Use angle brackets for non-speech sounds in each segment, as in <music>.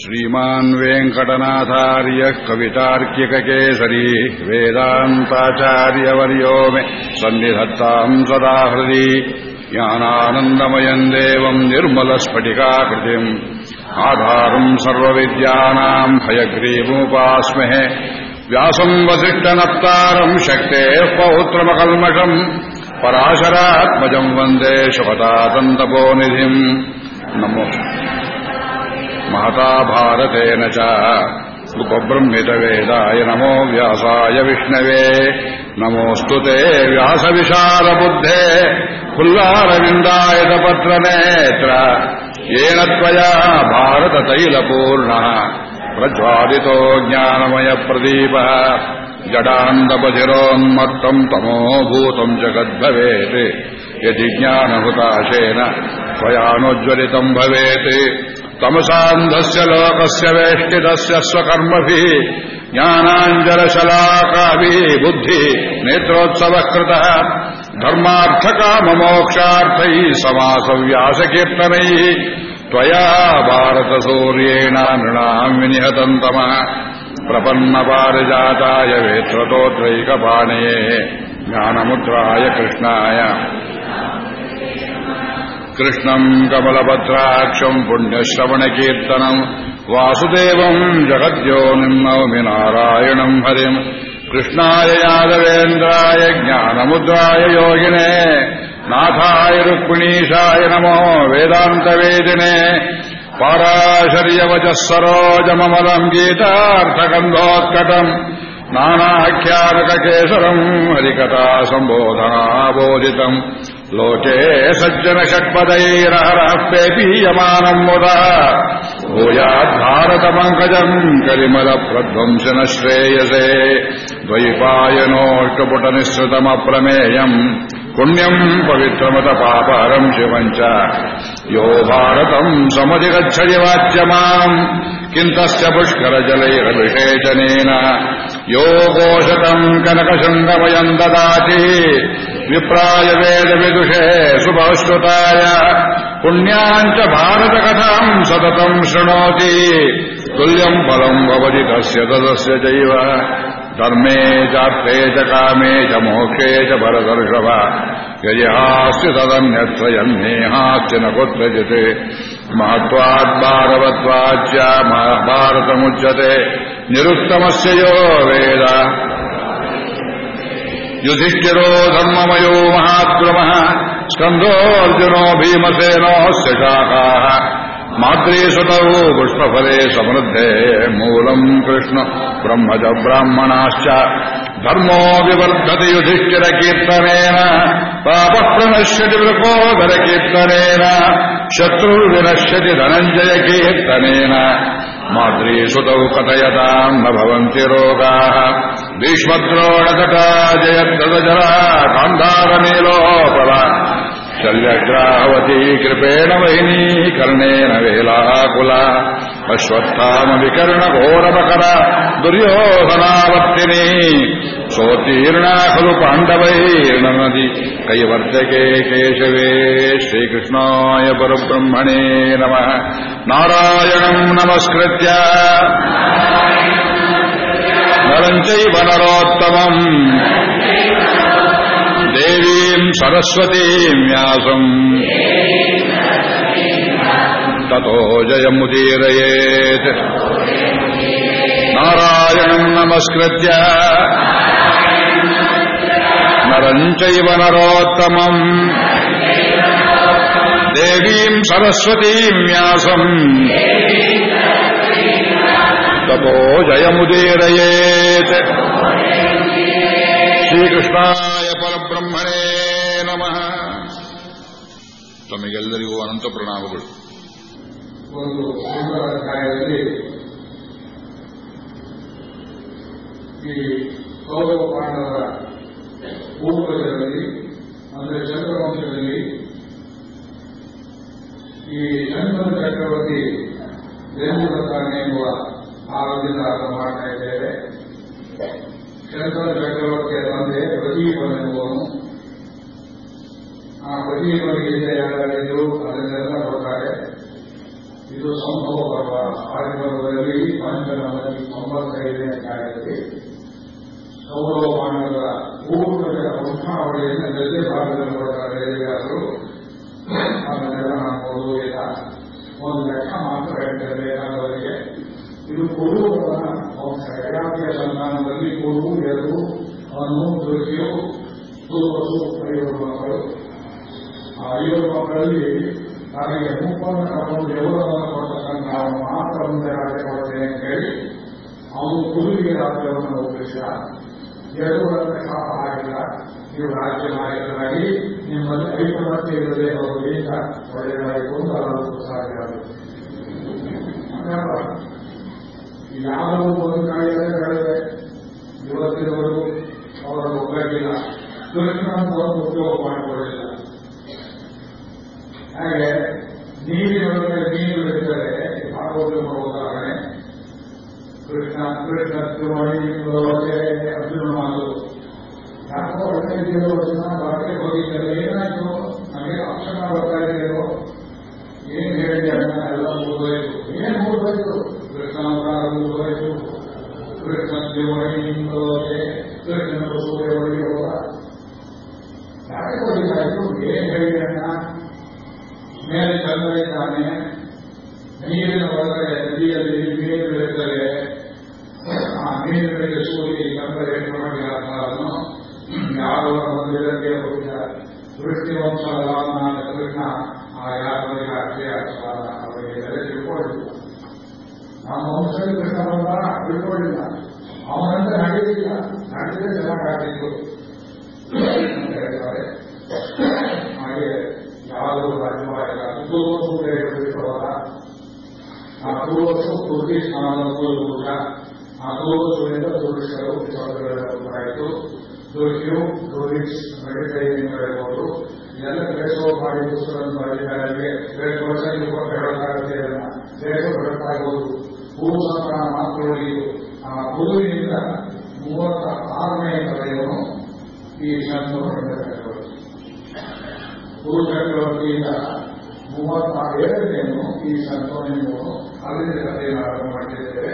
श्रीमान् वेङ्कटनाथार्यः कवितार्किककेसरी वेदान्ताचार्यवर्यो मे सन्निधत्ताम् सदा हृदि ज्ञानानन्दमयम् देवम् निर्मलस्फटिकाकृतिम् आधारम् सर्वविद्यानाम् हयग्रीवमुपास्महे व्यासम् वसिष्ठनप्तारम् शक्तेः पौत्रमकल्मषम् पराशरात्मजम् वन्दे शुभतातन्तपोनिधिम् नमो महता भारतेन च उपब्रह्मितवेदाय नमो व्यासाय विष्णवे नमोऽस्तु ते व्यासविशालबुद्धे फुल्लारविन्दायतपत्रनेत्र येन त्वया भारततैलपूर्णः प्रज्वालितो ज्ञानमयप्रदीपः जडान्दपधिरोन्मत्तम् तमोभूतम् जगद्भवेत् यदि ज्ञानहुताशेन त्वयानोज्ज्वलितम् भवेत् तमसान्धस्य लोकस्य वेष्टितस्य स्वकर्मभिः ज्ञानाञ्जलशलाकाभिः बुद्धिः नेत्रोत्सवः कृतः धर्मार्थकाममोक्षार्थैः समासव्यासकीर्तनैः त्वया भारतसूर्येण नृणाम् विनिहतम् तमः प्रपन्नपारिजाताय वेत्रतोत्रैकपाणये ज्ञानमुद्राय कृष्णाय कृष्णम् कमलभद्राक्षम् पुण्यश्रवणकीर्तनम् वासुदेवम् जगद्योनिम् नवमि नारायणम् हरिम् कृष्णाय यादवेन्द्राय ज्ञानमुद्राय योगिने नाथाय रुक्मिणीशाय नमो वेदान्तवेदिने पाराशर्यवचः सरोजममलम् गीतार्थगन्धोत्कटम् नानाख्यानककेसरम् हरिकथा सम्बोधनाबोधितम् लोके सज्जन षट्पदैरहरः पेपीयमानम् मुदः भूयाद्भारतपङ्कजम् कलिमलप्रध्वंसन श्रेयसे द्वैपायनोष्टपुटनिःसृतमप्रमेयम् पुण्यम् पवित्रमत पापहरम् शिवम् च यो भारतम् समधिगच्छति वाच्यमाम् किम् तस्य पुष्करजलैरभिषेचनेन यो घोषतम् कनकशृङ्गमयम् ददाति विप्राय वेदविदुषे सुभश्रुताय पुण्याम् च भारतकथाम् सततम् शृणोति तुल्यम् फलम् भवति तस्य तदस्य चैव धर्मे चार्थे च कामे च मोक्षे च भरदर्षभ यजिहास्ति तदन्यत्र यन्नेहास्ति न कुत्रचित् महत्वाद्भारवत्वाच्च महाभारतमुच्यते निरुत्तमस्य यो वेद युधिष्ठिरो धर्ममयो महाद्रमः स्कन्धोऽर्जुनो भीमसेनोऽस्य शाखाः माद्रीसुतौ पुष्पफले समृद्धे मूलम् कृष्ण ब्रह्म च ब्राह्मणाश्च धर्मो विवर्धति युधिष्ठिरकीर्तनेन पापः प्रणश्यति वृकोदरकीर्तनेन शत्रुर्विनश्यति धनञ्जयकीर्तनेन माद्रीसुतौ कथयताम् न भवन्ति रोगाः भीष्मद्रोणकटा जयद्रजरा गान्धारनीलोपल शल्यग्राहवती कृपेण वहिनी कर्णेन वेलाकुला ಅಶ್ವತ್ಥಾಮ ವಿಕರ್ಣ ಘೋರಬಕರ ದುರ್ಯೋಧನಾವರ್ತಿನಿ. ಸೋತೀರ್ಣ ಖಲು ಪಾಂಡವೈರ್ಣ ನದಿ ಕೈವರ್ತಕೆ ಕೇಶವೇ ಶ್ರೀಕೃಷ್ಣಾಯ ಪರಬ್ರಹ್ಮಣೇ ನಮಃ. ನಾರಾಯಣಂ ನಮಸ್ಕೃತ್ಯ. ನರಂಚೈವ ನರೋತ್ತಮಂ. ದೇವೀಂ ಸರಸ್ವತೀಂ ವ್ಯಾಸಂ. ततो जयमुदीरयेत् नारायणम् नमस्कृत्य नरम् चैव नरोत्तमम् देवीम् सरस्वतीम् व्यासम् ततो जयमुदीरयेत् ಶ್ರೀಕೃಷ್ಣಾಯ ಪರಬ್ರಹ್ಮಣೇ ನಮಃ ತಮಗೆಲ್ಲರಿಗೂ ಅನಂತ ಪ್ರಣಾಮಗಳು ಒಂದು ಅಧ್ಯಾಯದಲ್ಲಿ ಈ ಕೌರವ ಪಾಂಡವರ ಪೂರ್ವಜರಲ್ಲಿ ಅಂದರೆ ಚಂದ್ರವಂಶದಲ್ಲಿ, ಈ ಚಂದ್ರನ ಚಕ್ರವರ್ತಿ ದೇವದತ್ತಾನೆ ಎಂಬ ಆರೋಗ್ಯದ ಆರಂಭ ಮಾಡ್ತಾ ಇದ್ದೇವೆ ಚಂದ್ರನ ಚಕ್ರವರ್ತಿಯ ತಂದೆ ಪ್ರದೀಪನೆಂಬುವನು ಆ ಪ್ರದೀಪನಿಗೆ ಯಾರು ಅದನ್ನೆಲ್ಲ ಬರ್ತಾರೆ ಇದು ಸಂಭವ ಕಾರ್ಯಕ್ರಮದಲ್ಲಿ ಆದಿಪರ್ವ ವೈ ಪಂಚನವತಿ ತೊಂಬತ್ತೈದನೇ ಕಾರ್ಯದಲ್ಲಿ ಗೌರವಮಾನದ ಪೂರ್ವದ ವಂಶಾವಳಿಯನ್ನು ಗದ್ದೆ ಭಾಗದಲ್ಲಿ ಕೊಡ್ತಾರೆ ವೇದಿಗಾರರು ಅದನ್ನೆಲ್ಲ ನಾವು ಕೊಡುವುದಿಲ್ಲ ಒಂದು ಲೆಕ್ಕ ಮಾತ್ರ ಹೇಳ್ತೇವೆ ಬೇಕಾದವರಿಗೆ ಇದು ಕೊಡುವವರ ವಂಶ ಸಂಧಾನದಲ್ಲಿ ಸಂತಾನದಲ್ಲಿ ಕೊಡು ಎದು ಅನು ದೃಷ್ಟಿಯು ಪೂರ್ವಸು ಐವರು ಮಕ್ಕಳು. ಆ ಐವರು ಮಕ್ಕಳಲ್ಲಿ ತನಗೆ ಮೂಪನ್ನು ತಗೊಂಡು ಯೌವನವನ್ನು ಕೊಡ್ತಕ್ಕಂಥ ಅವನು ಮಾತ್ರ ಮುಂದೆ ರಾಜ್ಯ ಕೊಡ್ತೇನೆ ಅಂತ ಹೇಳಿ ಅವನು ಗುರುವಿಗೆ ರಾಜ್ಯವನ್ನು ಒಪ್ಪಿಸಿದ. ಎರಡೂವರೆ ಶಾಪ ಆಗಿಲ್ಲ. ನೀವು ರಾಜ್ಯ ನಾಯಕರಾಗಿ ನಿಮ್ಮಲ್ಲಿ ಐಕಮತ್ಯ ಇರದೆ ಹೋಗುವುದರಿಂದ ಒಳ್ಳೆಯದಾಯಿತು ಅಂತ ಅದನ್ನು ಸಾಧ್ಯ ಯಾವುದೂ ಒಂದು ಕಾಯಿಲೆ ಹೇಳಿದೆ ಇವತ್ತಿನವರೆಗೂ ಅವರನ್ನು ಒಗ್ಗಟ್ಟಿಲ್ಲ. ಕೃಷ್ಣ ಉದ್ಯೋಗ ಮಾಡಿಕೊಳ್ಳಿಲ್ಲ ಹಾಗೆ ನೀರಿನೊಳಗೆ ನೀರು ಇದ್ದರೆ ಭಾಗವತ ಉದಾಹರಣೆ ಕೃಷ್ಣ ಕೃಷ್ಣ ತಿರುವಳಿ ಅರ್ಜುನ ಮಾತು ಯಾಕೋ ಹದಿನೈದು ವರ್ಷ ಬಾಟೆ ಹೋಗಿದ್ದಾರೆ ಏನಾಯ್ತು ನನಗೆ ಅಕ್ಷರ ಬರ್ತಾ ಇದೆಯೋ ಏನ್ ಹೇಳಿದೆ ಅಣ್ಣ ಎಲ್ಲ ಮುಗಿದೋಯ್ತು ಏನ್ ಮುಗಿದೋಯ್ತು ಕೃಷ್ಣ ಅವತಾರ ಮುಗಿದೋಯ್ತು ಕೃಷ್ಣ ತಿರುವಳಿ ಕೃಷ್ಣನ ಸೂರ್ಯ ಒಳಗೆ ಹೋದ ಯಾಕೆ ಹೋಗಿದ್ದಾಯ್ತು ಏನ್ ಹೇಳಿದೆ ಅಣ್ಣ ಮೇಲೆ ಚಂದ್ರ ಇದ್ದಾನೆ ನೀರಿನ ಒಳಗಡೆ ನದಿಯಲ್ಲಿ ನೀರುಗಳಿದ್ದರೆ ಆ ನೀರುಗಳಿಗೆ ಸೂರ್ಯ ಚಂದ್ರ ಏನು ಮಾಡಿ ಅದನ್ನು ಯಾರೋ ಮಂದಿರಕ್ಕೆ ಹೋಗಿದ ವೃತ್ತಿವಂಶದ ನಾನು ಕೃಷ್ಣ ಆ ಯಾರಿಗೆ ಅಷ್ಟೇ ಆಗ್ತದ ಅವರಿಗೆ ಬೆಲೆ ತಿಳ್ಕೊಳ್ಳಿಲ್ಲ ನಮ್ಮ ವಂಶದಲ್ಲಿ ಕೃಷ್ಣ ಬಂದ ತಿಳ್ಕೊಳ್ಳಿಲ್ಲ ಅವನಂತ ನಡೆಯಲಿಲ್ಲ ನಡೆದೇ ಚೆನ್ನಾಗಾಗಿತ್ತು ಅಂತ ಹೇಳ್ತಾರೆ ಹಾಗೆ ಯಾವುದು ರಾಜ್ಯವಾಯಿಲ್ಲ ಪೂರ್ವ ಸೂರ್ಯ ಬಿಟ್ಟವಲ್ಲ ಆ ಪೂರ್ವಸು ಪೂರ್ತಿ ಸ್ನಾನ ಪೂರ್ವಪುರುಷ ಆ ಪೂರ್ವ ಸೂರ್ಯದ ಪುರುಷರು ಆಯಿತು ದುರ್ಗ್ಯು ಮೆಡಿಟೈನಿಂಗ್ ಹೇಳ್ಬೋದು ಎಲ್ಲ ಬೇಸೋ ಮಾಡಿ ಪುಸ್ತಕ ಬರೆದಿದ್ದಾರೆ ಎರಡು ವರ್ಷ ನೀವು ಹೇಳೋಕ್ಕಾಗತ್ತೆ ಇಲ್ಲ ಬೇಗ ಬರಬೇಕಾಗೋದು ಪೂರ್ವ ಸಂತಾನ ಮಾತುಗಳಲ್ಲಿ ಆ ಗುರುವಿನಿಂದ ಮೂವತ್ತ ಆರನೇ ಕಡೆಯನ್ನು ಈ ಸಂತರು ಹೇಳಬೇಕಾಗೋದು ಗುರು ಚಕ್ರವರ್ತಿಯಿಂದ ಮೂವತ್ತ ಏಳನೆಯನ್ನು ಈ ಸಂತೋಷವನ್ನು ಅಲ್ಲಿಂದ ಕಥೆಯನ್ನು ಆರಂಭ ಮಾಡಿದ್ದೇವೆ.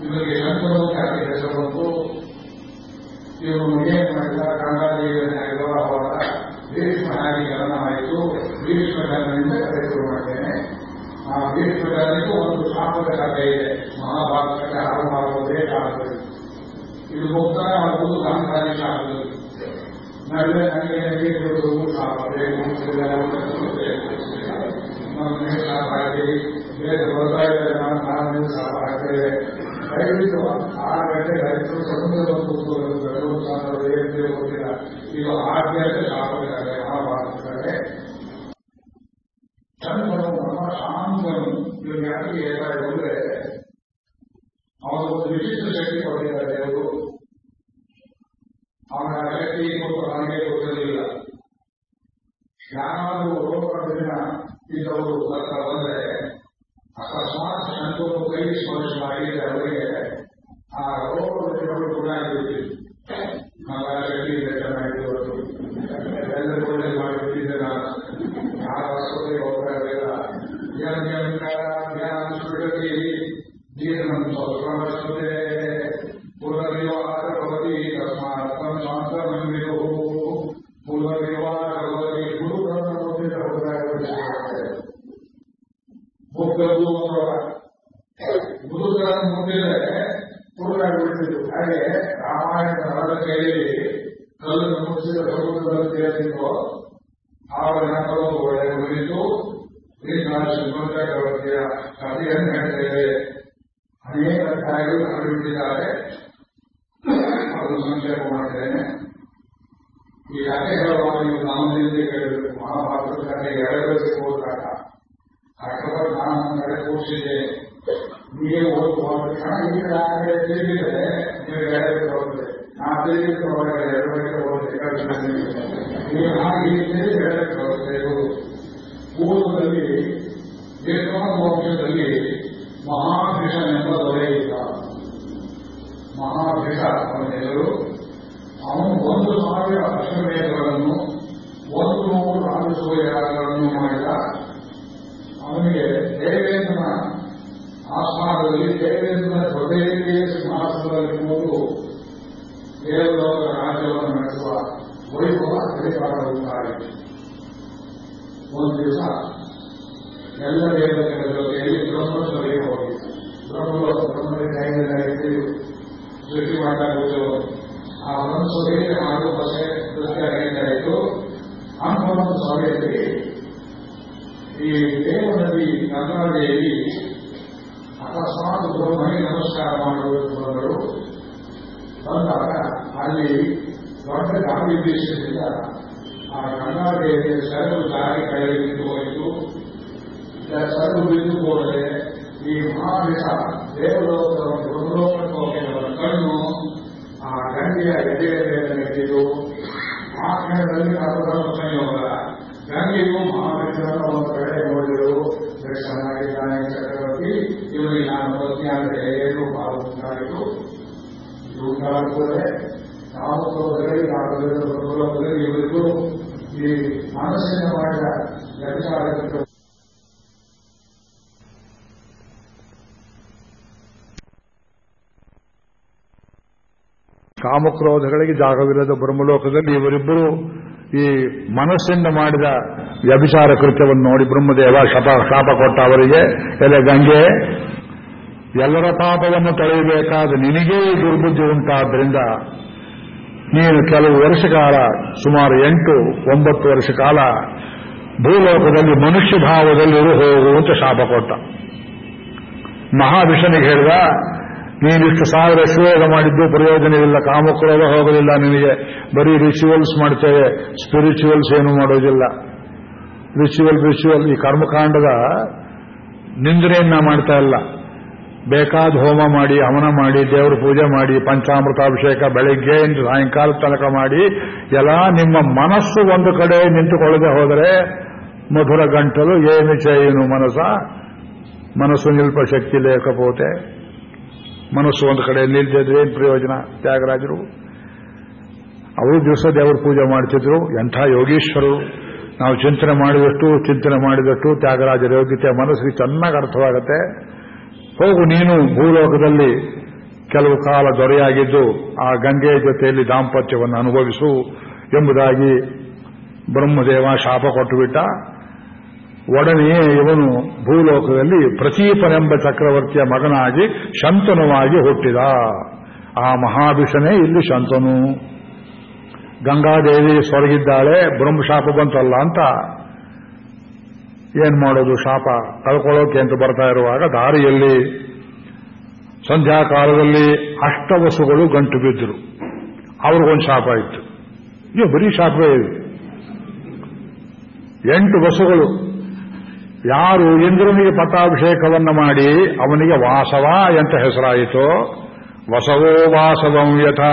ನಿಮಗೆ ಸಂತೋಷ ಯಾಕೆ ಹೆಸರು ಇವರು ಏನ್ ಮಾಡಿದ ಗಂಗಾದೇವಿಯ ವಿವಾಹ ಹೋದ ಭೀಷ್ಮ ಹಾಗೆ ಜನನ ಆಯಿತು ಭೀಷ್ಮ ಜನನಿಂದ ಕಥೆ ಶುರು ಮಾಡ್ತೇನೆ ಆ ಭೀಷ್ಮ ಜನನಿಗೂ ಒಂದು ಶಾಪದ ಕಥೆ ಇದೆ ಮಹಾಭಾರತ ಕಥೆ ಆರಂಭ ಆಗುವುದೇ ಕಾಲದಲ್ಲಿ ಇದು ಮುಕ್ತಾಯ ಆಗುವುದು ಗಾಂಧಾರಿ ಶಾಪದಲ್ಲಿ ನಡುವೆ ನನಗೆ ನೀಡುವುದು ಶಾಪ ಬೇಕು ನಮಗೆ ಶಾಪ ಹಾಕಿ ಬೇರೆ ಬರ್ತಾ ಇದ್ದಾರೆ ನಾನು ನಾನು ಶಾಪ ಹಾಕ್ತೇವೆ ದಯವಿಟ್ಟು ಆರು ಗಂಟೆ ರೈತರು ಸಮುದ್ರದ ಕೂತ್ಕೊಳ್ಳೋದು ಏನಿದೆ ಗೊತ್ತಿಲ್ಲ ಇದು ಆರು ಗಂಟೆ ಶಾಪಕ್ಕಾಗದೆ ಮಹಾಭಾರತಕ್ಕಾಗದೆ ಚಂದ್ರನು ನಮ್ಮ ಶಾಂತನು ಇವರು ಯಾರಿಗೆ ಏನಾದ್ರು ಅಂದ್ರೆ ಅವನು ಒಂದು ವಿಶಿಷ್ಟ ಶಕ್ತಿ ಕೊಟ್ಟಿದ್ದಾರೆ ದೇವರು ಅವನ ಶಕ್ತಿ ಮತ್ತು ನನಗೆ ಗೊತ್ತಿರಲಿಲ್ಲ ಯಾರಾದರೂ ರೋಗದಿಂದ ಇದ್ದವರು ಹತ್ರ ಬಂದರೆ ಅಕಸ್ಮಾತ್ ಈ ದೇವಲೋಕವನ್ನು ಭೂಲೋಕಕ್ಕೆ ಹೋಗಿರುವ ಕಣ್ಣು ಆ ಗಂಗೆಯ ಎದೆಯ ಮೇಲೆ ನೆಟ್ಟಿದ್ದು ಆ ಕ್ಷಣದಲ್ಲಿ ಅದರ ಸಂಯೋಗ ಗಂಗೆಯು ಮಹಾವಿಷನ ಒಂದು ಕಡೆ ನೋಡಿದರು ದರ್ಶನಾಗಿದ್ದಾನೆ ಚಕ್ರವರ್ತಿ ಇವರಿಗೆ ನಾನು ಪತ್ನಿ ಏನು ಭಾವ ಉಂಟಾಯಿತು ಉಂಟಾಗುತ್ತದೆ ಕಾಮಕ್ರೋಧದಲ್ಲಿ ಕಾಮದಲ್ಲಿ ಇವರಿಗೂ ಈ ಮನಸ್ಸಿನ ಮಾಡಿದ ಕಾಮಕ್ರೋಧಗಳಿಗೆ ಜಾಗವಿಲ್ಲದ ಬ್ರಹ್ಮಲೋಕದಲ್ಲಿ ಇವರಿಬ್ಬರು ಈ ಮನಸ್ಸಿಂದ ಮಾಡಿದ ವ್ಯಭಿಚಾರ ಕೃತ್ಯವನ್ನು ನೋಡಿ ಬ್ರಹ್ಮದೇವ ಶಪ ಶಾಪ ಕೊಟ್ಟ ಅವರಿಗೆ, ಎಲೆ ಗಂಗೆ, ಎಲ್ಲರ ಪಾಪವನ್ನು ತೊಳೆಯಬೇಕಾದ ನಿನಗೇ ದುರ್ಬುದ್ಧಿ ಉಂಟಾದ್ದರಿಂದ ನೀನು ಕೆಲವು ವರ್ಷ ಕಾಲ ಸುಮಾರು ಎಂಟು, ಒಂಬತ್ತು ವರ್ಷ ಕಾಲ ಭೂಲೋಕದಲ್ಲಿ ಮನುಷ್ಯ ಭಾವದಲ್ಲಿರು ಹೋಗುವಂತ ಶಾಪ ಕೊಟ್ಟ. ಮಹಾವಿಷ್ಣನಿಗೆ ಹೇಳಿದ ನೀನಿಷ್ಟು ಸಾವಿರ ಶ್ವೇದ ಮಾಡಿದ್ದು ಪ್ರಯೋಜನವಿಲ್ಲ, ಕಾಮಕ್ರೋಧ ಹೋಗಲಿಲ್ಲ ನಿನಗೆ. ಬರೀ ರಿಚುವಲ್ಸ್ ಮಾಡ್ತೇವೆ. ಸ್ಪಿರಿಚುವಲ್ಸ್ ಏನು ಮಾಡೋದಿಲ್ಲ. ರಿಚುವಲ್ ರಿಚುವಲ್ ಈ ಕರ್ಮಕಾಂಡದ ನಿಂದನೆಯನ್ನ ಮಾಡ್ತಾ ಇಲ್ಲ. ಬೇಕಾದ ಹೋಮ ಮಾಡಿ ಹವನ ಮಾಡಿ, ದೇವರ ಪೂಜೆ ಮಾಡಿ, ಪಂಚಾಮೃತಾಭಿಷೇಕ ಬೆಳಗ್ಗೆಯಿಂದ ಸಾಯಂಕಾಲ ತನಕ ಮಾಡಿ, ಎಲ್ಲ ನಿಮ್ಮ ಮನಸ್ಸು ಒಂದು ಕಡೆ ನಿಂತುಕೊಳ್ಳದೆ ಹೋದರೆ ಮಧುರ ಗಂಟಲು ಏನು ಚೇನು ಮನಸ್ಸ? ಮನಸ್ಸು ನಿಲ್ಪ ಶಕ್ತಿ ಲೇಖಪೋತೆ. ಮನಸ್ಸು ಒಂದು ಕಡೆ ನಿಲ್ದಿದ್ರೆ ಏನು ಪ್ರಯೋಜನ? ತ್ಯಾಗರಾಜರು. ಅವರು ದಿವಸ ದೇವರು ಪೂಜೆ ಮಾಡ್ತಿದ್ರು. ಎಂಥ ಯೋಗೀಶ್ವರರು. ನಾವು ಚಿಂತನೆ ಮಾಡಿದಷ್ಟು ಚಿಂತನೆ ಮಾಡಿದಷ್ಟು ತ್ಯಾಗರಾಜರ ಯೋಗ್ಯತೆ ಮನಸ್ಸಿಗೆ ಚೆನ್ನಾಗಿ ಅರ್ಥವಾಗುತ್ತೆ. ಹೋಗು ನೀನು ಭೂಲೋಕದಲ್ಲಿ ಕೆಲವು ಕಾಲ ದೊರೆಯಾಗಿದ್ದು ಆ ಗಂಗೆಯ ಜೊತೆಯಲ್ಲಿ ದಾಂಪತ್ಯವನ್ನು ಅನುಭವಿಸು ಎಂಬುದಾಗಿ ಬ್ರಹ್ಮದೇವ ಶಾಪ ಕೊಟ್ಟುಬಿಟ್ಟ. ಒಡನೆಯೇ ಇವನು ಭೂಲೋಕದಲ್ಲಿ ಪ್ರತೀಪನೆಂಬ ಚಕ್ರವರ್ತಿಯ ಮಗನಾಗಿ ಶಂತನುವಾಗಿ ಹುಟ್ಟಿದ. ಆ ಮಹಾಭಿಷನೇ ಇಲ್ಲಿ ಶಂತನು. ಗಂಗಾದೇವಿ ಸೊರಗಿದ್ದಾಳೆ ಬ್ರಹ್ಮಶಾಪ ಬಂತಲ್ಲ ಅಂತ ಏನ್ ಮಾಡೋದು ಶಾಪ? ಕಳ್ಕೊಳ್ಳೋಕೆ ಅಂತ ಬರ್ತಾ ಇರುವಾಗ ದಾರಿಯಲ್ಲಿ, ಸಂಧ್ಯಾಕಾಲದಲ್ಲಿ ಅಷ್ಟವಸುಗಳು ಗಂಟು ಬಿದ್ದರು. ಅವ್ರಿಗೊಂದು ಶಾಪ ಇತ್ತು. ಇದು ಬರೀ ಶಾಪವೇ ಇದೆ ಎಂಟು ವಸುಗಳು. ಯಾರು ಇಂದ್ರನಿಗೆ ಪಟ್ಟಾಭಿಷೇಕವನ್ನು ಮಾಡಿ ಅವನಿಗೆ ವಾಸವ ಅಂತ ಹೆಸರಾಯಿತು? ವಸವೋ ವಾಸವಂ ಯಥಾ.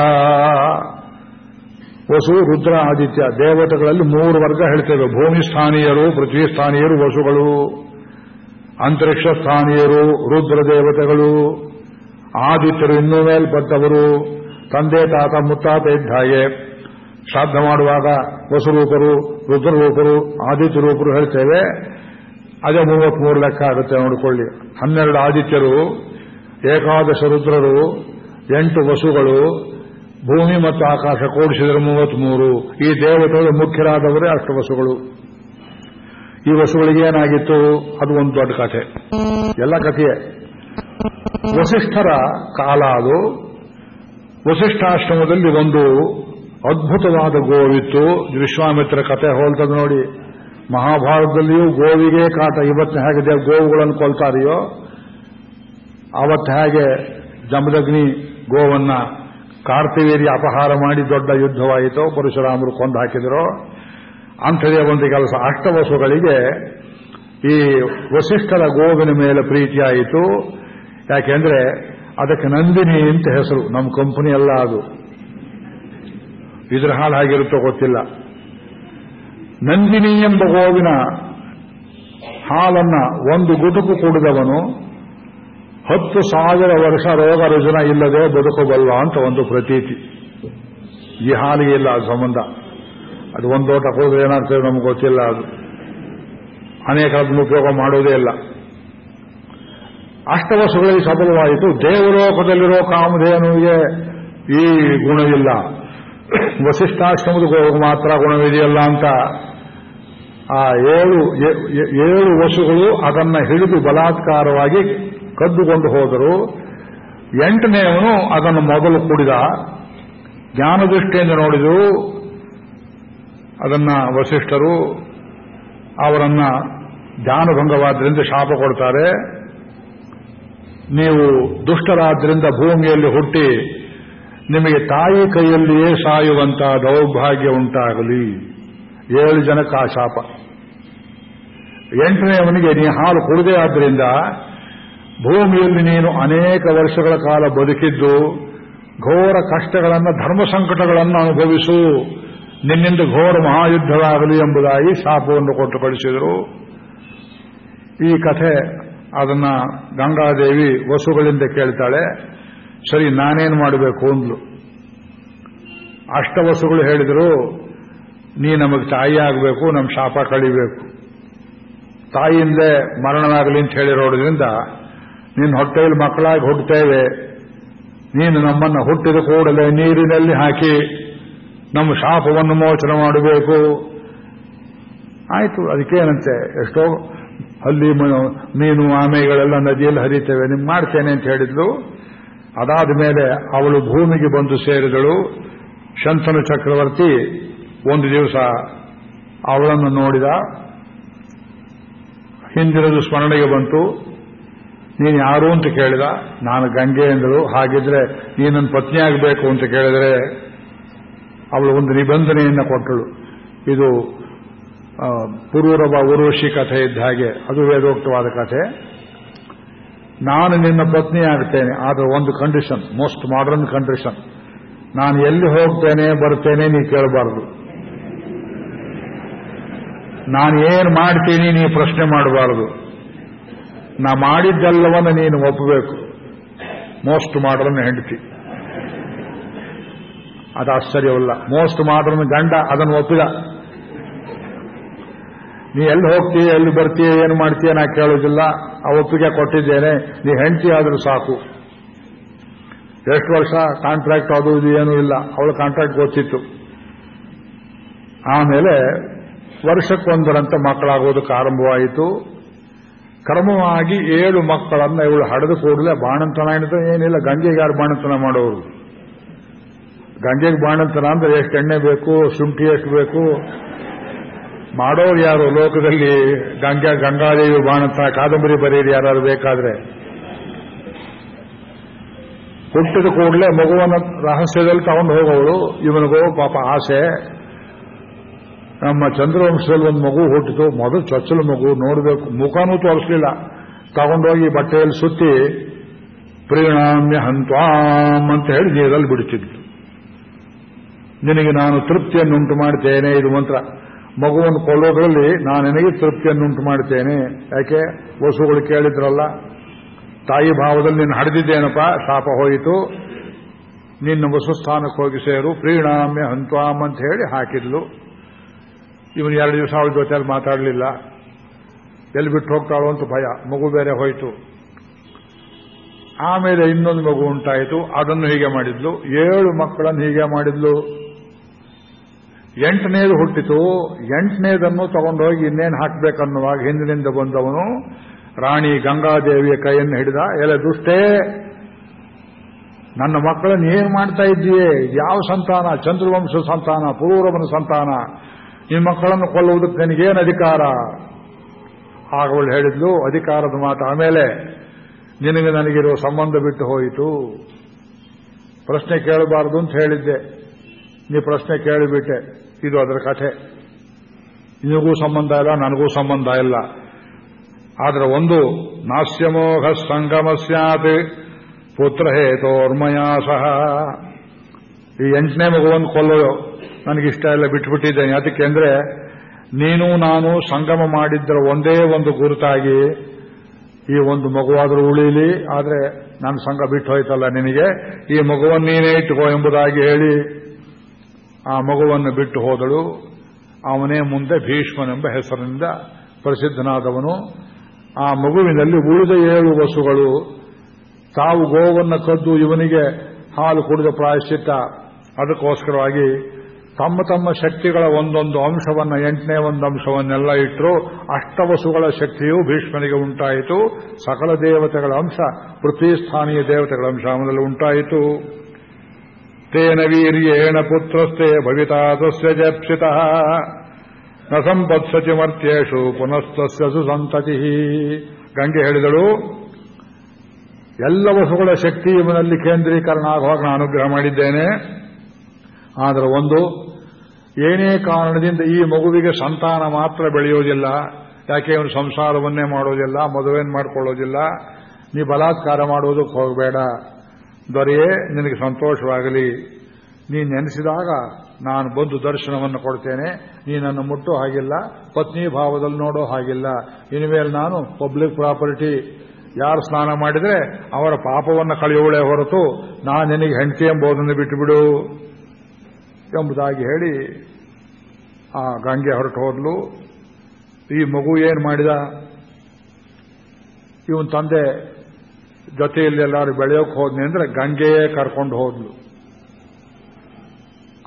ವಸು ರುದ್ರ ಆದಿತ್ಯ, ದೇವತೆಗಳಲ್ಲಿ ಮೂರು ವರ್ಗ ಹೇಳ್ತೇವೆ. ಭೂಮಿ ಸ್ಥಾನೀಯರು, ಪೃಥ್ವಿ ಸ್ಥಾನೀಯರು, ವಸುಗಳು. ಅಂತರಿಕ್ಷ ಸ್ಥಾನೀಯರು, ರುದ್ರ ದೇವತೆಗಳು. ಆದಿತ್ಯರು ಇನ್ನೂ ಮೇಲ್ಪಟ್ಟವರು. ತಂದೆ, ತಾತ, ಮುತ್ತಾತ ಇದ್ದ ಹಾಗೆ ಶ್ರಾದ್ದ ಮಾಡುವಾಗ ವಸುರೂಪರು, ರುದ್ರರೂಪರು ಆದಿತ್ಯ ರೂಪರು ಹೇಳ್ತೇವೆ. ಅದೇ ಮೂವತ್ಮೂರು ಲೆಕ್ಕ ಆಗುತ್ತೆ ನೋಡಿಕೊಳ್ಳಿ. ಹನ್ನೆರಡು ಆದಿತ್ಯರು, ಏಕಾದಶ ರುದ್ರರು, ಎಂಟು ವಸುಗಳು, ಭೂಮಿ ಮತ್ತು ಆಕಾಶ ಕೂಡಿಸಿದರೆ ಮೂವತ್ಮೂರು. ಈ ದೇವತೆಗಳು ಮುಖ್ಯರಾದವರೇ ಅಷ್ಟು ವಸುಗಳು. ಈ ವಸುಗಳಿಗೆ ಏನಾಗಿತ್ತು? ಅದು ಒಂದು ದೊಡ್ಡ ಕಥೆ. ಎಲ್ಲ ಕಥೆಯೇ. ವಸಿಷ್ಠರ ಕಾಲ ಅದು. ವಸಿಷ್ಠಾಶ್ರಮದಲ್ಲಿ ಒಂದು ಅದ್ಭುತವಾದ ಗೋವಿತ್ತು. ವಿಶ್ವಾಮಿತ್ರ ಕಥೆ ಹೋಲ್ತದೆ ನೋಡಿ. ಮಹಾಭಾರತದಲ್ಲಿಯೂ ಗೋವಿಗೆ ಕಾಟ ಇವತ್ತು ಹೇಗೆ ಗೋವುಗಳನ್ನು ಕೊಲ್ತಾರೆಯೋ, ಅವತ್ತು ಹೇಗೆ ಜಮದಗ್ನಿ ಗೋವನ್ನ ಕಾರ್ತವೀರ್ಯ ಅಪಹಾರ ಮಾಡಿ ದೊಡ್ಡ ಯುದ್ಧವಾಯಿತೋ, ಪರಶುರಾಮರು ಕೊಂದು ಹಾಕಿದರೋ, ಅಂಥದೇ ಒಂದು ಕೆಲಸ. ಅಷ್ಟವಸುಗಳಿಗೆ ಈ ವಸಿಷ್ಠರ ಗೋವಿನ ಮೇಲೆ ಪ್ರೀತಿಯಾಯಿತು. ಯಾಕೆಂದ್ರೆ ಅದಕ್ಕೆ ನಂದಿನಿ ಅಂತ ಹೆಸರು. ನಮ್ಮ ಕಂಪನಿ ಅಲ್ಲ ಅದು. ಇದ್ರ ಹಾಳು ಹಾಗಿರುತ್ತೋ ಗೊತ್ತಿಲ್ಲ. ನಂದಿನಿ ಎಂಬ ಗೋವಿನ ಹಾಲನ್ನ ಒಂದು ಗುಟುಕು ಕುಡಿದವನು, ಹತ್ತು ಸಾವಿರ ವರ್ಷ ರೋಗ ರುಜನ ಇಲ್ಲದೆ ಬದುಕಬಲ್ಲ ಅಂತ ಒಂದು ಪ್ರತೀತಿ. ಈ ಹಾಲಿಗೆ ಇಲ್ಲ ಅದು ಸಂಬಂಧ. ಅದು ಒಂದೋಟ ಹೋದ್ರೆ ಏನಾಗ್ತದೆ ನಮ್ಗೆ ಗೊತ್ತಿಲ್ಲ ಅದು. ಅನೇಕ ಉಪಯೋಗ ಮಾಡೋದೇ ಇಲ್ಲ. ಅಷ್ಟವಸುಗಳಲ್ಲಿ ಸಫಲವಾಯಿತು ದೇವಲೋಕದಲ್ಲಿರೋ ಕಾಮಧೇನುವಿಗೆ ಈ ಗುಣವಿಲ್ಲ. ವಸಿಷ್ಠಾಶ್ರಮದ ಮಾತ್ರ ಗುಣವಿದೆಯಲ್ಲ ಅಂತ ಆ ಏಳು ಏಳು ವಶುಗಳು ಅದನ್ನು ಹಿಡಿದು ಬಲಾತ್ಕಾರವಾಗಿ ಕದ್ದುಕೊಂಡು ಹೋದರು. ಎಂಟನೆಯವನು ಅದನ್ನು ಮೊದಲು ಕುಡಿದ. ಜ್ಞಾನದೃಷ್ಟಿಯಿಂದ ನೋಡಿದರು. ಅದನ್ನ ವಸಿಷ್ಠರು ಅವರನ್ನ ಧ್ಯಾನಭಂಗವಾದ್ರಿಂದ ಶಾಪ ಕೊಡ್ತಾರೆ. ನೀವು ದುಷ್ಟರಾದ್ರಿಂದ ಭೂಮಿಯಲ್ಲಿ ಹುಟ್ಟಿ ನಿಮಗೆ ತಾಯಿ ಕೈಯಲ್ಲಿಯೇ ಸಾಯುವಂತಹ ದೌರ್ಭಾಗ್ಯ ಉಂಟಾಗಲಿ. ಏಳು ಜನಕ್ಕೆ ಆ ಶಾಪ. ಎಂಟನೆಯವನಿಗೆ ನೀ ಹಾಲು ಕುಡಿದೇ ಆದ್ದರಿಂದ ಭೂಮಿಯಲ್ಲಿ ನೀನು ಅನೇಕ ವರ್ಷಗಳ ಕಾಲ ಬದುಕಿದ್ದು ಘೋರ ಕಷ್ಟಗಳನ್ನು, ಧರ್ಮ ಸಂಕಟಗಳನ್ನು ಅನುಭವಿಸು. ನಿನ್ನಿಂದ ಘೋರ ಮಹಾಯುದ್ಧವಾಗಲಿ ಎಂಬುದಾಗಿ ಶಾಪವನ್ನು ಕೊಟ್ಟು ಕಳಿಸಿದರು ಈ ಕಥೆ ಅದನ್ನ ಗಂಗಾದೇವಿ ವಸುಗಳಿಂದ ಕೇಳ್ತಾಳೆ. ಸರಿ, ನಾನೇನು ಮಾಡಬೇಕು ಅಂದ್ಲು. ಅಷ್ಟವಸುಗಳು ಹೇಳಿದರು ನೀ ನಮಗೆ ತಾಯಿ ಆಗಬೇಕು ನಮ್ಮ ಶಾಪ ಕಳಿಬೇಕು. ತಾಯಿಯಿಂದಲೇ ಮರಣವಾಗಲಿ ಅಂತ ಹೇಳಿರೋದ್ರಿಂದ ನಿನ್ನ ಹೊಟ್ಟೆಯಲ್ಲಿ ಮಕ್ಕಳಾಗಿ ಹುಟ್ಟುತ್ತೇವೆ ನೀನು ನಮ್ಮನ್ನು ಹುಟ್ಟಿದ ಕೂಡಲೇ ನೀರಿನಲ್ಲಿ ಹಾಕಿ ನಮ್ಮ ಶಾಪವನ್ನು ಮೋಚನೆ ಮಾಡಬೇಕು. ಆಯಿತು, ಅದಕ್ಕೇನಂತೆ? ಎಷ್ಟೋ ಅಲ್ಲಿ ಮೀನು, ಆಮೆಗಳೆಲ್ಲ ನದಿಯಲ್ಲಿ ಹರಿತೇವೆ. ನಿಮ್ಗೆ ಮಾಡ್ತೇನೆ ಅಂತ ಹೇಳಿದ್ಲು. ಅದಾದ ಮೇಲೆ ಅವಳು ಭೂಮಿಗೆ ಬಂದು ಸೇರಿದಳು. ಶಂತನು ಚಕ್ರವರ್ತಿ ಒಂದು ದಿವಸ ಅವಳನ್ನು ನೋಡಿದ ಹಿಂದಿರದು ಸ್ಮರಣೆಗೆ ಬಂತು. ನೀನು ಯಾರು ಅಂತ ಕೇಳಿದ. ನಾನು ಗಂಗೆ ಎಂದಳು. ಹಾಗಿದ್ರೆ ನೀನು ನನ್ನ ಪತ್ನಿ ಆಗಬೇಕು ಅಂತ ಕೇಳಿದರೆ ಅವಳು ಒಂದು ನಿಬಂಧನೆಯನ್ನು ಕೊಟ್ಟಳು. ಇದು ಪೂರ್ವರ ಊರ್ವಶಿ ಕಥೆ ಇದ್ದ ಹಾಗೆ. ಅದು ವೇದೋಕ್ತವಾದ ಕಥೆ. ನಾನು ನಿನ್ನ ಪತ್ನಿ ಆಗ್ತೇನೆ. ಆದರೆ ಒಂದು ಕಂಡೀಷನ್ ಮೋಸ್ಟ್ ಮಾಡರ್ನ್ ಕಂಡೀಷನ್ ನಾನು ಎಲ್ಲಿ ಹೋಗ್ತೇನೆ, ಬರ್ತೇನೆ, ನೀ ಕೇಳಬಾರದು. ನಾನು ಏನು ಮಾಡ್ತೀನಿ ನೀ ಪ್ರಶ್ನೆ ಮಾಡಬಾರದು. ನಾ ಮಾಡಿದ್ದೆಲ್ಲವನ್ನ ನೀನು ಒಪ್ಪಬೇಕು ಮೋಸ್ಟ್ ಮಾಡ್ರನ್ನ ಹೆಂಡತಿ. ಅದು ಆಶ್ಚರ್ಯವಲ್ಲ. ಮೋಸ್ಟ್ ಮಾಡ್ರನ್ನ ಗಂಡ, ಅದನ್ನು ಒಪ್ಪಿದ. ನೀ ಎಲ್ಲಿ ಹೋಗ್ತೀಯ, ಎಲ್ಲಿ ಬರ್ತೀಯ, ಏನು ಮಾಡ್ತೀಯ ನಾ ಕೇಳೋದಿಲ್ಲ. ಆ ಒಪ್ಪಿಗೆ ಕೊಟ್ಟಿದ್ದೇನೆ. ನೀ ಹೆಂಡತಿ ಆದರೂ ಸಾಕು. ಎಷ್ಟು ವರ್ಷ ಕಾಂಟ್ರಾಕ್ಟ್ ಅದು ಇದು ಏನೂ ಇಲ್ಲ. ಅವಳ ಕಾಂಟ್ರಾಕ್ಟ್ ಗೊತ್ತಿತ್ತು. ಆಮೇಲೆ ವರ್ಷಕ್ಕೊಂದರಂತೆ ಮಕ್ಕಳಾಗೋದಕ್ಕೆ ಆರಂಭವಾಯಿತು. ಕ್ರಮವಾಗಿ ಏಳು ಮಕ್ಕಳನ್ನ ಇವಳು ಹಡೆದು ಕೂಡಲೇ. ಬಾಣಂತನ ಏನಿದೆ? ಏನಿಲ್ಲ. ಗಂಗೆಗೆ ಯಾರು ಬಾಣಂತನ ಮಾಡೋರು? ಗಂಗೆಗೆ ಬಾಣಂತನ ಅಂದ್ರೆ ಎಷ್ಟು ಎಣ್ಣೆ ಬೇಕು, ಶುಂಠಿ ಎಷ್ಟು ಬೇಕು? ಮಾಡೋರು ಯಾರು? ಲೋಕದಲ್ಲಿ ಗಂಗೆ, ಗಂಗಾದೇವಿ, ಬಾಣಂತನ, ಕಾದಂಬರಿ ಬರೆಯಿರಿ ಯಾರು ಬೇಕಾದ್ರೆ? ಹುಟ್ಟಿದ ಕೂಡಲೇ ಮಗುವನ್ನ ರಹಸ್ಯದಲ್ಲಿ ತಗೊಂಡು ಹೋಗೋಳು ಇವನಿಗೋ ಪಾಪ ಆಸೆ. ನಮ್ಮ ಚಂದ್ರವಂಶದಲ್ಲಿ ಒಂದು ಮಗು ಹುಟ್ಟಿತು. ಮೊದಲು ಚೊಚ್ಚಲ ಮಗು, ನೋಡಬೇಕು. ಮುಖನೂ ತೋರಿಸಲಿಲ್ಲ. ತಗೊಂಡೋಗಿ ಬಟ್ಟೆಯಲ್ಲಿ ಸುತ್ತಿ, ಪ್ರೀಣಾಮ್ಯ ಹಂತ್ವಾಮ್ ಅಂತ ಹೇಳಿ ನೀರಲ್ಲಿ ಬಿಡುತ್ತಿದ್ದು ನಿನಗೆ ನಾನು ತೃಪ್ತಿಯನ್ನುಂಟು ಮಾಡ್ತೇನೆ, ಇದು ಮಂತ್ರ. ಮಗುವನ್ನು ಕೊಲ್ಲೋದ್ರಲ್ಲಿ ನಾನು ನಿನಗೆ ತೃಪ್ತಿಯನ್ನುಂಟು ಮಾಡ್ತೇನೆ. ಯಾಕೆ? ವಸುಗಳು ಕೇಳಿದ್ರಲ್ಲ, ತಾಯಿ ಭಾವದಲ್ಲಿ ನೀನು ಹಡೆದಿದ್ದೇನಪ್ಪ ಶಾಪ ಹೋಯಿತು. ನಿನ್ನ ವಸುಸ್ಥಾನಕ್ಕೆ ಹೋಗಿ ಸೇರು. ಪ್ರೀಣಾಮ್ಯ ಹಂತ್ವಾಮ್ ಅಂತ ಹೇಳಿ ಹಾಕಿದ್ಲು. ಇವನು ಎರಡು ದಿವಸ ಅವಳ ಜೊತೆಯಲ್ಲಿ ಮಾತಾಡಲಿಲ್ಲ. ಎಲ್ಲಿ ಬಿಟ್ಟು ಹೋಗ್ತಾಳೋ ಅಂತ ಭಯ, ಮಗು ಬೇರೆ ಹೋಯಿತು. ಆಮೇಲೆ ಇನ್ನೊಂದು ಮಗು ಉಂಟಾಯಿತು, ಅದನ್ನು ಹೀಗೆ ಮಾಡಿದ್ಲು. ಏಳು ಮಕ್ಕಳನ್ನು ಹೀಗೆ ಮಾಡಿದ್ಲು. ಎಂಟನೇದು ಹುಟ್ಟಿತು. ಎಂಟನೇದನ್ನು ತಗೊಂಡೋಗಿ ಇನ್ನೇನು ಹಾಕಬೇಕನ್ನುವಾಗ ಹಿಂದಿನಿಂದ ಬಂದವನು ರಾಣಿ ಗಂಗಾದೇವಿಯ ಕೈಯನ್ನು ಹಿಡಿದ, ಎಲೆ ದುಷ್ಟೇ, ನನ್ನ ಮಕ್ಕಳನ್ನು ಏನು ಮಾಡ್ತಾ ಇದ್ದೀಯೇ? ಯಾವ ಸಂತಾನ? ಚಂದ್ರವಂಶ ಸಂತಾನ, ಪುರೂರವನ ಸಂತಾನ ಈ ಮಕ್ಕಳನ್ನು ಕೊಲ್ಲುವುದಕ್ಕೆ ನನಗೇನು ಅಧಿಕಾರ? ಆಗ ಅವಳು ಹೇಳಿದ್ಲು, ಅಧಿಕಾರದ ಮಾತು ಆಮೇಲೆ ನಿನಗೆ ನನಗಿರುವ ಸಂಬಂಧ ಬಿಟ್ಟು ಹೋಯಿತು. ಪ್ರಶ್ನೆ ಕೇಳಬಾರದು ಅಂತ ಹೇಳಿದ್ದೆ. ನೀ ಪ್ರಶ್ನೆ ಕೇಳಿಬಿಟ್ಟೆ. ಇದು ಅದರ ಕಥೆ. ನಿನಗೂ ಸಂಬಂಧ ಇಲ್ಲ, ನನಗೂ ಸಂಬಂಧ ಇಲ್ಲ. ಆದರೆ ಒಂದು, ನಾಸ್ಯಮೋಘ ಸಂಗಮ ಸ್ಯಾತ್, ಪುತ್ರ ಹೇತೋರ್ಮಯಾ ಸಹ. ಈ ಎಂಟನೇ ಮಗುವನ್ನು ಕೊಲ್ಲೋದು ನನಗಿಷ್ಟ ಎಲ್ಲ ಬಿಟ್ಬಿಟ್ಟಿದ್ದೇನೆ. ಅದಕ್ಕೆ ಅಂದ್ರೆ, ನೀನು ನಾನು ಸಂಗಮ ಮಾಡಿದ್ದರ ಒಂದೇ ಒಂದು ಗುರುತಾಗಿ ಈ ಒಂದು ಮಗುವಾದರೂ ಉಳಿಲಿ, ಆದರೆ ನಾನು ಸಂಘ ಬಿಟ್ಟು ಹೋಯ್ತಲ್ಲ ನಿನಗೆ. ಈ ಮಗುವನ್ನು ನೀನೇ ಇಟ್ಟುಕೋ ಎಂಬುದಾಗಿ ಹೇಳಿ ಆ ಮಗುವನ್ನು ಬಿಟ್ಟು ಹೋದಳು. ಅವನೇ ಮುಂದೆ ಭೀಷ್ಮನೆಂಬ ಹೆಸರಿನಿಂದ ಪ್ರಸಿದ್ಧನಾದವನು. ಆ ಮಗುವಿನಲ್ಲಿ ಉಳಿದ ಏಳು ವಸುಗಳು. ತಾವು ಗೋವನ್ನು ಕದ್ದು ಇವನಿಗೆ ಹಾಲು ಕುಡಿದ ಪ್ರಾಯಶ್ಚಿತ್ತ. ಅದಕ್ಕೋಸ್ಕರವಾಗಿ ತಮ್ಮ ತಮ್ಮ ಶಕ್ತಿಗಳ ಒಂದೊಂದು ಅಂಶವನ್ನ, ಎಂಟನೇ ಒಂದು ಅಂಶವನ್ನೆಲ್ಲ ಇಟ್ಟರು ಅಷ್ಟವಸುಗಳ ಶಕ್ತಿಯು ಭೀಷ್ಮನಿಗೆ ಉಂಟಾಯಿತು. ಸಕಲ ದೇವತೆಗಳ ಅಂಶ ಪೃಥ್ವಿಸ್ಥಾನೀಯ ದೇವತೆಗಳ ಅಂಶ ಅವನಲ್ಲಿ ಉಂಟಾಯಿತು. ತೇನ ವೀರ್ಯೇಣ ಪುತ್ರಸ್ಥೆ ಭವಿತಾ ತಸ್ಯ ಜಪ್ಸಿತಃ. ನ ಸಂಪತ್ಸತಿ ಮರ್ತ್ಯೇಷು ಪುನಸ್ತಸ್ಯ ಸುಸಂತತಿ. ಗಂಗೆ ಹೇಳಿದಳು, ಎಲ್ಲ ವಸುಗಳ ಶಕ್ತಿ ಇವನಲ್ಲಿ ಕೇಂದ್ರೀಕರಣ ಆಗುವಾಗ ನಾನು ಅನುಗ್ರಹ ಮಾಡಿದ್ದೇನೆ. ಆದರೆ ಒಂದು, ಏನೇ ಕಾರಣದಿಂದ ಈ ಮಗುವಿಗೆ ಸಂತಾನ ಮಾತ್ರ ಬೆಳೆಯೋದಿಲ್ಲ, ಯಾಕೆ ಅವನು ಸಂಸಾರವನ್ನೇ ಮಾಡೋದಿಲ್ಲ ಮದುವೆಯನ್ನು ಮಾಡ್ಕೊಳ್ಳೋದಿಲ್ಲ, ನೀ ಬಲಾತ್ಕಾರ ಮಾಡೋದಕ್ಕೆ ಹೋಗಬೇಡ, ದೊರೆಯೇ ನಿನಗೆ ಸಂತೋಷವಾಗಲಿ. ನೀ ನೆನೆಸಿದಾಗ ನಾನು ಬಂದು ದರ್ಶನವನ್ನು ಕೊಡ್ತೇನೆ ನೀನನ್ನು ಮುಟ್ಟೋ ಹಾಗಿಲ್ಲ, ಪತ್ನಿ ಭಾವದಲ್ಲಿ ನೋಡೋ ಹಾಗಿಲ್ಲ. ಇನ್ಮೇಲೆ ನಾನು ಪಬ್ಲಿಕ್ ಪ್ರಾಪರ್ಟಿ ಯಾರು ಸ್ನಾನ ಮಾಡಿದರೆ ಅವರ ಪಾಪವನ್ನು ಕಳೆಯುವಳೆ ಹೊರತು ನಾನು ನಿನಗೆ ಹೆಂಡತಿ ಎಂಬುದನ್ನು ಬಿಟ್ಟುಬಿಡು. ಎಂಬುದಾಗಿ ಹೇಳಿ ಆ ಗಂಗೆ ಹೊರಟು ಹೋದ್ಲು. ಈ ಮಗು ಏನು ಮಾಡಿದ? ಇವನ್ ತಂದೆ ಜೊತೆಯಲ್ಲಿ ಎಲ್ಲರೂ ಬೆಳೆಯೋಕೆ ಹೋದ್ನಿ ಅಂದ್ರೆ ಗಂಗೆಯೇ ಕರ್ಕೊಂಡು ಹೋದ್ಲು.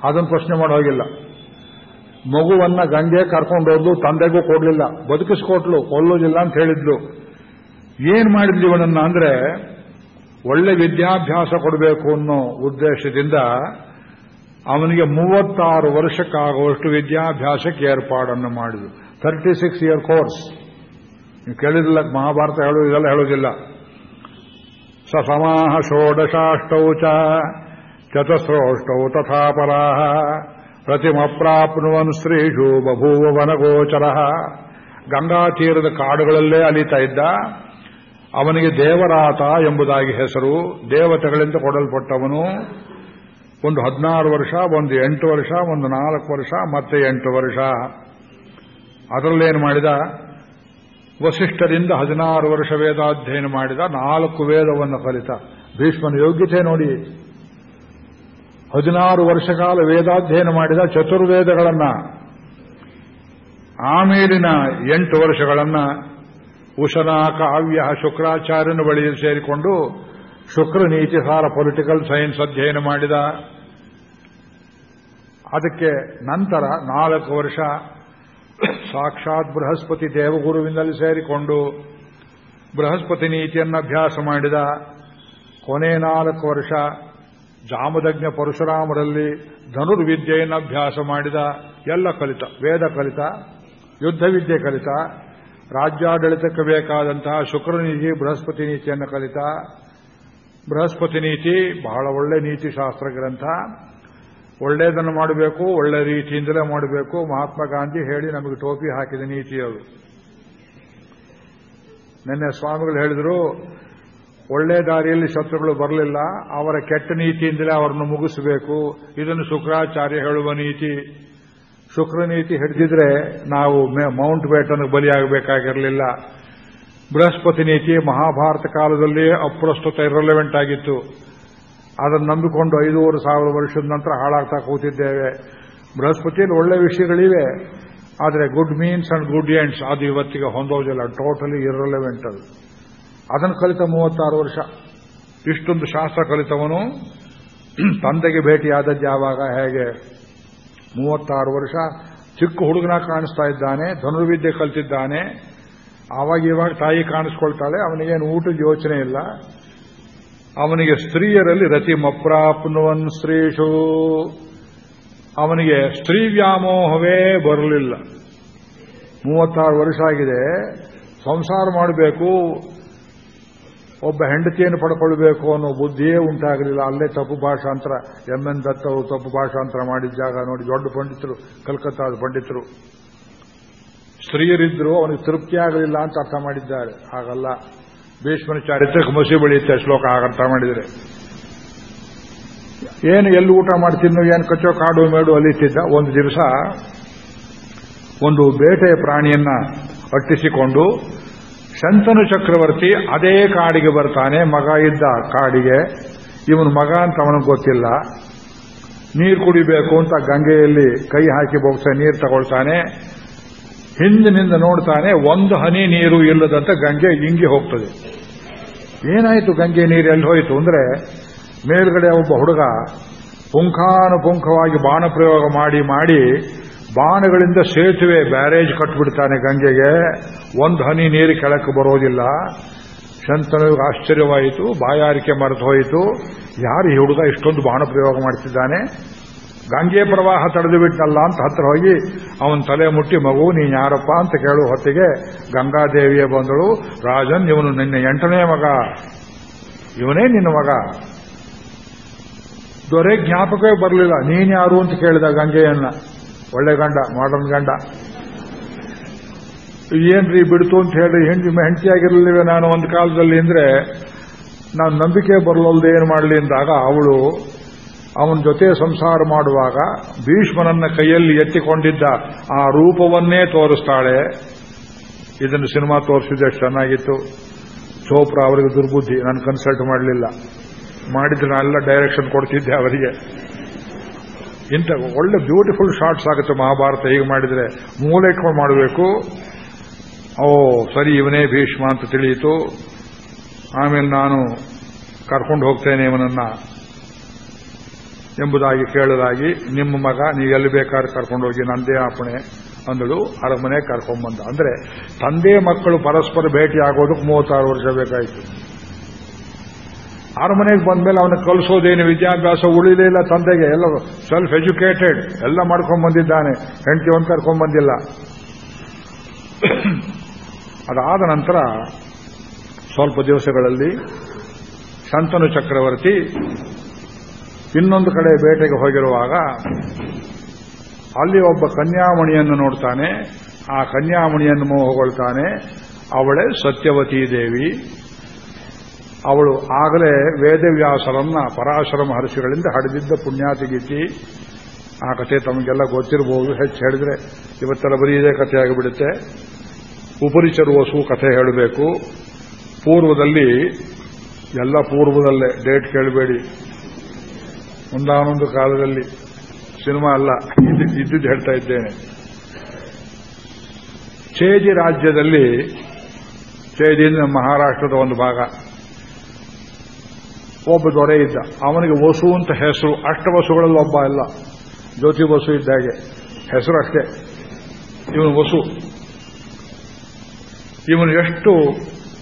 ಅದನ್ನು ಪ್ರಶ್ನೆ ಮಾಡೋ ಹೋಗಿಲ್ಲ. ಮಗುವನ್ನ ಗಂಗೆ ಕರ್ಕೊಂಡು ಹೋದ್ಲು, ತಂದೆಗೂ ಕೊಡ್ಲಿಲ್ಲ. ಬದುಕಿಸ್ಕೊಟ್ಲು ಕೊಲ್ಲೋದಿಲ್ಲ ಅಂತ ಹೇಳಿದ್ಲು. ಏನ್ ಮಾಡಿದ್ಲು ಇವನನ್ನ ಅಂದ್ರೆ ಒಳ್ಳೆ ವಿದ್ಯಾಭ್ಯಾಸ ಕೊಡಬೇಕು ಅನ್ನೋ ಉದ್ದೇಶದಿಂದ ಅವನಿಗೆ ಮೂವತ್ತಾರು ವರ್ಷಕ್ಕಾಗುವಷ್ಟು ವಿದ್ಯಾಭ್ಯಾಸಕ್ಕೆ ಏರ್ಪಾಡನ್ನು ಮಾಡಿದ್ರು. ತರ್ಟಿ ಸಿಕ್ಸ್ ಇಯರ್ ಕೋರ್ಸ್ ನೀವು ಕೇಳಿದಿಲ್ಲ ಮಹಾಭಾರತ ಹೇಳೋ ಇದೆಲ್ಲ ಹೇಳೋದಿಲ್ಲ. ಸ ಸಮಾಹ ಷೋಡಶಾಷ್ಟೌ ಚ, ಚತಸ್ರೋಷ್ಟೌ ತಥಾ ಪರಾಹ ಪ್ರತಿಮಪ್ರಾಪ್ನುವನ್ ಸ್ತ್ರೀಷು ಬಭೂವ ವನಗೋಚರ. ಗಂಗಾ ತೀರದ ಕಾಡುಗಳಲ್ಲೇ ಅಲಿತಾ ಇದ್ದ. ಅವನಿಗೆ ದೇವರಾತ ಎಂಬುದಾಗಿ ಹೆಸರು, ದೇವತೆಗಳಿಂದ ಕೊಡಲ್ಪಟ್ಟವನು. ಒಂದು ಹದಿನಾರು ವರ್ಷ, ಒಂದು ಎಂಟು ವರ್ಷ, ಒಂದು ನಾಲ್ಕು ವರ್ಷ, ಮತ್ತೆ ಎಂಟು ವರ್ಷ. ಅದರಲ್ಲೇನು ಮಾಡಿದ? ವಸಿಷ್ಠರಿಂದ ಹದಿನಾರು ವರ್ಷ ವೇದಾಧ್ಯಯನ ಮಾಡಿದ, ನಾಲ್ಕು ವೇದವನ್ನು ಕಲಿತ. ಭೀಷ್ಮನ ಯೋಗ್ಯತೆ ನೋಡಿ. ಹದಿನಾರು ವರ್ಷ ಕಾಲ ವೇದಾಧ್ಯಯನ ಮಾಡಿದ ಚತುರ್ವೇದಗಳನ್ನ. ಆಮೇಲಿನ ಎಂಟು ವರ್ಷಗಳನ್ನ ಉಶನಾ ಕಾವ್ಯ ಶುಕ್ರಾಚಾರ್ಯನ ಬಳಿಯಲ್ಲಿ ಸೇರಿಕೊಂಡು ಶುಕ್ರ ಇತಿಹಾರ ಪೊಲಿಟಿಕಲ್ ಸೈನ್ಸ್ ಅಧ್ಯಯನ ಮಾಡಿದ. ಅದಕ್ಕೆ ನಂತರ ನಾಲ್ಕು ವರ್ಷ ಸಾಕ್ಷಾತ್ ಬೃಹಸ್ಪತಿ ದೇವಗುರುವಿನಲ್ಲಿ ಸೇರಿಕೊಂಡು ಬೃಹಸ್ಪತಿ ನೀತಿಯನ್ನು ಅಭ್ಯಾಸ ಮಾಡಿದ. ಕೊನೆ ನಾಲ್ಕು ವರ್ಷ ಜಾಮದಜ್ಞ ಪರಶುರಾಮರಲ್ಲಿ ಧನುರ್ವಿದ್ಯೆಯನ್ನು ಅಭ್ಯಾಸ ಮಾಡಿದ. ಎಲ್ಲ ಕಲಿತ, ವೇದ ಕಲಿತ, ಯುದ್ಧ ವಿದ್ಯೆ ಕಲಿತ, ರಾಜ್ಯಾಡಳಿತಕ್ಕೆ ಬೇಕಾದಂತಹ ಶುಕ್ರನೀತಿ ಬೃಹಸ್ಪತಿ ನೀತಿಯನ್ನು ಕಲಿತ. ಬೃಹಸ್ಪತಿ ನೀತಿ, ಬಹಳ ಒಳ್ಳೆ ನೀತಿ ಶಾಸ್ತ್ರ ಗ್ರಂಥ. ಒಳ್ಳೆಯದನ್ನು ಮಾಡಬೇಕು, ಒಳ್ಳೆ ರೀತಿಯಿಂದಲೇ ಮಾಡಬೇಕು. ಮಹಾತ್ಮ ಗಾಂಧಿ ಹೇಳಿ ನಮಗೆ ಟೋಪಿ ಹಾಕಿದ ನೀತಿ ಅದು. ನಿನ್ನೆ ಸ್ವಾಮಿಗಳು ಹೇಳಿದರು, ಒಳ್ಳೆ ದಾರಿಯಲ್ಲಿ ಶತ್ರುಗಳು ಬರಲಿಲ್ಲ, ಅವರ ಕೆಟ್ಟ ನೀತಿಯಿಂದಲೇ ಅವರನ್ನು ಮುಗಿಸಬೇಕು. ಇದನ್ನು ಶುಕ್ರಾಚಾರ್ಯ ಹೇಳುವ ನೀತಿ. ಶುಕ್ರ ನೀತಿ ಹಿಡಿದಿದ್ರೆ ನಾವು ಮೌಂಟ್ ಬೇಟನ್ಗೆ ಬಲಿಯಾಗಬೇಕಾಗಿರಲಿಲ್ಲ. ಬೃಹಸ್ಪತಿ ನೀತಿ ಮಹಾಭಾರತ ಕಾಲದಲ್ಲಿ ಅಪ್ರಸ್ತುತ ಇರಲೆವೆಂಟ್ ಆಗಿತ್ತು. ಅದನ್ನು ನಂಬಿಕೊಂಡು ಐದೂವರೆ ಸಾವಿರ ವರ್ಷದ ನಂತರ ಹಾಳಾಗ್ತಾ ಕೂತಿದ್ದೇವೆ. ಬೃಹಸ್ಪತಿಯಲ್ಲಿ ಒಳ್ಳೆ ವಿಷಯಗಳಿವೆ. ಆದರೆ good means and good ends ಅದು ಇವತ್ತಿಗೆ ಹೊಂದೋದಿಲ್ಲ. ಟೋಟಲಿ ಇರ್ರೆಲೆವೆಂಟ್ ಅದು. ಅದನ್ನು ಕಲಿತ ಮೂವತ್ತಾರು ವರ್ಷ. ಇಷ್ಟೊಂದು ಶಾಸ್ತ್ರ ಕಲಿತವನು ತಂದೆಗೆ ಭೇಟಿಯಾದದ್ದು ಯಾವಾಗ, ಹೇಗೆ? ಮೂವತ್ತಾರು ವರ್ಷ. ಚಿಕ್ಕ ಹುಡುಗನ ಕಾಣಿಸ್ತಾ ಇದ್ದಾನೆ, ಧನುರ್ವಿದ್ಯೆ ಕಲಿತಿದ್ದಾನೆ. ಆವಾಗ ಇವಾಗ ತಾಯಿ ಕಾಣಿಸ್ಕೊಳ್ತಾಳೆ, ಅವನಿಗೇನು ಊಟದ ಯೋಚನೆ ಇಲ್ಲ. ಅವನಿಗೆ ಸ್ತ್ರೀಯರಲ್ಲಿ ರತಿ ಮಪ್ರಾಪ್ನುವನ್ ಸ್ತ್ರೀಷು. ಅವನಿಗೆ ಸ್ತ್ರೀ ವ್ಯಾಮೋಹವೇ ಬರಲಿಲ್ಲ. ಮೂವತ್ತಾರು ವರ್ಷ ಆಗಿದೆ, ಸಂಸಾರ ಮಾಡಬೇಕು, ಒಬ್ಬ ಹೆಂಡತಿಯನ್ನು ಪಡ್ಕೊಳ್ಬೇಕು ಅನ್ನೋ ಬುದ್ಧಿಯೇ ಉಂಟಾಗಲಿಲ್ಲ. ಅಲ್ಲೇ ತಪ್ಪು ಭಾಷಾಂತರ, ಎಂ ಎನ್ ದತ್ತ ಅವರು ತಪ್ಪು ಭಾಷಾಂತರ ಜಾಗ ನೋಡಿ, ದೊಡ್ಡ ಪಂಡಿತರು, ಕಲ್ಕತ್ತಾದ ಪಂಡಿತರು. ಸ್ತ್ರೀಯರಿದ್ರು, ಅವನಿಗೆ ತೃಪ್ತಿ ಆಗಲಿಲ್ಲ ಅಂತ ಅರ್ಥ ಮಾಡಿದ್ದಾರೆ. ಹಾಗಲ್ಲ. ಭೀಷ್ಮನ ಚಾರಿತ್ರಕ್ಕೆ ಮಸಿ ಬೆಳೆಯುತ್ತೆ ಶ್ಲೋಕ ಹಾಗರ್ಥ ಮಾಡಿದರೆ ಏನು ಎಲ್ಲಿ ಊಟ ಮಾಡ್ತೀನೋ ಏನು ಕಚ್ಚೋ, ಕಾಡು, ಮೇಡು ಅಲಿತಿದ್ದ ಒಂದು ದಿವಸ ಒಂದು ಬೇಟೆಯ ಪ್ರಾಣಿಯನ್ನ ಅಟ್ಟಿಸಿಕೊಂಡು ಶಂತನು ಚಕ್ರವರ್ತಿ ಅದೇ ಕಾಡಿಗೆ ಬರ್ತಾನೆ. ಮಗ ಇದ್ದ ಕಾಡಿಗೆ. ಇವನು ಮಗ ಅಂತ ಅವನಿಗೆ ಗೊತ್ತಿಲ್ಲ. ನೀರು ಕುಡಿಬೇಕು ಅಂತ ಗಂಗೆಯಲ್ಲಿ ಕೈ ಹಾಕಿ ಬೋಗ್ಸ ನೀರು ತಗೊಳ್ತಾನೆ. ಹಿಂದಿನಿಂದ ನೋಡ್ತಾನೆ, ಒಂದು ಹನಿ ನೀರು ಇಲ್ಲದಂತ ಗಂಗೆ ಇಂಗಿ ಹೋಗ್ತದೆ. ಏನಾಯ್ತು ಗಂಗೆ ನೀರು ಎಲ್ಲಿ ಹೋಯಿತು ಅಂದ್ರೆ, ಮೇಲ್ಗಡೆ ಒಬ್ಬ ಹುಡುಗ ಪುಂಖಾನುಪುಂಖವಾಗಿ ಬಾಣ ಪ್ರಯೋಗ ಮಾಡಿ ಮಾಡಿ ಬಾಣಗಳಿಂದ ಸೇತುವೆ ಬ್ಯಾರೇಜ್ ಕಟ್ಬಿಡ್ತಾನೆ ಗಂಗೆಗೆ. ಒಂದು ಹನಿ ನೀರು ಕೆಳಕ್ಕೆ ಬರೋದಿಲ್ಲ. ಶಂತನ ಆಶ್ಚರ್ಯವಾಯಿತು, ಬಾಯಾರಿಕೆ ಮರೆತು ಹೋಯಿತು ಯಾರು ಈ ಹುಡುಗ ಇಷ್ಟೊಂದು ಬಾಣ ಪ್ರಯೋಗ ಮಾಡ್ತಿದ್ದಾನೆ? ಗಂಗೆ ಪ್ರವಾಹ ತಡೆದು ಬಿಟ್ಟಲ್ಲ ಅಂತ ಹತ್ರ ಹೋಗಿ ಅವನ ತಲೆ ಮುಟ್ಟಿ ಮಗು, ನೀನ್ ಯಾರಪ್ಪ ಅಂತ ಕೇಳುವ ಹೊತ್ತಿಗೆ ಗಂಗಾದೇವಿಯೇ ಬಂದಳು. ರಾಜನ್, ಇವನು ನಿನ್ನ ಎಂಟನೇ ಮಗ. ಇವನೇ ನಿನ್ನ ಮಗ. ದೊರೆ ಜ್ಞಾಪಕವೇ ಬರಲಿಲ್ಲ. ನೀನ್ ಯಾರು ಅಂತ ಕೇಳಿದ ಗಂಗೆಯನ್ನ. ಒಳ್ಳೆ ಗಂಡ ಮಾಡರ್ನ್ ಗಂಡ. ಏನ್ರಿ ಬಿಡ್ತು ಅಂತ ಹೇಳಿ ಹೆಂಡಿ ಹೆಂಡತಿಯಾಗಿರ್ಲಿಲ್ಲ ನಾನು ಒಂದು ಕಾಲದಲ್ಲಿ ಅಂದ್ರೆ, ನಾನು ನಂಬಿಕೆ ಬರಲಲ್ದು ಏನು ಮಾಡಲಿ ಅಂದಾಗ ಅವಳು ಅವನ ಜೊತೆ ಸಂಸಾರ ಮಾಡುವಾಗ ಭೀಷ್ಮನನ್ನ ಕೈಯಲ್ಲಿ ಎತ್ತಿಕೊಂಡಿದ್ದ ಆ ರೂಪವನ್ನೇ ತೋರಿಸ್ತಾಳೆ. ಇದನ್ನು ಸಿನಿಮಾ ತೋರಿಸಿದ್ದೆ ಚೆನ್ನಾಗಿತ್ತು. ಚೋಪ್ರಾ ಅವರಿಗೆ ದುರ್ಬುದ್ಧಿ, ನಾನು ಕನ್ಸಲ್ಟ್ ಮಾಡಲಿಲ್ಲ. ಮಾಡಿದ್ರೆ ನಾನೆಲ್ಲ ಡೈರೆಕ್ಷನ್ ಕೊಡ್ತಿದ್ದೆ ಅವರಿಗೆ. ಇಂಥ ಒಳ್ಳೆ ಬ್ಯೂಟಿಫುಲ್ ಶಾರ್ಟ್ಸ್ ಆಗುತ್ತೆ ಮಹಾಭಾರತ. ಹೀಗೆ ಮಾಡಿದ್ರೆ ಮೂಲೆ ಇಟ್ಕೊಂಡು ಮಾಡಬೇಕು. ಓ, ಸರಿ, ಇವನೇ ಭೀಷ್ಮ ಅಂತ ತಿಳಿಯಿತು. ಆಮೇಲೆ ನಾನು ಕರ್ಕೊಂಡು ಹೋಗ್ತೇನೆ ಇವನನ್ನ. ಎಂಬುದಾಗಿ ಕೇಳಲಾಗಿ, ನಿಮ್ಮ ಮಗ ನೀವು ಎಲ್ಲಿ ಬೇಕಾದ್ರೆ ಕರ್ಕೊಂಡೋಗಿ ನಂದೇ ಆಪಣೆ ಅಂದಳು ಅರಮನೆ ಕರ್ಕೊಂಡ್ಬಂದ ಅಂದ್ರೆ ತಂದೆ ಮಕ್ಕಳು ಪರಸ್ಪರ ಭೇಟಿ ಆಗೋದಕ್ಕೆ ಮೂವತ್ತಾರು ವರ್ಷ ಬೇಕಾಯಿತು. ಅರಮನೆಗೆ ಬಂದ್ಮೇಲೆ ಅವನ ಕಲಿಸೋದೇನು ವಿದ್ಯಾಭ್ಯಾಸ ಉಳಿಲೇ ಇಲ್ಲ ತಂದೆಗೆ, ಎಲ್ಲ ಸೆಲ್ಫ್ ಎಜುಕೇಟೆಡ್ ಎಲ್ಲ ಮಾಡ್ಕೊಂಡ್ ಬಂದಿದ್ದಾನೆ, ಹೆಂಡತಿ ಒಂದು ಕರ್ಕೊಂಡ್ ಬಂದಿಲ್ಲ. ಅದಾದ ನಂತರ ಸ್ವಲ್ಪ ದಿವಸಗಳಲ್ಲಿ ಶಂತನು ಚಕ್ರವರ್ತಿ ಇನ್ನೊಂದು ಕಡೆ ಬೇಟೆಗೆ ಹೋಗಿರುವಾಗ ಅಲ್ಲಿ ಒಬ್ಬ ಕನ್ಯಾಮಣಿಯನ್ನು ನೋಡ್ತಾನೆ. ಆ ಕನ್ಯಾಮಣಿಯನ್ನು ಮೋಹಗೊಳ್ತಾನೆ. ಅವಳೇ ಸತ್ಯವತಿ ದೇವಿ. ಅವಳು ಆಗಲೇ ವೇದವ್ಯಾಸರನ್ನ ಪರಾಶರ ಮಹರ್ಷಿಗಳಿಂದ ಹಡೆದಿದ್ದ ಪುಣ್ಯಾತಿಗೀತಿ ಆ ಕಥೆ ತಮಗೆಲ್ಲ ಗೊತ್ತಿರಬಹುದು ಹೆಚ್ಚು ಹೇಳಿದ್ರೆ ಇವತ್ತೆಲ್ಲ ಬರೀ ಇದೇ ಕಥೆ ಆಗಿಬಿಡುತ್ತೆ. ಉಪರಿಚರುವಸು ಕಥೆ ಹೇಳಬೇಕು. ಪೂರ್ವದಲ್ಲಿ, ಎಲ್ಲ ಪೂರ್ವದಲ್ಲೇ, ಡೇಟ್ ಕೇಳಬೇಡಿ. ಒಂದಾನೊಂದು ಕಾಲದಲ್ಲಿ ಸಿನಿಮಾ ಅಲ್ಲ ಇದ್ದಿದ್ದು ಹೇಳ್ತಾ ಇದ್ದೇನೆ. ಚೇದಿ ರಾಜ್ಯದಲ್ಲಿ ಚೇದಿ ಮಹಾರಾಷ್ಟ್ರದ ಒಂದು ಭಾಗ. ಒಬ್ಬ ದೊರೆ ಇದ್ದ, ಅವನಿಗೆ ವಸು ಅಂತ ಹೆಸರು, ಅಷ್ಟ ವಸುಗಳಲ್ಲಿ ಒಬ್ಬ ಇಲ್ಲ ಜ್ಯೋತಿ ವಸು ಇದ್ದಾಗೆ ಹೆಸರು ಅಷ್ಟೇ. ಇವನು ವಸು. ಇವನು ಎಷ್ಟು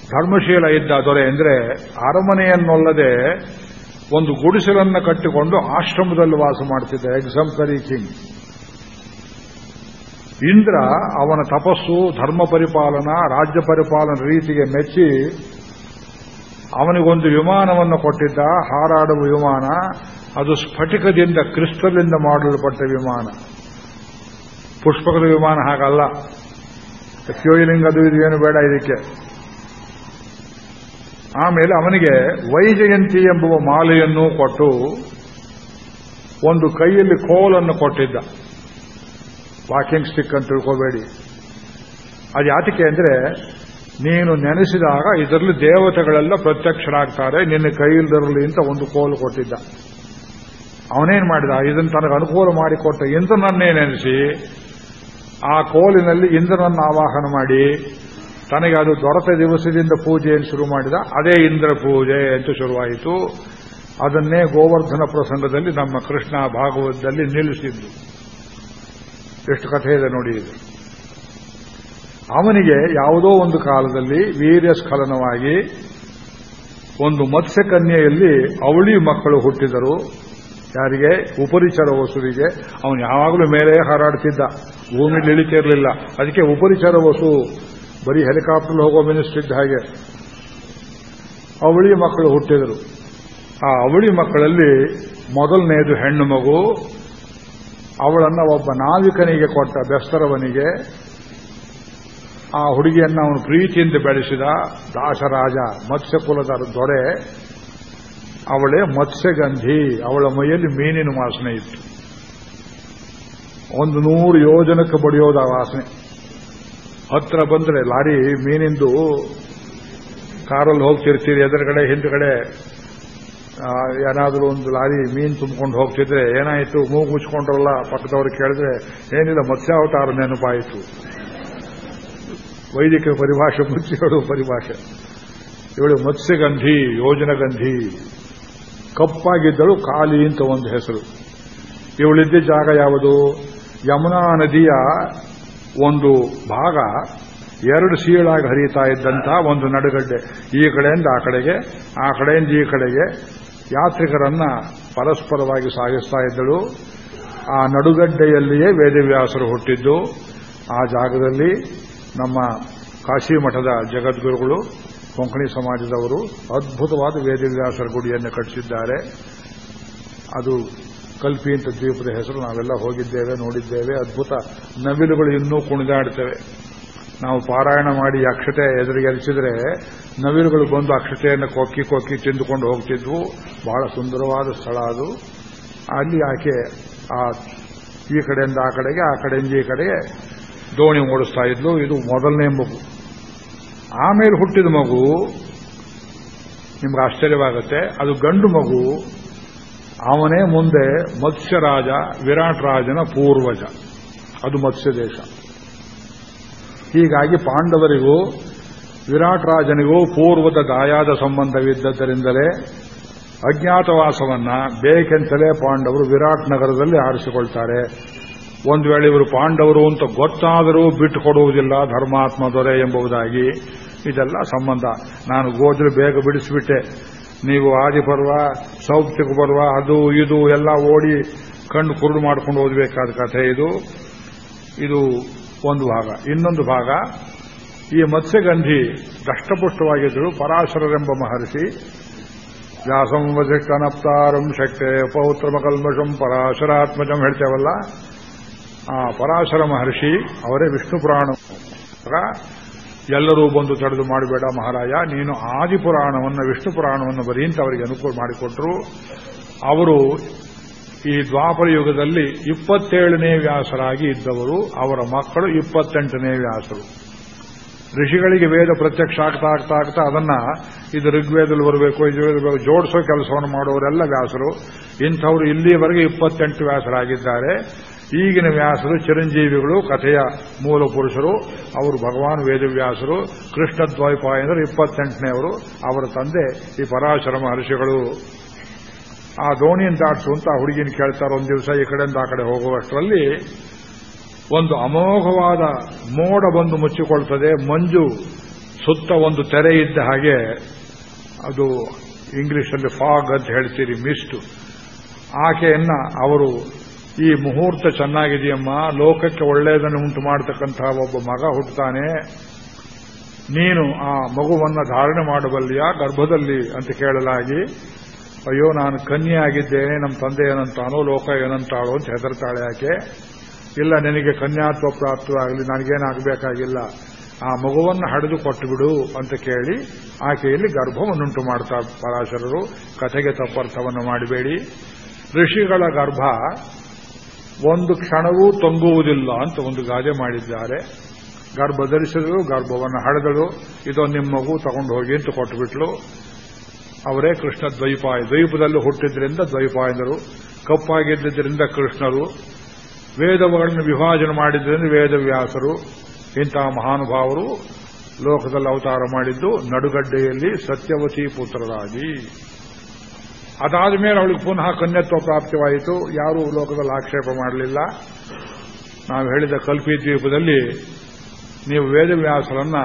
ಧರ್ಮಶೀಲ ಇದ್ದ ದೊರೆ ಅಂದರೆ ಅರಮನೆಯನ್ನೊಲ್ಲದೆ ಒಂದು ಗುಡಿಸಲನ್ನು ಕಟ್ಟಿಕೊಂಡು ಆಶ್ರಮದಲ್ಲಿ ವಾಸ ಮಾಡ್ತಿದ್ದ ಎಕ್ಸಾಂಪರಿ ಕಿಂಗ್ ಇಂದ್ರ ಅವನ ತಪಸ್ಸು, ಧರ್ಮ ಪರಿಪಾಲನಾ, ರಾಜ್ಯ ಪರಿಪಾಲನ ರೀತಿಗೆ ಮೆಚ್ಚಿ ಅವನಿಗೊಂದು ವಿಮಾನವನ್ನು ಕೊಟ್ಟಿದ್ದ, ಹಾರಾಡುವ ವಿಮಾನ. ಅದು ಸ್ಫಟಿಕದಿಂದ ಕ್ರಿಸ್ಟಲ್ನಿಂದ ಮಾಡಲ್ಪಟ್ಟ ವಿಮಾನ. ಪುಷ್ಪಕದ ವಿಮಾನ ಹಾಗಲ್ಲ. ಕ್ಯೋಯಿಲಿಂಗ್ ಅದು ಇದು ಏನು ಬೇಡ ಇದಕ್ಕೆ. ಆಮೇಲೆ ಅವನಿಗೆ ವೈಜಯಂತಿ ಎಂಬುವ ಮಾಲೆಯನ್ನು ಕೊಟ್ಟು ಒಂದು ಕೈಯಲ್ಲಿ ಕೋಲನ್ನು ಕೊಟ್ಟಿದ್ದ. ವಾಕಿಂಗ್ ಸ್ಟಿಕ್ ಅಂತ ತಿಳ್ಕೋಬೇಡಿ. ಅದು ಯಾತಿಕೆ ಅಂದ್ರೆ ನೀನು ನೆನೆಸಿದಾಗ ಇದರಲ್ಲಿ ದೇವತೆಗಳೆಲ್ಲ ಪ್ರತ್ಯಕ್ಷರಾಗ್ತಾರೆ, ನಿನ್ನ ಕೈಯಿಲ್ದಿರಲಿ ಅಂತ ಒಂದು ಕೋಲು ಕೊಟ್ಟಿದ್ದ. ಅವನೇನ್ ಮಾಡಿದ? ಇದನ್ನು ತನಗೆ ಅನುಕೂಲ ಮಾಡಿಕೊಟ್ಟ ಇಂದ್ರನನ್ನೇ ನೆನೆಸಿ, ಆ ಕೋಲಿನಲ್ಲಿ ಇಂದ್ರನನ್ನು ಆವಾಹನ ಮಾಡಿ ತನಗೆ ಅದು ದೊರೆತ ದಿವಸದಿಂದ ಪೂಜೆಯನ್ನು ಶುರು ಮಾಡಿದ, ಅದೇ ಇಂದ್ರ ಪೂಜೆ ಅಂತ ಶುರುವಾಯಿತು. ಅದನ್ನೇ ಗೋವರ್ಧನ ಪ್ರಸಂಗದಲ್ಲಿ ನಮ್ಮ ಕೃಷ್ಣ ಭಾಗವತದಲ್ಲಿ ನಿಲ್ಲಿಸಿದ್ದು. ಎಷ್ಟು ಕಥೆ ಇದೆ ನೋಡಿ ಇದು. ಅವನಿಗೆ ಯಾವುದೋ ಒಂದು ಕಾಲದಲ್ಲಿ ವೀರ್ಯಸ್ಖಲನವಾಗಿ ಒಂದು ಮತ್ಸ್ಯಕನ್ಯೆಯಲ್ಲಿ ಅವಳಿ ಮಕ್ಕಳು ಹುಟ್ಟಿದರು. ಯಾರಿಗೆ? ಉಪರಿಚರ ವಸುವಿಗೆ. ಅವನು ಯಾವಾಗಲೂ ಮೇಲೆ ಹಾರಾಡ್ತಿದ್ದ. ಭೂಮಿಯಲ್ಲಿ ಇಳಿತಿರಲಿಲ್ಲ ಅದಕ್ಕೆ ಉಪರಿಚರ ವಸು ಬರೀ ಹೆಲಿಕಾಪ್ಟರ್ ಹೋಗೋ ಮಿನಿಸ್ಟ್ರಿದ್ದ ಹಾಗೆ. ಅವಳಿ ಮಕ್ಕಳು ಹುಟ್ಟಿದರು. ಆ ಅವಳಿ ಮಕ್ಕಳಲ್ಲಿ ಮೊದಲನೆಯದು ಹೆಣ್ಣು ಮಗು, ಅವಳನ್ನ ಒಬ್ಬ ನಾವಿಕನಿಗೆ ಕೊಟ್ಟ ಬೆಸ್ತರವನಿಗೆ ಆ ಹುಡುಗಿಯನ್ನು ಅವನು ಪ್ರೀತಿಯಿಂದ ಬೆಳೆಸಿದ ದಾಸರಾಜ, ಮತ್ಸ್ಯಕುಲದ ದೊರೆ, ಅವಳೇ ಮತ್ಸ್ಯಗಂಧಿ, ಅವಳ ಮೈಯಲ್ಲಿ ಮೀನಿನ ವಾಸನೆ ಇತ್ತು. ಒಂದು ನೂರು ಯೋಜನಕ್ಕೆ ಬಡಿಯೋದು ಆ ವಾಸನೆ. ಹತ್ರ ಬಂದ್ರೆ ಲಾರಿ ಮೀನಿಂದು ಕಾರಲ್ಲಿ ಹೋಗ್ತಿರ್ತೀರಿ ಎದುರುಗಡೆ, ಹಿಂದ್ಗಡೆ ಏನಾದರೂ ಒಂದು ಲಾರಿ ಮೀನು ತುಂಬಿಕೊಂಡು ಹೋಗ್ತಿದ್ರೆ ಏನಾಯಿತು? ಮೂಗು ಮುಚ್ಕೊಂಡ್ರಲ್ಲ ಪಕ್ಕದವ್ರು ಕೇಳಿದ್ರೆ, ಏನಿಲ್ಲ, ಮತ್ಸ್ಯಾವತಾರ ನೆನಪಾಯಿತು. ವೈದಿಕ ಪರಿಭಾಷೆ ಮುಚ್ಚಿ ಹೇಳುವ ಪರಿಭಾಷೆ. ಇವಳು ಮತ್ಸ್ಯಗಂಧಿ, ಯೋಜನಗಂಧಿ. ಕಪ್ಪಾಗಿದ್ದಳು ಖಾಲಿ ಅಂತ ಒಂದು ಹೆಸರು. ಇವಳಿದ್ದ ಜಾಗ ಯಾವುದು? ಯಮುನಾ ನದಿಯ ಒಂದು ಭಾಗ ಎರಡು ಸೀಳಾಗಿ ಹರಿತಾ ಇದ್ದಂತಹ ಒಂದು ನಡುಗಡ್ಡೆ. ಈ ಕಡೆಯಿಂದ ಆ ಕಡೆಗೆ, ಆ ಕಡೆಯಿಂದ ಈ ಕಡೆಗೆ ಯಾತ್ರಿಕರನ್ನ ಪರಸ್ಪರವಾಗಿ ಸಾಗಿಸ್ತಾ ಇದ್ದಳು. ಆ ನಡುಗಡ್ಡೆಯಲ್ಲಿಯೇ ವೇದವ್ಯಾಸರು ಹುಟ್ಟಿದ್ದು. ಆ ಜಾಗದಲ್ಲಿ ನಮ್ಮ ಕಾಶಿ ಮಠದ ಜಗದ್ಗುರುಗಳು, ಕೊಂಕಣಿ ಸಮಾಜದವರು ಅದ್ಭುತವಾದ ವೇದವ್ಯಾಸರ ಗುಡಿಯನ್ನು ಕಟ್ಟಿಸಿದ್ದಾರೆ. ಅದು ಕಲ್ಪಿ ಅಂತ ದ್ವೀಪದ ಹೆಸರು ನಾವೆಲ್ಲ ಹೋಗಿದ್ದೇವೆ, ನೋಡಿದ್ದೇವೆ. ಅದ್ಭುತ ನವಿಲುಗಳು ಇನ್ನೂ ಕುಣಿದಾಡ್ತೇವೆ. ನಾವು ಪಾರಾಯಣ ಮಾಡಿ ಅಕ್ಷತೆ ಎದುರಿಗೆ ಎರಿಸಿದ್ರೆ ನವಿಲುಗಳು ಬಂದು ಅಕ್ಷತೆಯನ್ನು ಕೊಕ್ಕಿ ಕೊಕ್ಕಿ ತಿಂದುಕೊಂಡು ಹೋಗ್ತಿದ್ವು. ಬಹಳ ಸುಂದರವಾದ ಸ್ಥಳ ಅದು. ಅಲ್ಲಿ ಆಕೆ ಆ ಈ ಕಡೆಯಿಂದ ಆ ಕಡೆಗೆ, ಆ ಕಡೆಯಿಂದ ಈ ಕಡೆಗೆ ದೋಣಿ ಓಡಿಸ್ತಾ ಇದ್ಲು. ಇದು ಮೊದಲನೇ ಮಗು. ಆಮೇಲೆ ಹುಟ್ಟಿದ ಮಗು, ನಿಮ್ಗೆ ಆಶ್ಚರ್ಯವಾಗುತ್ತೆ, ಅದು ಗಂಡು ಮಗು. ಅವನೇ ಮುಂದೆ ಮತ್ಸ್ಯರಾಜ ವಿರಾಟ್ ರಾಜನ ಪೂರ್ವಜ. ಅದು ಮತ್ಸ್ಯ ದೇಶ ಹೀಗಾಗಿ ಪಾಂಡವರಿಗೂ ವಿರಾಟ್ ರಾಜನಿಗೂ ಪೂರ್ವದ ದಾಯಾದ ಸಂಬಂಧವಿದ್ದದರಿಂದಲೇ ಅಜ್ಞಾತವಾಸವನ್ನ ಬೇಕೆಂತಲೇ ಪಾಂಡವರು ವಿರಾಟ್ ನಗರದಲ್ಲಿ ಆರಿಸಿಕೊಳ್ತಾರೆ. ಒಂದು ವೇಳೆ ಇವರು ಪಾಂಡವರು ಅಂತ ಗೊತ್ತಾದರೂ ಬಿಟ್ಟು ಕೊಡುವುದಿಲ್ಲ, ಧರ್ಮಾತ್ಮ ದೊರೆ ಎಂಬುದಾಗಿ ಇದೆಲ್ಲ ಸಂಬಂಧ. ನಾನು ಗೋಜರು ಬೇಗ ಬಿಡಿಸಿಬಿಟ್ಟೆ. ನೀವು ಆದಿಪರ್ವ ಸೌಪ್ತಿಕ ಪರ್ವ ಅದು, ಇದು ಎಲ್ಲ ಓಡಿ ಕಣ್ಣು ಕುರುಡು ಮಾಡ್ಕೊಂಡು ಓದಬೇಕಾದ ಕಥೆ ಇದು. ಇದು ಒಂದು ಭಾಗ. ಇನ್ನೊಂದು ಭಾಗ, ಈ ಮತ್ಸ್ಯಗಂಧಿ ದಷ್ಟಪುಷ್ಟವಾಗಿದ್ದರು ಪರಾಶರರೆಂಬ ಮಹರ್ಷಿ, ವ್ಯಾಸಂ ವಸಿಷ್ಠನಪ್ತಾರಂ ಶಕ್ತೆ ಪೌತ್ರಮಕಲ್ಮಷಂ ಪರಾಶರಾತ್ಮಜಂ ಹೇಳ್ತೇವಲ್ಲ. ಆ ಪರಾಶರ ಮಹರ್ಷಿ, ಅವರೇ ವಿಷ್ಣು ಪುರಾಣ ಎಲ್ಲರೂ ಬಂದು ತಡೆದು ಮಾಡಬೇಡ ಮಹಾರಾಯ. ನೀನು ಆದಿಪುರಾಣವನ್ನು ವಿಷ್ಣು ಪುರಾಣವನ್ನು ಬರೀ ಅಂತ ಅವರಿಗೆ ಅನುಕೂಲ ಮಾಡಿಕೊಟ್ರು. ಅವರು ಈ ದ್ವಾಪರ ಯುಗದಲ್ಲಿ ಇಪ್ಪತ್ತೇಳನೇ ವ್ಯಾಸರಾಗಿ ಇದ್ದವರು. ಅವರ ಮಕ್ಕಳು ಇಪ್ಪತ್ತೆಂಟನೇ ವ್ಯಾಸರು. ಋಷಿಗಳಿಗೆ ವೇದ ಪ್ರತ್ಯಕ್ಷ ಆಗ್ತಾ ಆಗ್ತಾ ಆಗ್ತಾ ಅದನ್ನ ಇದು ಋಗ್ವೇದದಲ್ಲಿ ಬರಬೇಕು, ಇದು ಜೋಡಿಸೋ ಕೆಲಸವನ್ನು ಮಾಡುವವರೆಲ್ಲ ವ್ಯಾಸರು. ಇಂಥವರು ಇಲ್ಲಿಯವರೆಗೆ ಇಪ್ಪತ್ತೆಂಟು ವ್ಯಾಸರಾಗಿದ್ದಾರೆ. ಈಗಿನ ವ್ಯಾಸರು ಚಿರಂಜೀವಿಗಳು, ಕಥೆಯ ಮೂಲ ಪುರುಷರು, ಅವರು ಭಗವಾನ್ ವೇದವ್ಯಾಸರು, ಕೃಷ್ಣ ದ್ವೈಪಾಯಂದರು ಇಪ್ಪತ್ತೆಂಟನೆಯವರು ಅವರ ತಂದೆ ಈ ಪರಾಶರ ಮಹರ್ಷಿಗಳು ಆ ದೋಣಿಯನ್ನು ದಾಟಿಸು ಅಂತ ಹುಡುಗಿನ ಕೇಳ್ತಾರೆ, ಒಂದು ದಿವಸ ಈ ಕಡೆಯಿಂದ ಆ ಕಡೆ ಹೋಗುವಷ್ಟರಲ್ಲಿ ಒಂದು ಅಮೋಘವಾದ ಮೋಡ ಬಂದು ಮುಚ್ಚಿಕೊಳ್ತದೆ, ಮಂಜು ಸುತ್ತ ಒಂದು ತೆರೆ ಇದ್ದ ಹಾಗೆ, ಅದು ಇಂಗ್ಲಿಷಲ್ಲಿ ಫಾಗ್ ಅಂತ ಹೇಳ್ತೀರಿ, ಮಿಸ್ಟ್. ಆಕೆಯನ್ನ ಅವರು ಈ ಮುಹೂರ್ತ ಚೆನ್ನಾಗಿದೆಯಮ್ಮ, ಲೋಕಕ್ಕೆ ಒಳ್ಳೆಯದನ್ನು ಉಂಟು ಮಾಡತಕ್ಕಂತಹ ಒಬ್ಬ ಮಗ ಹುಟ್ಟುತ್ತಾನೆ. ನೀನು ಆ ಮಗುವನ್ನು ಧಾರಣೆ ಮಾಡಬಲ್ಲಿಯಾ ಗರ್ಭದಲ್ಲಿ ಅಂತ ಕೇಳಲಾಗಿ, ಅಯ್ಯೋ, ನಾನು ಕನ್ಯೆ ಆಗಿದ್ದೇನೆ ನಮ್ಮ ತಂದೆ ಏನಂತಾನೋ, ಲೋಕ ಏನಂತಾಳೋ ಅಂತ ಹೆದರ್ತಾಳೆ ಯಾಕೆ? ಇಲ್ಲ, ನಿನಗೆ ಕನ್ಯಾತ್ವ ಪ್ರಾಪ್ತವಾಗಲಿ ನನಗೇನಾಗಬೇಕಾಗಿಲ್ಲ. ಆ ಮಗುವನ್ನು ಹಡೆದು ಕೊಟ್ಟು ಬಿಡು ಅಂತ ಕೇಳಿ, ಆಕೆಯಲ್ಲಿ ಗರ್ಭವನ್ನುಂಟು ಮಾಡ್ತಾರೆ ಪರಾಶರರು, ಕಥೆಗೆ ತಪ್ಪರ್ಥವನ್ನು ಮಾಡಬೇಡಿ. ಋಷಿಗಳ ಗರ್ಭ ಒಂದು ಕ್ಷಣವೂ ತೊಂಗುವುದಿಲ್ಲ ಅಂತ ಒಂದು ಗಾದೆ ಮಾಡಿದ್ದಾರೆ. ಗರ್ಭ ಧರಿಸಿದಳು ಗರ್ಭವನ್ನು ಹಡೆದಳು ಇದೋ ನಿಮ್ಮ ಮಗು ತಗೊಂಡು ಹೋಗಿ ಅಂತ ಕೊಟ್ಟುಬಿಟ್ಲು. ಅವರೇ ಕೃಷ್ಣ ದ್ವೈಪಾಯ. ದ್ವೀಪದಲ್ಲಿ ಹುಟ್ಟಿದ್ರಿಂದ ದ್ವೈಪಾಯನರು ಕಪ್ಪಾಗಿದ್ದರಿಂದ ಕೃಷ್ಣರು. ವೇದಗಳನ್ನು ವಿಭಾಜನೆ ಮಾಡಿದ್ದರಿಂದ ವೇದವ್ಯಾಸರು. ಇಂತಹ ಮಹಾನುಭಾವರು ಲೋಕದಲ್ಲಿ ಅವತಾರ ಮಾಡಿದ್ದು ನಡುಗಡ್ಡೆಯಲ್ಲಿ ಸತ್ಯವತಿ ಪುತ್ರರಾಗಿ. ಅದಾದ ಮೇಲೆ ಅವಳಿಗೆ ಪುನಃ ಕನ್ಯತ್ವ ಪ್ರಾಪ್ತಿವಾಯಿತು. ಯಾರೂ ಲೋಕದಲ್ಲಿ ಆಕ್ಷೇಪ ಮಾಡಲಿಲ್ಲ. ನಾವು ಹೇಳಿದ ಕಲ್ಪಿ ದ್ವೀಪದಲ್ಲಿ ನೀವು ವೇದವ್ಯಾಸರನ್ನ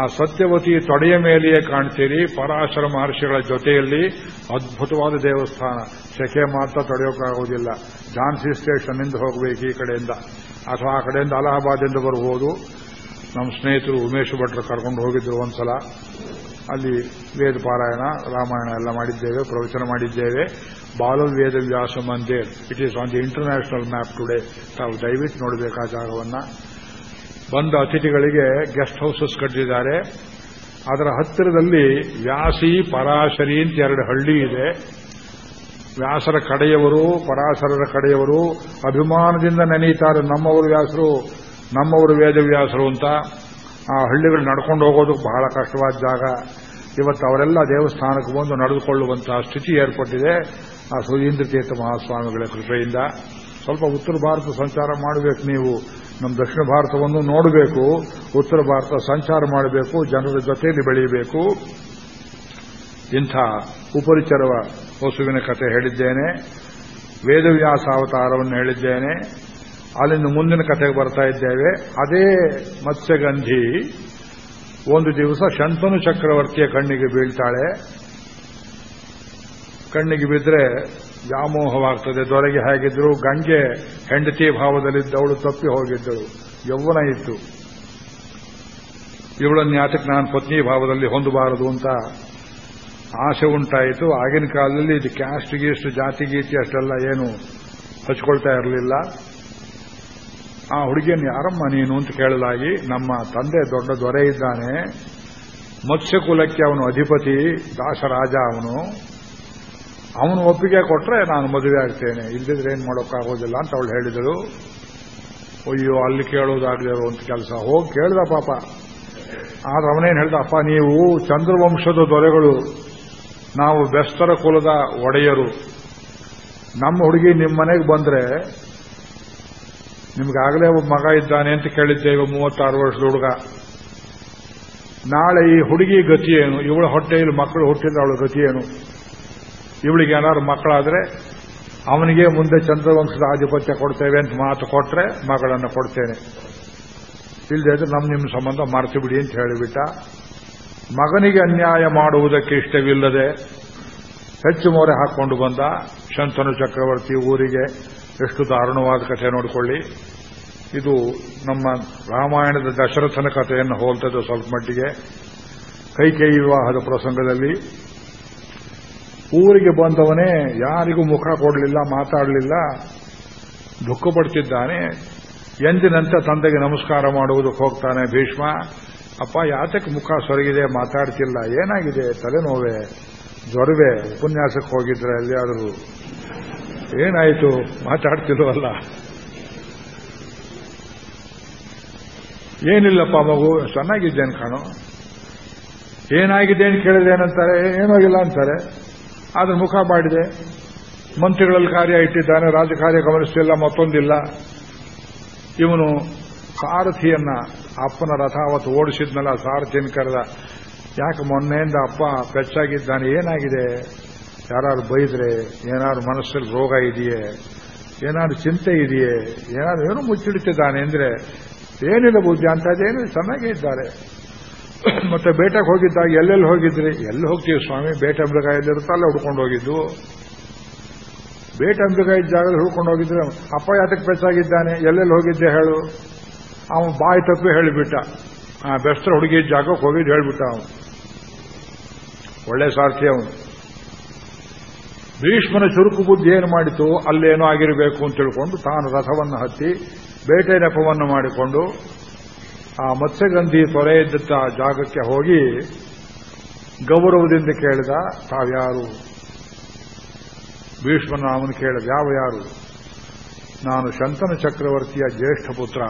ಆ ಸತ್ಯವತಿ ತೊಡೆಯ ಮೇಲೆಯೇ ಕಾಣ್ತೀರಿ. ಪರಾಶರ ಮಹರ್ಷಿಗಳ ಜೊತೆಯಲ್ಲಿ ಅದ್ಭುತವಾದ ದೇವಸ್ಥಾನ. ಸೆಕೆ ಮಾತ್ರ ತಡೆಯೋಕ್ಕಾಗೋದಿಲ್ಲ. ಝಾನ್ಸಿ ಸ್ಟೇಷನ್ನಿಂದ ಹೋಗಬೇಕು ಈ ಕಡೆಯಿಂದ. ಅಥವಾ ಆ ಕಡೆಯಿಂದ ಅಲಹಾಬಾದಿಂದ ಬರಬಹುದು. ನಮ್ಮ ಸ್ನೇಹಿತರು ಉಮೇಶ್ ಭಟ್ರು ಕರ್ಕೊಂಡು ಹೋಗಿದ್ರು ಒಂದ್ಸಲ. ಅಲ್ಲಿ ವೇದ ಪಾರಾಯಣ, ರಾಮಾಯಣ ಎಲ್ಲ ಮಾಡಿದ್ದೇವೆ, ಪ್ರವಚನ ಮಾಡಿದ್ದೇವೆ. Bala Veda Vyasa Mandir it is on the international map today ತಾವು ದಯವಿಟ್ಟು ನೋಡಬೇಕು ಜಾಗವನ್ನು. ಬಂದ ಅತಿಥಿಗಳಿಗೆ ಗೆಸ್ಟ್ ಹೌಸಸ್ ಕಟ್ಟಿದ್ದಾರೆ. ಅದರ ಹತ್ತಿರದಲ್ಲಿ ವ್ಯಾಸಿ ಪರಾಶರಿ ಅಂತ ಎರಡು ಹಳ್ಳಿ ಇದೆ. ವ್ಯಾಸರ ಕಡೆಯವರು, ಪರಾಶರರ ಕಡೆಯವರು ಅಭಿಮಾನದಿಂದ ನೆನೆಯುತ್ತಾರೆ ನಮ್ಮವರು ವ್ಯಾಸರು, ನಮ್ಮವರು ವೇದವ್ಯಾಸರು ಅಂತ. ಆ ಹಳ್ಳಿಗಳು ನಡ್ಕೊಂಡು ಹೋಗೋದು ಬಹಳ ಕಷ್ಟವಾದ ಜಾಗ. ಇವತ್ತು ಅವರೆಲ್ಲ ದೇವಸ್ಥಾನಕ್ಕೆ ಬಂದು ನಡೆದುಕೊಳ್ಳುವಂತಹ ಸ್ಥಿತಿ ಏರ್ಪಟ್ಟಿದೆ. ಆ ಸುಧೀಂದ್ರ ತೀರ್ಥ ಮಹಾಸ್ವಾಮಿಗಳ ಕೃಪೆಯಿಂದ. ಸ್ವಲ್ಪ ಉತ್ತರ ಭಾರತ ಸಂಚಾರ ಮಾಡಬೇಕು ನೀವು. ನಮ್ಮ ದಕ್ಷಿಣ ಭಾರತವನ್ನು ನೋಡಬೇಕು. ಉತ್ತರ ಭಾರತ ಸಂಚಾರ ಮಾಡಬೇಕು. ಜನರ ಜೊತೆಯಲ್ಲಿ ಬೆಳೆಯಬೇಕು. ಇಂಥ ಉಪರಿಚರವ ವಸುವಿನ ಕತೆ ಹೇಳಿದ್ದೇನೆ. ವೇದವ್ಯಾಸ ಅವತಾರವನ್ನು ಹೇಳಿದ್ದೇನೆ. ಅಲ್ಲಿಂದ ಮುಂದಿನ ಕಥೆಗೆ ಬರ್ತಾ ಇದ್ದೇವೆ. ಅದೇ ಮತ್ಸ್ಯಗಂಧಿ ಒಂದು ದಿವಸ ಶಂತನು ಚಕ್ರವರ್ತಿಯ ಕಣ್ಣಿಗೆ ಬೀಳ್ತಾಳೆ. ಕಣ್ಣಿಗೆ ಬಿದ್ದರೆ ವ್ಯಾಮೋಹವಾಗ್ತದೆ. ದೊರೆಗೆ ಹೇಗಿದ್ರು ಗಂಗೆ ಹೆಂಡತಿ ಭಾವದಲ್ಲಿದ್ದವಳು ತಪ್ಪಿ ಹೋಗಿದ್ದಳು. ಯೌವನ ಇತ್ತು. ಇವಳನ್ನು ಯಾತಕ್ಕೆ ನಾನು ಪತ್ನಿ ಭಾವದಲ್ಲಿ ಹೊಂದಬಾರದು ಅಂತ ಆಸೆ ಉಂಟಾಯಿತು. ಆಗಿನ ಕಾಲದಲ್ಲಿ ಇದು ಕ್ಯಾಸ್ಟ್ ಗೀಸ್ಟ್, ಜಾತಿ ಗೀತಿ ಅಷ್ಟೆಲ್ಲ ಏನು ಹಚ್ಕೊಳ್ತಾ ಇರಲಿಲ್ಲ. ಆ ಹುಡುಗಿಯನ್ನು ಯಾರಮ್ಮ ನೀನು ಅಂತ ಕೇಳಲಾಗಿ ನಮ್ಮ ತಂದೆ ದೊಡ್ಡ ದೊರೆ ಇದ್ದಾನೆ. ಮತ್ಸ್ಯಕುಲಕ್ಕೆ ಅವನು ಅಧಿಪತಿ, ದಾಸರಾಜ ಅವನು. ಅವನು ಒಪ್ಪಿಗೆ ಕೊಟ್ರೆ ನಾನು ಮದುವೆ ಆಗ್ತೇನೆ. ಇಲ್ಲದಿದ್ರೆ ಏನು ಮಾಡೋಕ್ಕಾಗೋದಿಲ್ಲ ಅಂತ ಅವಳು ಹೇಳಿದಳು. ಅಯ್ಯೋ, ಅಲ್ಲಿ ಕೇಳೋದಾಗಲಿ ಅಂತ ಕೆಲಸ. ಹೋಗಿ ಕೇಳ್ದ ಪಾಪ. ಆದ್ರೆ ಅವನೇನು ಹೇಳ್ದ, ಅಪ್ಪ, ನೀವು ಚಂದ್ರವಂಶದ ದೊರೆಗಳು. ನಾವು ಬೆಸ್ತರ ಕುಲದ ಒಡೆಯರು. ನಮ್ಮ ಹುಡುಗಿ ನಿಮ್ಮ ಮನೆಗೆ ಬಂದ್ರೆ ನಿಮ್ಗಾಗಲೇ ಒಬ್ಬ ಮಗ ಇದ್ದಾನೆ ಅಂತ ಕೇಳಿದ್ದೇವೆ ಮೂವತ್ತಾರು ವರ್ಷದ ಹುಡುಗ. ನಾಳೆ ಈ ಹುಡುಗಿ ಗತಿ ಏನು? ಇವಳ ಹೊಟ್ಟೆಯಲ್ಲಿ ಮಕ್ಕಳು ಹುಟ್ಟಿದ್ರೆ ಅವಳ ಗತಿ ಏನು? ಇವಳಿಗೆ ಏನಾದ್ರು ಮಕ್ಕಳಾದ್ರೆ ಅವನಿಗೆ ಮುಂದೆ ಚಂದ್ರವಂಶದ ಆಧಿಪತ್ಯ ಕೊಡ್ತೇವೆ ಅಂತ ಮಾತು ಕೊಟ್ರೆ ಮಗಳನ್ನು ಕೊಡ್ತೇನೆ. ಇಲ್ಲದೆ ನಮ್ಮ ನಿಮ್ಮ ಸಂಬಂಧ ಮರೆತು ಬಿಡಿ ಅಂತ ಹೇಳಿಬಿಟ್ಟ. ಮಗನಿಗೆ ಅನ್ಯಾಯ ಮಾಡುವುದಕ್ಕೆ ಇಷ್ಟವಿಲ್ಲದೆ ಹೆಚ್ಚು ಮೊರೆ ಹಾಕೊಂಡು ಬಂದ ಶಂತನು ಚಕ್ರವರ್ತಿ ಊರಿಗೆ ಎಷ್ಟು ದಾರುಣವಾದ ಕಥೆ ನೋಡಿಕೊಳ್ಳಿ. ಇದು ನಮ್ಮ ರಾಮಾಯಣದ ದಶರಥನ ಕಥೆಯನ್ನು ಹೋಲ್ತದೆ ಸ್ವಲ್ಪ ಮಟ್ಟಿಗೆ. ಕೈಕೈ ವಿವಾಹದ ಪ್ರಸಂಗದಲ್ಲಿ. ಊರಿಗೆ ಬಂದವನೇ ಯಾರಿಗೂ ಮುಖ ಕೊಡಲಿಲ್ಲ, ಮಾತಾಡಲಿಲ್ಲ. ದುಃಖ ಪಡ್ತಿದ್ದಾನೆ. ಎಂದಿನಂತೆ ತಂದೆಗೆ ನಮಸ್ಕಾರ ಮಾಡುವುದಕ್ಕೆ ಹೋಗ್ತಾನೆ ಭೀಷ್ಮ. ಅಪ್ಪ, ಯಾತಕ್ಕೆ ಮುಖ ಸೊರಗಿದೆ, ಮಾತಾಡ್ತಿಲ್ಲ, ಏನಾಗಿದೆ, ತಲೆನೋವೆ, ಜ್ವರವೇ, ಉಪನ್ಯಾಸಕ್ಕೆ ಹೋಗಿದ್ರೆ ಎಲ್ಲಿಯಾದರೂ? ಏನಾಯಿತು? ಮಾತಾಡ್ತಿಲ್ವಲ್ಲ. ಏನಿಲ್ಲಪ್ಪ ಮಗು, ಚೆನ್ನಾಗಿದ್ದೇನೆ ಕಾಣು. ಏನಾಗಿದೆ ಅಂತ ಕೇಳಿದ್ರೆ ಏನಂತಾರೆ? ಏನಾಗಿಲ್ಲ ಅಂತಾರೆ. ಆದ್ರೆ ಮುಖ ಮಾಡಿದೆ. ಮಂತ್ರಿಗಳಲ್ಲಿ ಕಾರ್ಯ ಇಟ್ಟಿದ್ದಾನೆ, ರಾಜಕಾರ್ಯ ಗಮನಿಸ್ತಿಲ್ಲ, ಮತ್ತೊಂದಿಲ್ಲ. ಇವನು ಸಾರಥಿಯನ್ನ ಅಪ್ಪನ ರಥ ಅವತ್ತು ಓಡಿಸಿದ್ನಲ್ಲ, ಸಾರಥಿಯನ್ನು ಕರೆದ. ಯಾಕೆ ಮೊನ್ನೆಯಿಂದ ಅಪ್ಪ ಪೆಚ್ಚಾಗಿದ್ದಾನೆ ಏನಾಗಿದೆ? ಯಾರು ಬೈದ್ರೆ ಏನಾದ್ರು ಮನಸ್ಸಲ್ಲಿ ರೋಗ ಇದೆಯೇ ಏನಾದ್ರು ಚಿಂತೆ ಇದೆಯೇ, ಏನಾದ್ರು ಏನು ಮುಚ್ಚಿಡುತ್ತಿದ್ದಾನೆ ಅಂದ್ರೆ ಏನಿಲ್ಲ ಬುದ್ಧಿ ಅಂತ ಅದೇನು ಚೆನ್ನಾಗೇ ಇದ್ದಾರೆ. <coughs> ಮತ್ತೆ ಬೇಟೆಗೆ ಹೋಗಿದ್ದಾಗ ಎಲ್ಲೆಲ್ಲಿ ಹೋಗಿದ್ರಿ? ಎಲ್ಲಿ ಹೋಗ್ತೀವಿ ಸ್ವಾಮಿ? ಬೇಟೆ ಮೃಗ ಎಲ್ಲಿರುತ್ತೋ ಅಲ್ಲೇ ಹುಡ್ಕೊಂಡು ಹೋಗಿದ್ದು. ಬೇಟೆ ಮೃಗ ಇದ್ದ ಜಾಗದಲ್ಲಿ ಹುಡ್ಕೊಂಡು ಹೋಗಿದ್ರೆ ಅಪ್ಪ ಯಾತಕ್ಕೆ ಬೆಚ್ಚಾಗಿದ್ದಾನೆ, ಎಲ್ಲೆಲ್ಲಿ ಹೋಗಿದ್ದೆ ಹೇಳು? ಅವನು ಬಾಯಿ ತಪ್ಪು ಹೇಳಿಬಿಟ್ಟ. ಬೆಸ್ತ್ರ ಹುಡುಗಿ ಜಾಗಕ್ಕೆ ಹೋಗಿದ್ದು ಹೇಳ್ಬಿಟ್ಟ ಅವನು. ಒಳ್ಳೆ ಸಾರ್ಥಿ ಅವನು. ಭೀಷ್ಮನ ಚುರುಕು ಬುದ್ಧಿ ಏನು ಮಾಡಿತು? ಅಲ್ಲೇನೋ ಆಗಿರಬೇಕು ಅಂತ ತಿಳ್ಕೊಂಡು ತಾನು ರಥವನ್ನು ಹತ್ತಿ ಬೇಟೆ ನೆಪವನ್ನು ಮಾಡಿಕೊಂಡು ಆ ಮತ್ಸ್ಯಗಂಧಿ ತೊರೆ ಇದ್ದ ಜಾಗಕ್ಕೆ ಹೋಗಿ ಗೌರವದಿಂದ ಕೇಳಿದ, ತಾವ್ಯಾರು? ಭೀಷ್ಮನ ಅವನು ಕೇಳಿದ, ಯಾವ ಯಾರು? ನಾನು ಶಂತನ ಚಕ್ರವರ್ತಿಯ ಜ್ಯೇಷ್ಠ ಪುತ್ರ.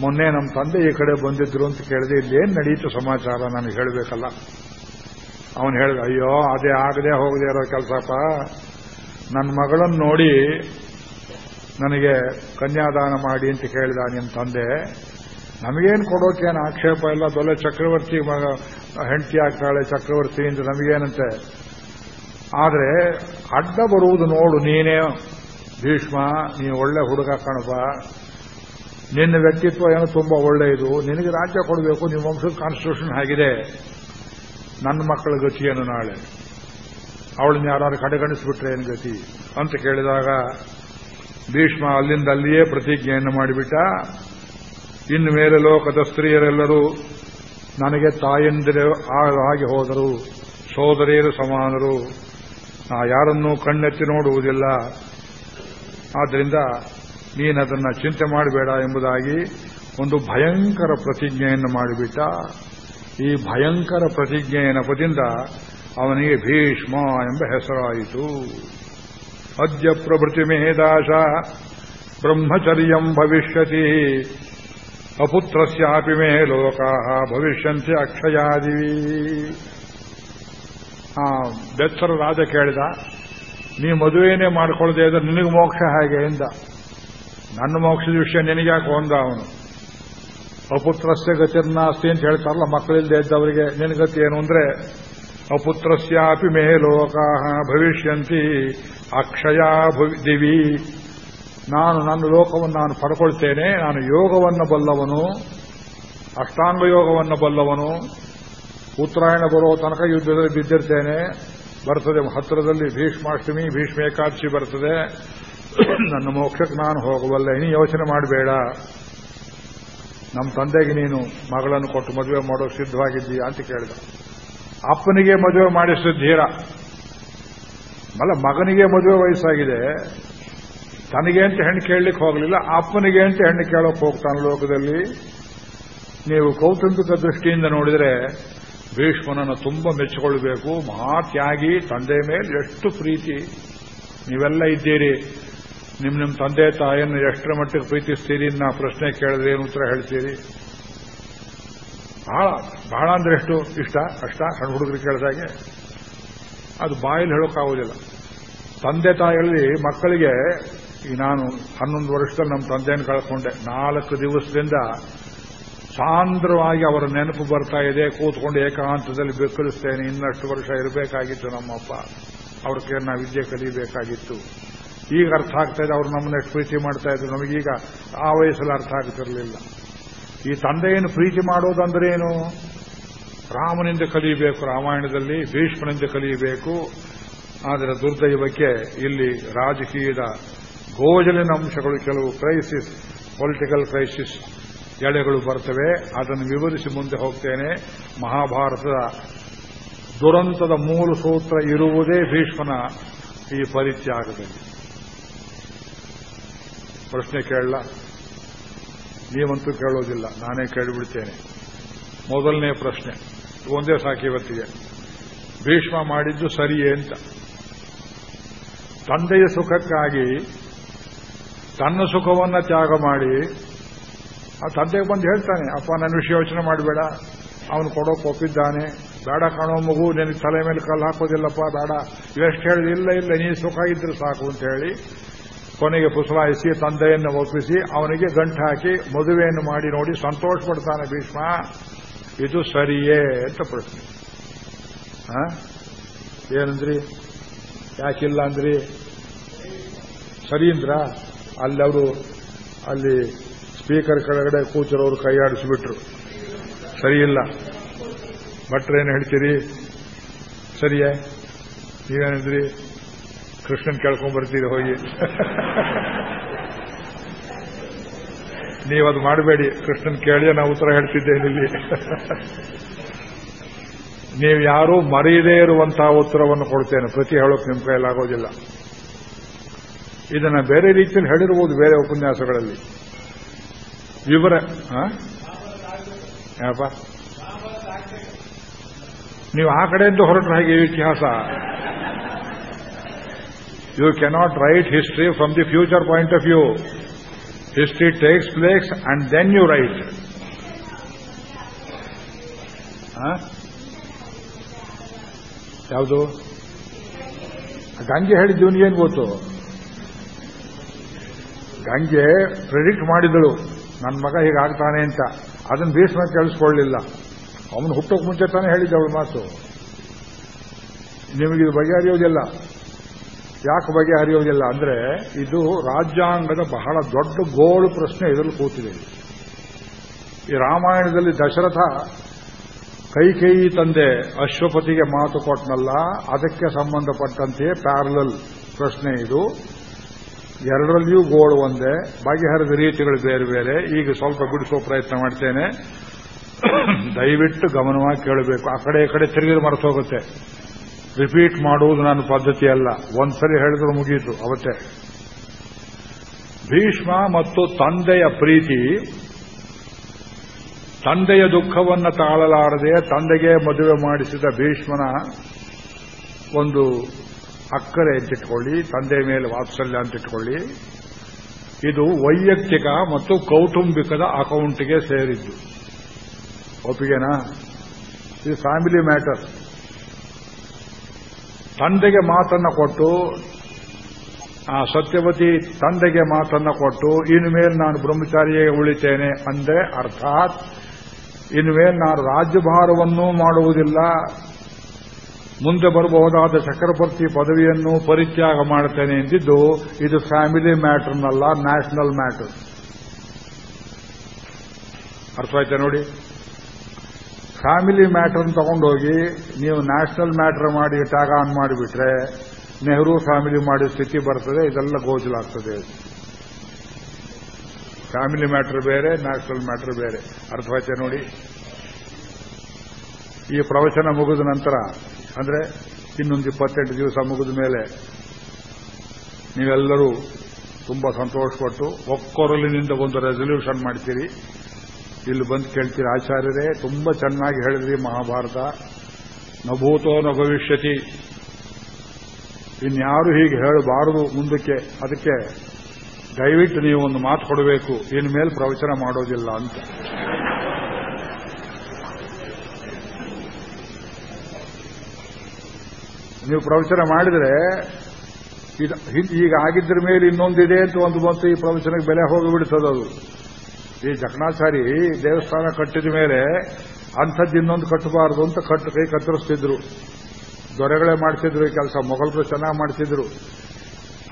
ಮೊನ್ನೆ ನಮ್ಮ ತಂದೆ ಈ ಕಡೆ ಬಂದಿದ್ರು ಅಂತ ಕೇಳಿದೆ. ಇಲ್ಲೇನು ನಡೆಯಿತು ಸಮಾಚಾರ? ನಾನು ಹೇಳಬೇಕಲ್ಲ. ಅವನು ಹೇಳಿದ, ಅಯ್ಯೋ, ಅದೇ ಆಗದೆ ಹೋಗದೆ ಇರೋ ಕೆಲಸಪ್ಪ. ನನ್ನ ಮಗಳನ್ನು ನೋಡಿ ನನಗೆ ಕನ್ಯಾದಾನ ಮಾಡಿ ಅಂತ ಕೇಳಿದ ನಿಮ್ಮ ತಂದೆ. ನಮಗೇನು ಕೊಡೋಕೇನು ಆಕ್ಷೇಪ ಇಲ್ಲ. ದೊಲೆ ಚಕ್ರವರ್ತಿ ಮಗ, ಹೆಂಡತಿ ಆಗ್ತಾಳೆ ಚಕ್ರವರ್ತಿ ಅಂತ ನಮಗೇನಂತೆ. ಆದರೆ ಅಡ್ಡ ಬರುವುದು ನೋಡು ನೀನೇ. ಭೀಷ್ಮ ನೀನು ಒಳ್ಳೆ ಹುಡುಗ ಕಣಪ ನಿನ್ನ ವ್ಯಕ್ತಿತ್ವ ಏನೋ ತುಂಬಾ ಒಳ್ಳೆಯದು. ನಿನಗೆ ರಾಜ್ಯ ಕೊಡಬೇಕು. ನಿಮ್ಮ ವಂಶದ ಕಾನ್ಸ್ಟಿಟ್ಯೂಷನ್ ಆಗಿದೆ. ನನ್ನ ಮಕ್ಕಳ ಗತಿಯನ್ನು ನಾಳೆ. ಅವಳನ್ನ ಯಾರು ಕಡೆಗಣಿಸ್ಬಿಟ್ರೆ ಏನು ಗತಿ? ಅಂತ ಕೇಳಿದಾಗ, ಭೀಷ್ಮ ಅಲ್ಲಿಂದ ಅಲ್ಲಿಯೇ ಪ್ರತಿಜ್ಞೆಯನ್ನು ಮಾಡಿಬಿಟ್ಟ. ಇನ್ನು ಮೇಲೆ ಲೋಕದ ಸ್ತ್ರೀಯರೆಲ್ಲರೂ ನನಗೆ ತಾಯಂದಿರ ಹಾಗೆ ಹೋದರು. ಸೋದರಿಯರು ಸಮಾನರು. ನಾ ಯಾರನ್ನೂ ಕಣ್ಣೆತ್ತಿ ನೋಡುವುದಿಲ್ಲ. ಆದ್ದರಿಂದ ನೀನದನ್ನು ಚಿಂತೆ ಮಾಡಬೇಡ ಎಂಬುದಾಗಿ ಒಂದು ಭಯಂಕರ ಪ್ರತಿಜ್ಞೆಯನ್ನು ಮಾಡಿಬಿಟ್ಟ. ಈ ಭಯಂಕರ ಪ್ರತಿಜ್ಞೆಯ ನೆಪದಿಂದ ಅವನಿಗೆ ಭೀಷ್ಮ ಎಂಬ ಹೆಸರಾಯಿತು. ಅದ್ಯ ಪ್ರಭೃತಿ ಮೇದಾಶ ಬ್ರಹ್ಮಚರ್ಯಂ ಭವಿಷ್ಯತಿ, ಅಪುತ್ರಸ್ಯಾಪಿ ಮೇ ಲೋಕಾ ಭವಿಷ್ಯಂತಿ ಅಕ್ಷಯಾದಿವಿ ಆ ಬೆತ್ತರ ರಾಜ ಕೇಳಿದ, ನೀ ಮದುವೆಯೇ ಮಾಡ್ಕೊಳ್ಳದೆ ಇದ್ರೆ ನಿನಗೆ ಮೋಕ್ಷ ಹೇಗೆ ಎಂದ. ನನ್ನ ಮೋಕ್ಷದ ವಿಷಯ ನಿನಗ್ಯಾಕೆ ಒಂದ ಅವನು? ಅಪುತ್ರಸ್ಯ ಗತಿರ್ನಾಸ್ತಿ ಅಂತ ಹೇಳ್ತಾರಲ್ಲ ಮಕ್ಕಳಿಲ್ಲದೆ ಇದ್ದವರಿಗೆ. ನಿನ್ನ ಗತಿ ಏನು ಅಂದ್ರೆ ಅಪುತ್ರಸ್ಯಾಪಿ ಮೇ ಲೋಕಾ ಭವಿಷ್ಯಂತಿ ಅಕ್ಷಯ ದಿವಿ. ನಾನು ನನ್ನ ಲೋಕವನ್ನು ನಾನು ಪಡ್ಕೊಳ್ತೇನೆ, ನಾನು ಯೋಗವನ್ನು ಬಲ್ಲವನು, ಅಷ್ಟಾಂಗ ಯೋಗವನ್ನು ಬಲ್ಲವನು, ಉತ್ತರಾಯಣ ಬರೋ ತನಕ ಯುದ್ಧದಲ್ಲಿ ಬಿದ್ದಿರ್ತೇನೆ, ಬರ್ತದೆ ಹತ್ತಿರದಲ್ಲಿ ಭೀಷ್ಮಾಷ್ಟಮಿ, ಭೀಷ್ಮ ಏಕಾದಶಿ ಬರ್ತದೆ. <clears throat> ನನ್ನ ಮೋಕ್ಷಕ್ಕೆ ನಾನು ಹೋಗಬಲ್ಲೆ ಇನಿ ಯೋಚನೆ ಮಾಡಬೇಡ. ನಮ್ಮ ತಂದೆಗೆ ನೀನು ಮಗಳನ್ನು ಕೊಟ್ಟು ಮದುವೆ ಮಾಡೋ ಸಿದ್ಧವಾಗಿದ್ದೀಯ ಅಂತ ಕೇಳಿದ. ಅಪ್ಪನಿಗೆ ಮದುವೆ ಮಾಡಿಸಿದ್ದೀರ ಅಲ್ಲ ಮಗನಿಗೆ ಮದುವೆ ವಯಸ್ಸಾಗಿದೆ. ತನಗೆ ಅಂತ ಹೆಣ್ಣು ಕೇಳಲಿಕ್ಕೆ ಹೋಗಲಿಲ್ಲ. ಅಪ್ಪನಿಗೆ ಅಂತ ಹೆಣ್ಣು ಕೇಳೋಕೆ ಹೋಗ್ತಾನೆ ಲೋಕದಲ್ಲಿ. ನೀವು ಕೌಟುಂಬಿಕ ದೃಷ್ಟಿಯಿಂದ ನೋಡಿದರೆ ಭೀಷ್ಮನನ್ನು ತುಂಬ ಮೆಚ್ಚಿಕೊಳ್ಬೇಕು ಮಹಾತ್ಯಾಗಿ ತಂದೆ ಮೇಲೆ ಎಷ್ಟು ಪ್ರೀತಿ. ನೀವೆಲ್ಲ ಇದ್ದೀರಿ. ನಿಮ್ ನಿಮ್ಮ ತಂದೆ ತಾಯಿಯನ್ನು ಎಷ್ಟರ ಮಟ್ಟಿಗೆ ಪ್ರೀತಿಸ್ತೀರಿ ನಾ ಪ್ರಶ್ನೆ ಕೇಳಿದ್ರೆ ಏನು ಉತ್ತರ ಹೇಳ್ತೀರಿ? ಬಹಳ ಬಹಳ ಅಂದ್ರೆ ಎಷ್ಟು ಇಷ್ಟ? ಅಷ್ಟ ಸಣ್ಣ ಹುಡುಗರು ಕೇಳಿದಾಗೆ. ಅದು ಬಾಯಲ್ಲಿ ಹೇಳೋಕ್ಕಾಗೋದಿಲ್ಲ. ತಂದೆ ತಾಯಿಯಲ್ಲಿ ಮಕ್ಕಳಿಗೆ, ಈ ನಾನು ಹನ್ನೊಂದು ವರ್ಷದಲ್ಲಿ ನಮ್ಮ ತಂದೆಯನ್ನು ಕಳ್ಕೊಂಡೆ. ನಾಲ್ಕು ದಿವಸದಿಂದ ಸಾಂದ್ರವಾಗಿ ಅವರ ನೆನಪು ಬರ್ತಾ ಇದೆ. ಕೂತ್ಕೊಂಡು ಏಕಾಂತದಲ್ಲಿ ಬೆಕ್ಕರಿಸ್ತೇನೆ ಇನ್ನಷ್ಟು ವರ್ಷ ಇರಬೇಕಾಗಿತ್ತು ನಮ್ಮಪ್ಪ. ಅವ್ರ ನಾವು ವಿದ್ಯೆ ಕಲಿಬೇಕಾಗಿತ್ತು. ಈಗ ಅರ್ಥ ಆಗ್ತಾ ಇದೆ, ಅವ್ರು ನಮ್ಮನ್ನ ಪ್ರೀತಿ ಮಾಡ್ತಾ ಇದ್ರು. ನಮಗೀಗ ಆ ವಯಸ್ಸಲ್ಲಿ ಅರ್ಥ ಆಗ್ತಿರಲಿಲ್ಲ. ಈ ತಂದೆಯನ್ನು ಪ್ರೀತಿ ಮಾಡೋದಂದ್ರೇನು ರಾಮನಿಂದ ಕಲಿಯಬೇಕು, ರಾಮಾಯಣದಲ್ಲಿ ಭೀಷ್ಮನಿಂದ ಕಲಿಯಬೇಕು. ಆದರೆ ದುರ್ದೈವಕ್ಕೆ ಇಲ್ಲಿ ರಾಜಕೀಯದ ಗೋಜಲಿನ ಅಂಶಗಳು ಕೆಲವು ಕ್ರೈಸಿಸ್ ಪೊಲಿಟಿಕಲ್ ಕ್ರೈಸಿಸ್ ಎಳೆಗಳು ಬರ್ತವೆ. ಅದನ್ನು ವಿವರಿಸಿ ಮುಂದೆ ಹೋಗ್ತೇನೆ. ಮಹಾಭಾರತದ ದುರಂತದ ಮೂಲ ಸೂತ್ರ ಇರುವುದೇ ಭೀಷ್ಮನ ಈ ಪರಿತ್ಯಾಗದಲ್ಲಿ. ಪ್ರಶ್ನೆ ಕೇಳಲ್ಲ. ನೀವಂತೂ ಕೇಳೋದಿಲ್ಲ. ನಾನೇ ಕೇಳಿಬಿಡ್ತೇನೆ. ಮೊದಲನೇ ಪ್ರಶ್ನೆ. ಒಂದೇ ಸಾಕಿ ಇವತ್ತಿಗೆ. ಭೀಷ್ಮ ಮಾಡಿದ್ದು ಸರಿಯೇ ಅಂತ. ತಂದೆಯ ಸುಖಕ್ಕಾಗಿ ತನ್ನ ಸುಖವನ್ನ ತ್ಯಾಗ ಮಾಡಿ, ಆ ತಂದೆಗೆ ಬಂದು ಹೇಳ್ತಾನೆ, ಅಪ್ಪ, ನನ್ನ ವಿಷಯ ಯೋಚನೆ ಮಾಡಬೇಡ. ಅವನು ಕೊಡೋ ಒಪ್ಪಿದ್ದಾನೆ ಬೇಡ ಕಾಣೋ ಮಗು, ನಿನಗೆ ತಲೆ ಮೇಲೆ ಕಲ್ಲು ಹಾಕೋದಿಲ್ಲಪ್ಪ, ಬೇಡ. ಇವೆಷ್ಟು ಹೇಳಿದ ಇಲ್ಲ ಇಲ್ಲ, ನೀ ಸುಖ ಇದ್ರೆ ಸಾಕು ಅಂತ ಹೇಳಿ ಕೊನೆಗೆ ಪುಸಲಾಯಿಸಿ ತಂದೆಯನ್ನು ಒಪ್ಪಿಸಿ ಅವನಿಗೆ ಗಂಟು ಹಾಕಿ ಮದುವೆಯನ್ನು ಮಾಡಿ ನೋಡಿ ಸಂತೋಷ ಪಡ್ತಾನೆ ಭೀಷ್ಮ. ಇದು ಸರಿಯೇ ಅಂತ ಪ್ರಶ್ನೆ? ಏನಂದ್ರಿ? ಯಾಕಿಲ್ಲ ಅಂದ್ರಿ? ಸರಿ ಅಲ್ಲಿ ಅವರು ಅಲ್ಲಿ ಸ್ಪೀಕರ್ ಕೆಳಗಡೆ ಕೂತಿರೋರು ಕೈಯಾಡಿಸಿಬಿಟ್ರು ಸರಿಯಿಲ್ಲ. ಭಟ್ರೇನು ಹೇಳ್ತೀರಿ? ಸರಿಯೇ? ನೀವೇನಿದ್ರಿ? ಕೃಷ್ಣನ್ ಕೇಳ್ಕೊಂಡ್ ಬರ್ತೀರಿ ಹೋಗಿ. ನೀವದು ಮಾಡಬೇಡಿ. ಕೃಷ್ಣನ್ ಕೇಳಿ ನಾವು ಉತ್ತರ ಹೇಳ್ತಿದ್ದೇನೆ ಇಲ್ಲಿ ನೀವು ಯಾರೂ ಮರೆಯದೇ ಇರುವಂತಹ ಉತ್ತರವನ್ನು ಕೊಡ್ತೇನೆ. ಪ್ರತಿ ಹೇಳೋಕೆ ನಿಮ್ಮ ಕೈಲಾಗೋದಿಲ್ಲ ಇದನ್ನ ಬೇರೆ ರೀತಿಯಲ್ಲಿ ಹೇಳಿರ್ಬೋದು ಬೇರೆ ಉಪನ್ಯಾಸಗಳಲ್ಲಿ. ವಿವರ? ಯಾಪ? ನೀವು ಆ ಕಡೆಯಿಂದ ಹೊರಟ್ರೆ ಹಾಗೆ ಇತಿಹಾಸ. You cannot write history from the future point of view History takes place and then you write ಯಾವುದು? ಗಂಗೆ ಹೇಳಿದ್ದು ಏನು ಗೊತ್ತು? ಗಂಗೆ ಪ್ರೆಡಿಕ್ಟ್ ಮಾಡಿದಳು. ನನ್ನ ಮಗ ಹೀಗಾಗ್ತಾನೆ ಅಂತ. ಅದನ್ನು ಭೀಷ್ಮ ಕೇಳಿಸ್ಕೊಳ್ಳಿಲ್ಲ. ಅವನು ಹುಟ್ಟೋಕ್ ಮುಂಚೆ ತಾನೇ ಹೇಳಿದ್ದವಳು ಮಾತು. ನಿಮಗಿದು ಬಗೆಹರಿಯೋದಿಲ್ಲ. ಯಾಕೆ ಬಗೆಹರಿಯೋದಿಲ್ಲ ಅಂದ್ರೆ ಇದು ರಾಜ್ಯಾಂಗದ ಬಹಳ ದೊಡ್ಡ ಗೋಳು ಪ್ರಶ್ನೆ ಇದರಲ್ಲಿ ಕೂತಿದೆ. ಈ ರಾಮಾಯಣದಲ್ಲಿ ದಶರಥ ಕೈಕೈ ತಂದೆ ಅಶ್ವಪತಿಗೆ ಮಾತು ಕೊಟ್ಟನಲ್ಲ ಅದಕ್ಕೆ ಸಂಬಂಧಪಟ್ಟಂತೆಯೇ ಪ್ಯಾರಲಲ್ ಪ್ರಶ್ನೆ ಇದು. ಎರಡರಲ್ಲಿಯೂ ಗೋಳು ಒಂದೇ ಬಗೆಹರಿದ ರೀತಿಗಳು ಬೇರೆ ಬೇರೆ. ಈಗ ಸ್ವಲ್ಪ ಬಿಡಿಸೋ ಪ್ರಯತ್ನ ಮಾಡ್ತೇನೆ. ದಯವಿಟ್ಟು ಗಮನವಾಗಿ ಕೇಳಬೇಕು. ಆ ಕಡೆ ಈ ಕಡೆ ತಿರುಗಿದು ಮರೆತೋಗುತ್ತೆ. ರಿಪೀಟ್ ಮಾಡುವುದು ನನ್ನ ಪದ್ಧತಿ ಅಲ್ಲ. ಒಂದ್ಸರಿ ಹೇಳಿದ್ರು ಮುಗೀತು, ಅವತ್ತೇ. ಭೀಷ್ಮ ಮತ್ತು ತಂದೆಯ ಪ್ರೀತಿ, ತಂದೆಯ ದುಃಖವನ್ನು ತಾಳಲಾರದೆ ತಂದೆಗೆ ಮದುವೆ ಮಾಡಿಸಿದ ಭೀಷ್ಮನ ಒಂದು ಅಕ್ಕರೆ ಅಂತಿಟ್ಕೊಳ್ಳಿ, ತಂದೆಯ ಮೇಲೆ ವಾತ್ಸಲ್ಯ ಅಂತಿಟ್ಕೊಳ್ಳಿ. ಇದು ವೈಯಕ್ತಿಕ ಮತ್ತು ಕೌಟುಂಬಿಕದ ಅಕೌಂಟ್ಗೆ ಸೇರಿದ್ದು. ಒಪ್ಪಿಗೆನಾ? ಇದು ಫ್ಯಾಮಿಲಿ ಮ್ಯಾಟರ್ ತಂದೆಗೆ ಮಾತನ್ನ ಕೊಟ್ಟು, ಆ ಸತ್ಯವತಿ ತಂದೆಗೆ ಮಾತನ್ನ ಕೊಟ್ಟು, ಇನ್ಮೇಲೆ ನಾನು ಬ್ರಹ್ಮಚಾರಿಯೇ ಉಳಿತೇನೆ ಅಂದ್ರೆ ಅರ್ಥಾತ್, ಇನ್ಮೇಲೆ ನಾನು ರಾಜ್ಯಭಾರವನ್ನೂ ಮಾಡುವುದಿಲ್ಲ, ಮುಂದೆ ಬರಬಹುದಾದ ಚಕ್ರವರ್ತಿ ಪದವಿಯನ್ನು ಪರಿತ್ಯಾಗ ಮಾಡ್ತೇನೆ ಎಂದಿದ್ದು, ಇದು ಫ್ಯಾಮಿಲಿ ಮ್ಯಾಟರ್ನಲ್ಲ ನ್ಯಾಷನಲ್ ಮ್ಯಾಟರ್. ಅರ್ಥ ಆಯ್ತಾ ನೋಡಿ? ಫ್ಯಾಮಿಲಿ ಮ್ಯಾಟರ್ ತಗೊಂಡೋಗಿ ನೀವು ನ್ಯಾಷನಲ್ ಮ್ಯಾಟರ್ ಮಾಡಿ ಟ್ಯಾಗ್ ಆನ್ ಮಾಡಿಬಿಟ್ರೆ ನೆಹರು ಫ್ಯಾಮಿಲಿ ಮಾಡಿ ಸ್ಥಿತಿ ಬರ್ತದೆ, ಇದೆಲ್ಲ ಗೋಜಲಾಗ್ತದೆ. ಫ್ಯಾಮಿಲಿ ಮ್ಯಾಟರ್ ಬೇರೆ, ನ್ಯಾಷನಲ್ ಮ್ಯಾಟರ್ ಬೇರೆ. ಅರ್ಥವಾಯ್ತೆ ನೋಡಿ? ಈ ಪ್ರವಚನ ಮುಗಿದ ನಂತರ, ಅಂದ್ರೆ ಇನ್ನೊಂದು ಇಪ್ಪತ್ತೆಂಟು ದಿವಸ ಮುಗಿದ ಮೇಲೆ ನೀವೆಲ್ಲರೂ ತುಂಬಾ ಸಂತೋಷಪಟ್ಟು ಒಕ್ಕೊರಲಿನಿಂದ ಒಂದು ರೆಸೊಲ್ಯೂಷನ್ ಮಾಡ್ತೀರಿ. ಇಲ್ಲಿ ಬಂದು ಕೇಳ್ತೀರಿ, ಆಚಾರ್ಯರೇ, ತುಂಬಾ ಚೆನ್ನಾಗಿ ಹೇಳಿದ್ರಿ ಮಹಾಭಾರತ. ನಭೂತೋ ನ ಭವಿಷ್ಯತಿ. ಇನ್ಯಾರು ಹೀಗೆ ಹೇಳಬಾರದು ಮುಂದಕ್ಕೆ, ಅದಕ್ಕೆ ದಯವಿಟ್ಟು ನೀವು ಒಂದು ಮಾತು ಕೊಡಬೇಕು ಇನ್ಮೇಲೆ ಪ್ರವಚನ ಮಾಡೋದಿಲ್ಲ ಅಂತ. ನೀವು ಪ್ರವಚನ ಮಾಡಿದ್ರೆ ಈಗ ಆಗಿದ್ರ ಮೇಲೆ ಇನ್ನೊಂದಿದೆ ಅಂತ ಒಂದು ಮತ್ತು ಈ ಪ್ರವಚನಕ್ಕೆ ಬೆಲೆ ಹೋಗಿಬಿಡ್ತದದು. ಈ ಜಕಣಾಚಾರಿ ದೇವಸ್ಥಾನ ಕಟ್ಟಿದ ಮೇಲೆ ಅಂಥದ್ದು ಇನ್ನೊಂದು ಕಟ್ಟಬಾರದು ಅಂತ ಕಟ್ಟು ಕೈ ಕತ್ತರಿಸ್ತಿದ್ರು. ದೊರೆಗಳೇ ಮಾಡ್ತಿದ್ರು ಈ ಕೆಲಸ, ಮೊಘಲರು ಚೆನ್ನಾಗಿ ಮಾಡ್ತಿದ್ರು.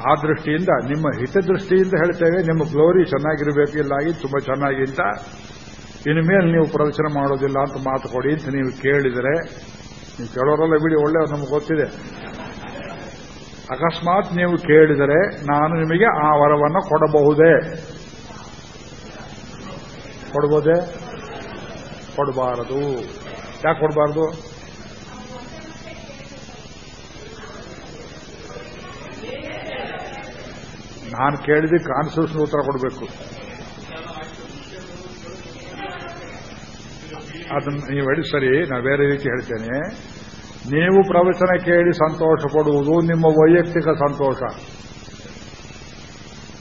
ಆ ದೃಷ್ಟಿಯಿಂದ, ನಿಮ್ಮ ಹಿತದೃಷ್ಟಿಯಿಂದ ಹೇಳ್ತೇವೆ, ನಿಮ್ಮ ಗ್ಲೋರಿ ಚೆನ್ನಾಗಿರಬೇಕು ಇಲ್ಲಾಗಿ ತುಂಬಾ ಚೆನ್ನಾಗಿ ಅಂತ. ಇನ್ಮೇಲೆ ನೀವು ಪ್ರದರ್ಶನ ಮಾಡೋದಿಲ್ಲ ಅಂತ ಮಾತು ಕೊಡಿ ಅಂತ ನೀವು ಕೇಳಿದರೆ, ನೀವು ಕೇಳೋರೆಲ್ಲ ಬಿಡಿ ಒಳ್ಳೆ ನಮಗೆ ಗೊತ್ತಿದೆ. ಅಕಸ್ಮಾತ್ ನೀವು ಕೇಳಿದರೆ, ನಾನು ನಿಮಗೆ ಆ ವರವನ್ನು ಕೊಡಬಹುದೇ? ಕೊಡ್ಬೋದೇ? ಕೊಡಬಾರದು. ಯಾಕೆ ಕೊಡಬಾರದು? ನಾನು ಕೇಳಿದ ಕಾನ್ಸ್ಟಿಟ್ಯೂಷನ್ ಉತ್ತರ ಕೊಡಬೇಕು. ಅದನ್ನ ನೀವು ಹೇಳಿ ಸರಿ ನಾ ಬೇರೆ ರೀತಿ ಹೇಳ್ತೇನೆ. ನೀವು ಪ್ರವಚನ ಕೇಳಿ ಸಂತೋಷ ಪಡುವುದು ನಿಮ್ಮ ವೈಯಕ್ತಿಕ ಸಂತೋಷ.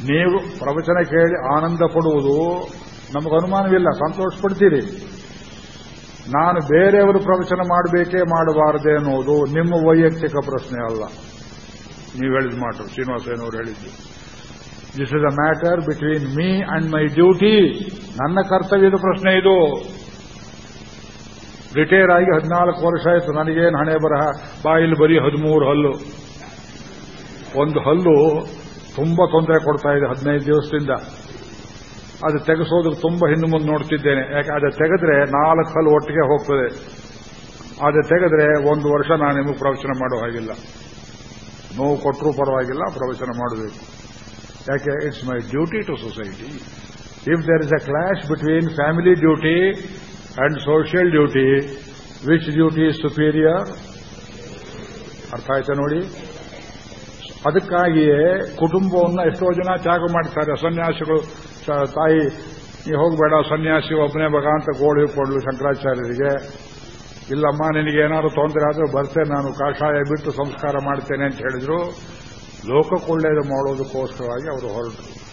ನೀವು ಪ್ರವಚನ ಕೇಳಿ ಆನಂದ ಪಡುವುದು ನಮಗೆ ಅನುಮಾನವಿಲ್ಲ ಸಂತೋಷ ಪಡ್ತೀರಿ ನಾನು ಬೇರೆಯವರು ಪ್ರವಚನ ಮಾಡಬೇಕೇ ಮಾಡಬಾರದೆ ಅನ್ನೋದು ನಿಮ್ಮ ವೈಯಕ್ತಿಕ ಪ್ರಶ್ನೆ ಅಲ್ಲ. ನೀವು ಹೇಳಿದ ಮಾತು, ಶ್ರೀನಿವಾಸಯ್ಯನವರು ಹೇಳಿದ್ದು. This is a matter between me and my duty ನನ್ನ ಕರ್ತವ್ಯದ ಪ್ರಶ್ನೆ ಇದು. ರಿಟೈರ್ ಆಗಿ ಹದಿನಾಲ್ಕು ವರ್ಷ ಆಯಿತು, ನನಗೇನು ಹಣೆ ಬರಹ? ಬಾಯಿಲ್ ಬರೀ ಹದಿಮೂರು ಹಲ್ಲು. ಒಂದು ಹಲ್ಲು ತುಂಬಾ ತೊಂದರೆ ಕೊಡ್ತಾ ಇದೆ ಹದಿನೈದು ದಿವಸದಿಂದ. ಅದು ತೆಗೆಸೋದಕ್ಕೆ ತುಂಬಾ ಹಿಂದೆ ಮುಂದೆ ನೋಡ್ತಿದ್ದೇನೆ. ಯಾಕೆ, ಅದು ತೆಗೆದ್ರೆ ನಾಲ್ಕು ಸಲ ಒಟ್ಟಿಗೆ ಹೋಗ್ತದೆ. ಅದು ತೆಗೆದ್ರೆ ಒಂದು ವರ್ಷ ನಾನು ನಿಮಗೆ ಪ್ರವಚನ ಮಾಡೋ ಹಾಗಿಲ್ಲ. ನೋವು ಕೊಟ್ಟರೂ ಪರವಾಗಿಲ್ಲ, ಪ್ರವಚನ ಮಾಡಬೇಕು. ಯಾಕೆ it's my duty to society if there is a clash between family duty and social duty which duty is superior ಅರ್ಥ ಆಯ್ತಾ ನೋಡಿ? ಅದಕ್ಕಾಗಿಯೇ ಕುಟುಂಬವನ್ನು ಎಷ್ಟೋ ಜನ ತ್ಯಾಗ ಮಾಡ್ತಾರೆ, ಸನ್ಯಾಸಿಗಳು. ತಾಯಿ, ನೀ ಹೋಗಬೇಡ, ಸನ್ಯಾಸಿ, ಒಬ್ಬನೇ ಬಗ ಅಂತ ಗೋಳು ಕೊಡ್ಲು ಶಂಕರಾಚಾರ್ಯರಿಗೆ. ಇಲ್ಲಮ್ಮ, ನಿನಗೆ ಏನಾದ್ರು ತೊಂದರೆ ಆದ್ರೆ ಬರ್ತೇನೆ ನಾನು, ಕಾಷಾಯ ಬಿಟ್ಟು ಸಂಸ್ಕಾರ ಮಾಡ್ತೇನೆ ಅಂತ ಹೇಳಿದ್ರು. ಲೋಕಕ್ಕೊಳ್ಳೇದು ಮಾಡೋದಕ್ಕೋಸ್ಕರವಾಗಿ ಅವರು ಹೊರಟರು.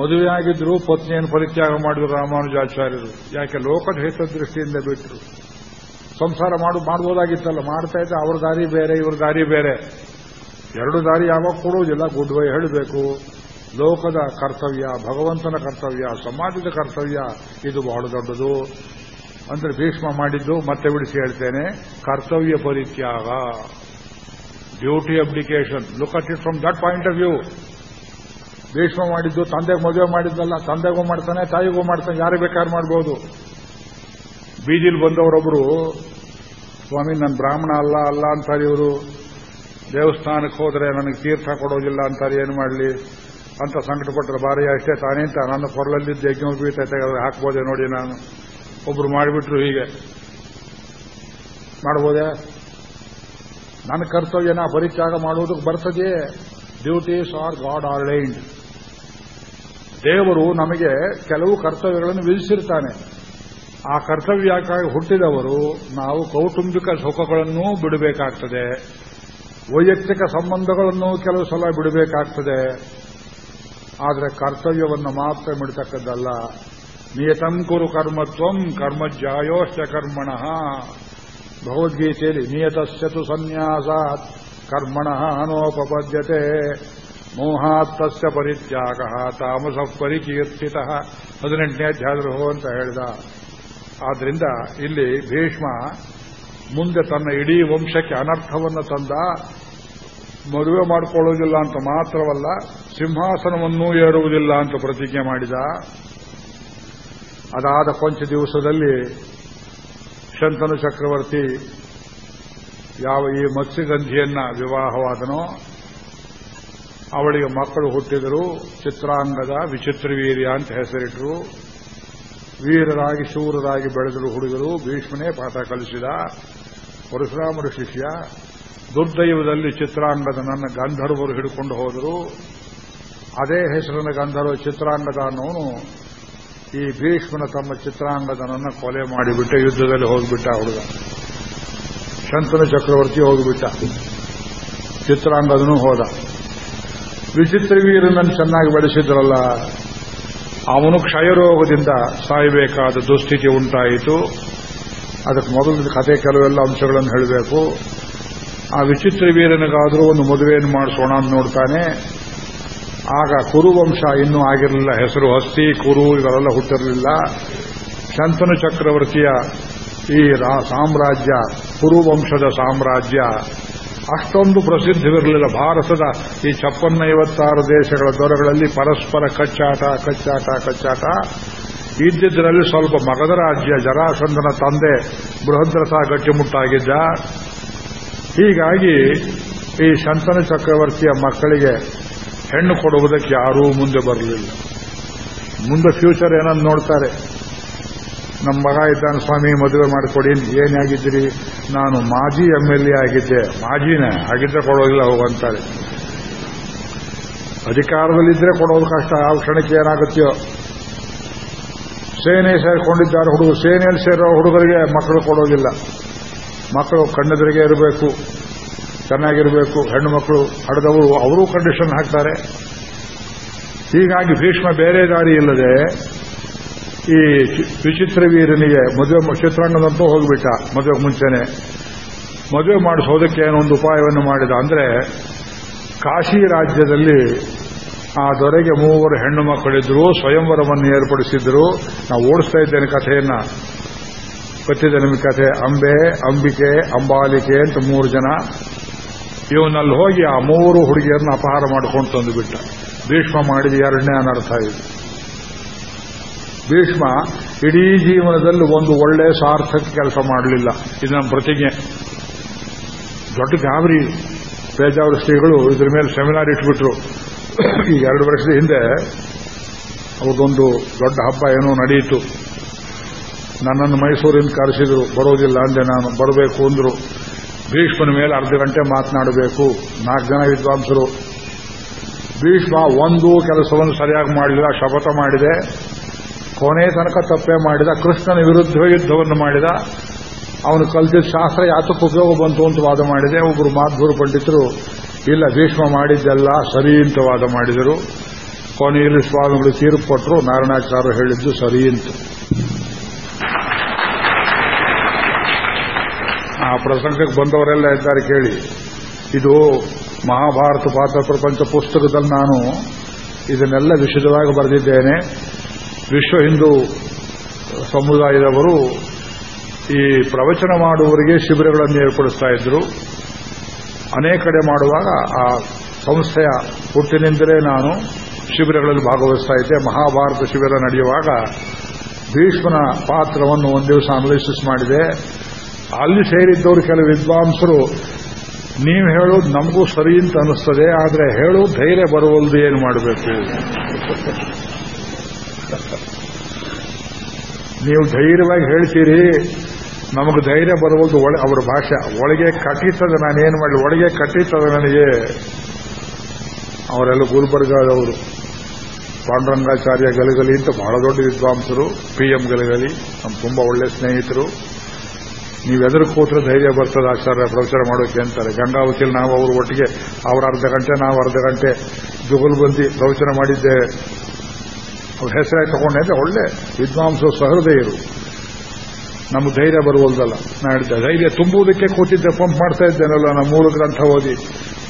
ಮದುವೆಯಾಗಿದ್ರು ಪತ್ನಿಯನ್ನು ಪರಿತ್ಯಾಗ ಮಾಡಿದ್ರು ರಾಮಾನುಜಾಚಾರ್ಯರು. ಯಾಕೆ, ಲೋಕದ ಹಿತದೃಷ್ಟಿಯಿಂದ ಬಿಟ್ಟರು ಸಂಸಾರ ಮಾಡು, ಮಾಡ್ಬೋದಾಗಿತ್ತಲ್ಲ, ಮಾಡ್ತಾ ಇದ್ದ ಅವ್ರ ದಾರಿ ಬೇರೆ, ಇವ್ರ ದಾರಿ ಬೇರೆ. ಎರಡು ದಾರಿ ಯಾವಾಗ ಕೊಡುವುದಿಲ್ಲ ಗುಡ್ ವೈ ಹೇಳಬೇಕು. ಲೋಕದ ಕರ್ತವ್ಯ, ಭಗವಂತನ ಕರ್ತವ್ಯ, ಸಮಾಜದ ಕರ್ತವ್ಯ, ಇದು ಬಹಳ ದೊಡ್ಡದು. ಅಂದ್ರೆ ಭೀಷ್ಮ ಮಾಡಿದ್ದು ಮತ್ತೆ ಬಿಡಿಸಿ ಹೇಳ್ತೇನೆ, ಕರ್ತವ್ಯ ಪರಿತ್ಯಾಗ. Duty application. Look at it from that point of view Bhishma ಮಾಡಿದ್ದು, ತಂದೆಗೆ ಮದುವೆ ಮಾಡಿದ್ದಲ್ಲ, ತಂದೆಗೂ ಮಾಡ್ತಾನೆ, ತಾಯಿಗೂ ಮಾಡ್ತಾನೆ ಯಾರು ಬೇಕಾದ್ರೂ ಮಾಡ್ಬೋದು. ಬೀದಿಲ್ ಬಂದವರೊಬ್ಬರು ಸ್ವಾಮಿ ನನ್ನ ಬ್ರಾಹ್ಮಣ ಅಲ್ಲ ಅಲ್ಲ ಅಂತಾರೆ ಇವರು. ದೇವಸ್ಥಾನಕ್ಕೆ ಹೋದ್ರೆ ನನಗೆ ತೀರ್ಥ ಕೊಡೋದಿಲ್ಲ ಅಂತಾರೆ, ಏನು ಮಾಡಲಿ? ಅಂತ ಸಂಕಟಪಟ್ಟರೆ ಬಾರಿ ಅಷ್ಟೇ ತಾನೇ ಅಂತ ನನ್ನ ಕೊರಳಲ್ಲಿದ್ದ ಯಜ್ಞೋಪೀತ ತೆಗೆದು ಹಾಕ್ಬೋದೆ ನೋಡಿ ನಾನು. ಒಬ್ರು ಮಾಡಿಬಿಟ್ರು ಹೀಗೆ. ಮಾಡ್ಬೋದೇ? ನನ್ನ ಕರ್ತವ್ಯನ ಪರಿತ್ಯಾಗ ಮಾಡುವುದಕ್ಕೆ ಬರ್ತದೆ duties are god ordained ದೇವರು ನಮಗೆ ಕೆಲವು ಕರ್ತವ್ಯಗಳನ್ನು ವಿಧಿಸಿರ್ತಾನೆ. ಆ ಕರ್ತವ್ಯಕ್ಕಾಗಿ ಹುಟ್ಟಿದವರು ನಾವು ಕೌಟುಂಬಿಕ ಸುಖಗಳನ್ನು ಬಿಡಬೇಕಾಗ್ತದೆ. ವೈಯಕ್ತಿಕ ಸಂಬಂಧಗಳನ್ನು ಕೆಲವು ಸಲ ಬಿಡಬೇಕಾಗ್ತದೆ. ಆದರೆ ಕರ್ತವ್ಯವನ್ನು ಮಾತ್ರ ಬಿಡತಕ್ಕದ್ದಲ್ಲ. ನಿಯತಂ ಕುರು ಕರ್ಮತ್ವಂ ಕರ್ಮಣಃ ಕರ್ಮಣ. ಭಗವದ್ಗೀತೆಯಲ್ಲಿ ನಿಯತಸ್ಯತು ಸನ್ಯಾಸಾತ್ ಕರ್ಮಣ ಅನೋಪಪದ್ಯತೆ. ಮೋಹಾತ್ತಸ್ಯ ಪರಿತ್ಯಾಗ ತಾಮಸ ಪರಿಕೀರ್ತಿತ. ಹದಿನೆಂಟನೇ ಅಧ್ಯಾಯದಲ್ಲಿ ಹೋ ಅಂತ ಹೇಳಿದ. ಆದ್ರಿಂದ ಇಲ್ಲಿ ಭೀಷ್ಮ ಮುಂದೆ ತನ್ನ ಇಡೀ ವಂಶಕ್ಕೆ ಅನರ್ಥವನ್ನು ತಂದ. ಮದುವೆ ಮಾಡಿಕೊಳ್ಳುವುದಿಲ್ಲ ಅಂತ ಮಾತ್ರವಲ್ಲ, ಸಿಂಹಾಸನವನ್ನೂ ಏರುವುದಿಲ್ಲ ಅಂತ ಪ್ರತಿಜ್ಞೆ ಮಾಡಿದ. ಅದಾದ ಕೊಂಚ ದಿವಸದಲ್ಲಿ ಶಂತನು ಚಕ್ರವರ್ತಿ ಯಾವ ಈ ಮತ್ಸ್ಯಗಂಧಿಯನ್ನ ವಿವಾಹವಾದನೋ, ಅವಳಿಗೆ ಮಕ್ಕಳು ಹುಟ್ಟಿದರು, ಚಿತ್ರಾಂಗದ ವಿಚಿತ್ರ ವೀರ್ಯ ಅಂತ ಹೆಸರಿಟ್ಟರು ವೀರರಾಗಿ, ಶೂರರಾಗಿ ಬೆಳೆದರು ಹುಡುಗರು, ಭೀಷ್ಮನೇ ಪಾಠ ಕಲಿಸಿದ. ಪರಶುರಾಮರು ಶಿಷ್ಯ. ದುರ್ದೈವದಲ್ಲಿ ಚಿತ್ರಾಂಗದ ನನ್ನ ಗಂಧರ್ವರು ಹಿಡ್ಕೊಂಡು ಹೋದರು. ಅದೇ ಹೆಸರಿನ ಗಂಧರ್ವ ಚಿತ್ರಾಂಗದ ಅನ್ನೋನು ಈ ಭೀಷ್ಮನ ತಮ್ಮ ಚಿತ್ರಾಂಗದನನ್ನ ಕೊಲೆ ಮಾಡಿಬಿಟ್ಟ, ಯುದ್ಧದಲ್ಲಿ ಹೋಗಿಬಿಟ್ಟ ಹುಡುಗ. ಶಂತನ ಚಕ್ರವರ್ತಿ ಹೋಗಿಬಿಟ್ಟ. ಚಿತ್ರಾಂಗದನೂ ಹೋದ. ವಿಚಿತ್ರ ವೀರನನ್ನು ಚೆನ್ನಾಗಿ ಬೆಳೆಸಿದ್ರಲ್ಲ ಅವನು ಕ್ಷಯರೋಗದಿಂದ ಸಾಯಬೇಕಾದ ದುಸ್ಥಿತಿ ಉಂಟಾಯಿತು. ಅದಕ್ಕೆ ಮೊದಲು ಕತೆ ಕೆಲವೆಲ್ಲ ಅಂಶಗಳನ್ನು ಹೇಳಬೇಕು. ಆ ವಿಚಿತ್ರ ವೀರನಿಗಾದರೂ ಒಂದು ಮದುವೆಯನ್ನು ಮಾಡಿಸೋಣ ಅಂತ ನೋಡ್ತಾನೆ. ಆಗ ಕುರುವಂಶ ಇನ್ನೂ ಆಗಿರಲಿಲ್ಲ, ಹೆಸರು ಹಸ್ತಿ, ಕುರು ಇವರೆಲ್ಲ ಹುಟ್ಟಿರಲಿಲ್ಲ. ಶಂತನು ಚಕ್ರವರ್ತಿಯ ಈ ಸಾಮ್ರಾಜ್ಯ, ಕುರುವಂಶದ ಸಾಮ್ರಾಜ್ಯ, ಅಷ್ಟೊಂದು ಪ್ರಸಿದ್ಧವಿರಲಿಲ್ಲ. ಭಾರತದ ಈ ಐವತ್ತಾರು ದೇಶಗಳ ದೊರೆಗಳಲ್ಲಿ ಪರಸ್ಪರ ಕಚ್ಚಾಟ ಕಚ್ಚಾಟ ಕಚ್ಚಾಟ. ಇದ್ದಿದ್ದರಲ್ಲಿ ಸ್ವಲ್ಪ ಮಗಧ ರಾಜ್ಯ, ಜರಾಸಂಧನ ತಂದೆ ಬೃಹದ್ರಥ ಗಟ್ಟಿಮುಟ್ಟಾಗಿದ್ದ. ಹೀಗಾಗಿ ಈ ಶಂತನ ಚಕ್ರವರ್ತಿಯ ಮಕ್ಕಳಿಗೆ ಹೆಣ್ಣು ಕೊಡುವುದಕ್ಕೆ ಯಾರೂ ಮುಂದೆ ಬರಲಿಲ್ಲ. ಮುಂದೆ ಫ್ಯೂಚರ್ ಏನನ್ನು ನೋಡ್ತಾರೆ? ನಮ್ಮ ಮಗ ಇದ್ದಾನೆ, ಸ್ವಾಮಿ, ಮದುವೆ ಮಾಡಿಕೊಡಿ ಏನಾಗಿದ್ದೀರಿ ನಾನು ಮಾಜಿ ಎಂ ಎಲ್ ಎ ಆಗಿದ್ದೆ. ಮಾಜಿನೇ ಆಗಿದ್ದರೆ ಕೊಡೋದಿಲ್ಲ ಹೋಗಂತಾರೆ ಅಧಿಕಾರದಲ್ಲಿದ್ದರೆ ಕೊಡೋದು ಕಷ್ಟ. ಆ ಕ್ಷಣಕ್ಕೆ ಏನಾಗುತ್ತೆಯೋ ಸೇನೆ ಸೇರಿಕೊಂಡಿದ್ದಾರೆ ಹುಡುಗರು. ಸೇನೆಯಲ್ಲಿ ಸೇರೋ ಹುಡುಗರಿಗೆ ಮಕ್ಕಳು ಕೊಡೋದಿಲ್ಲ. ಮಕ್ಕಳು ಕಣ್ಣೆದುರಿಗೆ ಇರಬೇಕು, ಚೆನ್ನಾಗಿರಬೇಕು, ಹೆಣ್ಣು ಮಕ್ಕಳು ಹಡೆದವರು ಅವರೂ ಕಂಡೀಷನ್ ಹಾಕ್ತಾರೆ. ಹೀಗಾಗಿ ಭೀಷ್ಮ ಬೇರೆ ದಾರಿ ಇಲ್ಲದೆ ಈ ವಿಚಿತ್ರ ವೀರನಿಗೆ ಮದುವೆ ಚಿತ್ರಾಂಗದಂತೂ ಹೋಗಿಬಿಟ್ಟ ಮದುವೆ ಮುಂಚೆನೆ. ಮದುವೆ ಮಾಡಿಸೋದಕ್ಕೆ ಒಂದು ಉಪಾಯವನ್ನು ಮಾಡಿದ. ಅಂದ್ರೆ ಕಾಶಿ ರಾಜ್ಯದಲ್ಲಿ ಆ ದೊರೆಗೆ ಮೂವರು ಹೆಣ್ಣು ಮಕ್ಕಳಿದ್ರು, ಸ್ವಯಂವರವನ್ನು ಏರ್ಪಡಿಸಿದ್ರು. ನಾವು ಓಡಿಸ್ತಾ ಇದ್ದೇನೆ ಕಥೆಯನ್ನ. ಗೊತ್ತಿದೆ ಕಥೆ, ಅಂಬೆ, ಅಂಬಿಕೆ, ಅಂಬಾಲಿಕೆ ಅಂತ ಮೂರು ಜನ. ಇವನಲ್ಲಿ ಹೋಗಿ ಆ ಮೂರು ಹುಡುಗಿಯರನ್ನ ಅಪಹಾರ ಮಾಡಿಕೊಂಡು ತಂದುಬಿಟ್ಟ. ಭೀಷ್ಮ ಮಾಡಿದ ಎರಡನೇ ಅನರ್ಥ ಇದು. ಭೀಷ್ಮ ಇಡೀ ಜೀವನದಲ್ಲಿ ಒಂದು ಒಳ್ಳೆ ಸಾರ್ಥಕ ಕೆಲಸ ಮಾಡಲಿಲ್ಲ. ಇದು ನಮ್ಮ ಪ್ರತಿಜ್ಞೆ. ದೊಡ್ಡ ಗಾಬರಿ. ಪೇಜಾವರ ಶ್ರೀಗಳು ಇದ್ರ ಮೇಲೆ ಸೆಮಿನಾರ್ ಇಟ್ಬಿಟ್ರು. ಈಗ ಎರಡು ವರ್ಷದ ಹಿಂದೆ ಅವರದೊಂದು ದೊಡ್ಡ ಹಬ್ಬ ಏನೋ ನಡೆಯಿತು. ನನ್ನನ್ನು ಮೈಸೂರಿಂದ ಕರೆಸಿದ್ರು, ಬರೋದಿಲ್ಲ ಅಂದೆ ನಾನು. ಬರಬೇಕು ಅಂದ್ರು. ಭೀಷ್ಮನ ಮೇಲೆ ಅರ್ಧ ಗಂಟೆ ಮಾತನಾಡಬೇಕು. ನಾಲ್ಕು ಜನ ವಿದ್ವಾಂಸರು. ಭೀಷ್ಮ ಒಂದು ಕೆಲಸವನ್ನು ಸರಿಯಾಗಿ ಮಾಡಲಿಲ್ಲ ಶಪಥ ಮಾಡಿದೆ. ಕೊನೆ ತನಕ ತಪ್ಪೇ ಮಾಡಿದ, ಕೃಷ್ಣನ ವಿರುದ್ಧ ಯುದ್ಧವನ್ನು ಮಾಡಿದ. ಅವನು ಕಲಿತಿದ್ದ ಶಾಸ್ತ್ರ ಯಾತಕ್ಕೆ ಉಪಯೋಗ ಬಂತು ಅಂತ ವಾದ ಮಾಡಿದೆ. ಒಬ್ಬರು ಮಾಧ್ವರು ಪಂಡಿತರು, ಇಲ್ಲ, ಭೀಷ್ಮ ಮಾಡಿದ್ದೆಲ್ಲ ಸರಿ ಅಂತ ವಾದ ಮಾಡಿದರು. ಕೊನೆಯಲ್ಲಿ ಸ್ವಾಮಿಗಳು ತೀರ್ಪು ಕೊಟ್ಟರು. ನಾರಾಯಣಾಚಾರ್ಯ ಹೇಳಿದ್ದು ಸರಿ ಅಂತ ಆ ಪ್ರಸಂಗಕ್ಕೆ ಬಂದವರೆಲ್ಲ ಇದ್ದಾರೆ ಕೇಳಿ. ಇದು ಮಹಾಭಾರತ ಪಾತ್ರ ಪ್ರಪಂಚ ಪುಸ್ತಕದಲ್ಲಿ ನಾನು ಇದನ್ನೆಲ್ಲ ವಿಶದವಾಗಿ ಬರೆದಿದ್ದೇನೆ. ವಿಶ್ವ ಹಿಂದೂ ಸಮುದಾಯದವರು ಈ ಪ್ರವಚನ ಮಾಡುವವರಿಗೆ ಶಿಬಿರಗಳನ್ನು ಏರ್ಪಡಿಸ್ತಾ ಇದ್ರು. ಅನೇಕ ಕಡೆ ಮಾಡುವಾಗ ಆ ಸಂಸ್ಥೆಯ ಹುಟ್ಟಿನಿಂದಲೇ ನಾನು ಶಿಬಿರಗಳಲ್ಲಿ ಭಾಗವಹಿಸ್ತಾ ಇದ್ದೆ. ಮಹಾಭಾರತ ಶಿಬಿರ ನಡೆಯುವಾಗ ಭೀಷ್ಮನ ಪಾತ್ರವನ್ನು ಒಂದು ದಿವಸ ಅನಲಿಸಿಸ್ ಮಾಡಿದೆ. ಅಲ್ಲಿ ಸೇರಿದ್ದವರು ಕೆಲವು ವಿದ್ವಾಂಸರು, ನೀವು ಹೇಳೋದು ನಮಗೂ ಸರಿ ಅಂತ ಅನಿಸ್ತದೆ ಆದರೆ ಹೇಳೋ ಧೈರ್ಯ ಬರುವಲ್ದು ಏನು ಮಾಡಬೇಕು? ನೀವು ಧೈರ್ಯವಾಗಿ ಹೇಳ್ತೀರಿ, ನಮಗೆ ಧೈರ್ಯ ಬರುವುದು ಅವರ ಭಾಷೆ. ಒಳಗೆ ಕಟ್ಟಿತದ ನಾನೇನು ಮಾಡಲಿ? ಒಳಗೆ ಕಟ್ಟಿತದ ನನಗೆ ಅವರೆಲ್ಲ ಗುಲ್ಬರ್ಗಾದವರು. ಪಾಂಡುರಂಗಾಚಾರ್ಯ ಗಲಗಲಿ ಅಂತ ಬಹಳ ದೊಡ್ಡ ವಿದ್ವಾಂಸರು, ಪಿ ಎಂ ಗಲಗಲಿ ನಮ್ಮ ತುಂಬಾ ಒಳ್ಳೆ ಸ್ನೇಹಿತರು. ನೀವೆದುರು ಕೂತ್ರೆ ಧೈರ್ಯ ಬರ್ತದೆ, ಆಚಾರ್ಯ, ಪ್ರವಚನ ಮಾಡೋಕೆ ಅಂತಾರೆ. ಗಂಗಾವತಿಯಲ್ಲಿ ನಾವು ಅವರು ಒಟ್ಟಿಗೆ, ಅವ್ರ ಅರ್ಧ ಗಂಟೆ, ನಾವು ಅರ್ಧ ಗಂಟೆ ಜುಗಲ್ಬಂದಿ ಪ್ರವಚನ ಮಾಡಿದ್ದೇವೆ ಅವ್ರ ಹೆಸರಾಗಿ ತಗೊಂಡೆ ಅಂದ್ರೆ ಒಳ್ಳೆ ವಿದ್ವಾಂಸರು ಸಹೃದಯರು. ನಮ್ಗೆ ಧೈರ್ಯ ಬರುವುದಲ್ಲ ನಾ ಹೇಳ್ತೇನೆ ಧೈರ್ಯ ತುಂಬುವುದಕ್ಕೆ ಕೂತಿದ್ದೆ, ಪಂಪ್ ಮಾಡ್ತಾ ಇದ್ದೇನಲ್ಲ, ನಮ್ಮ ಮೂಲ ಗ್ರಂಥ ಓದಿ.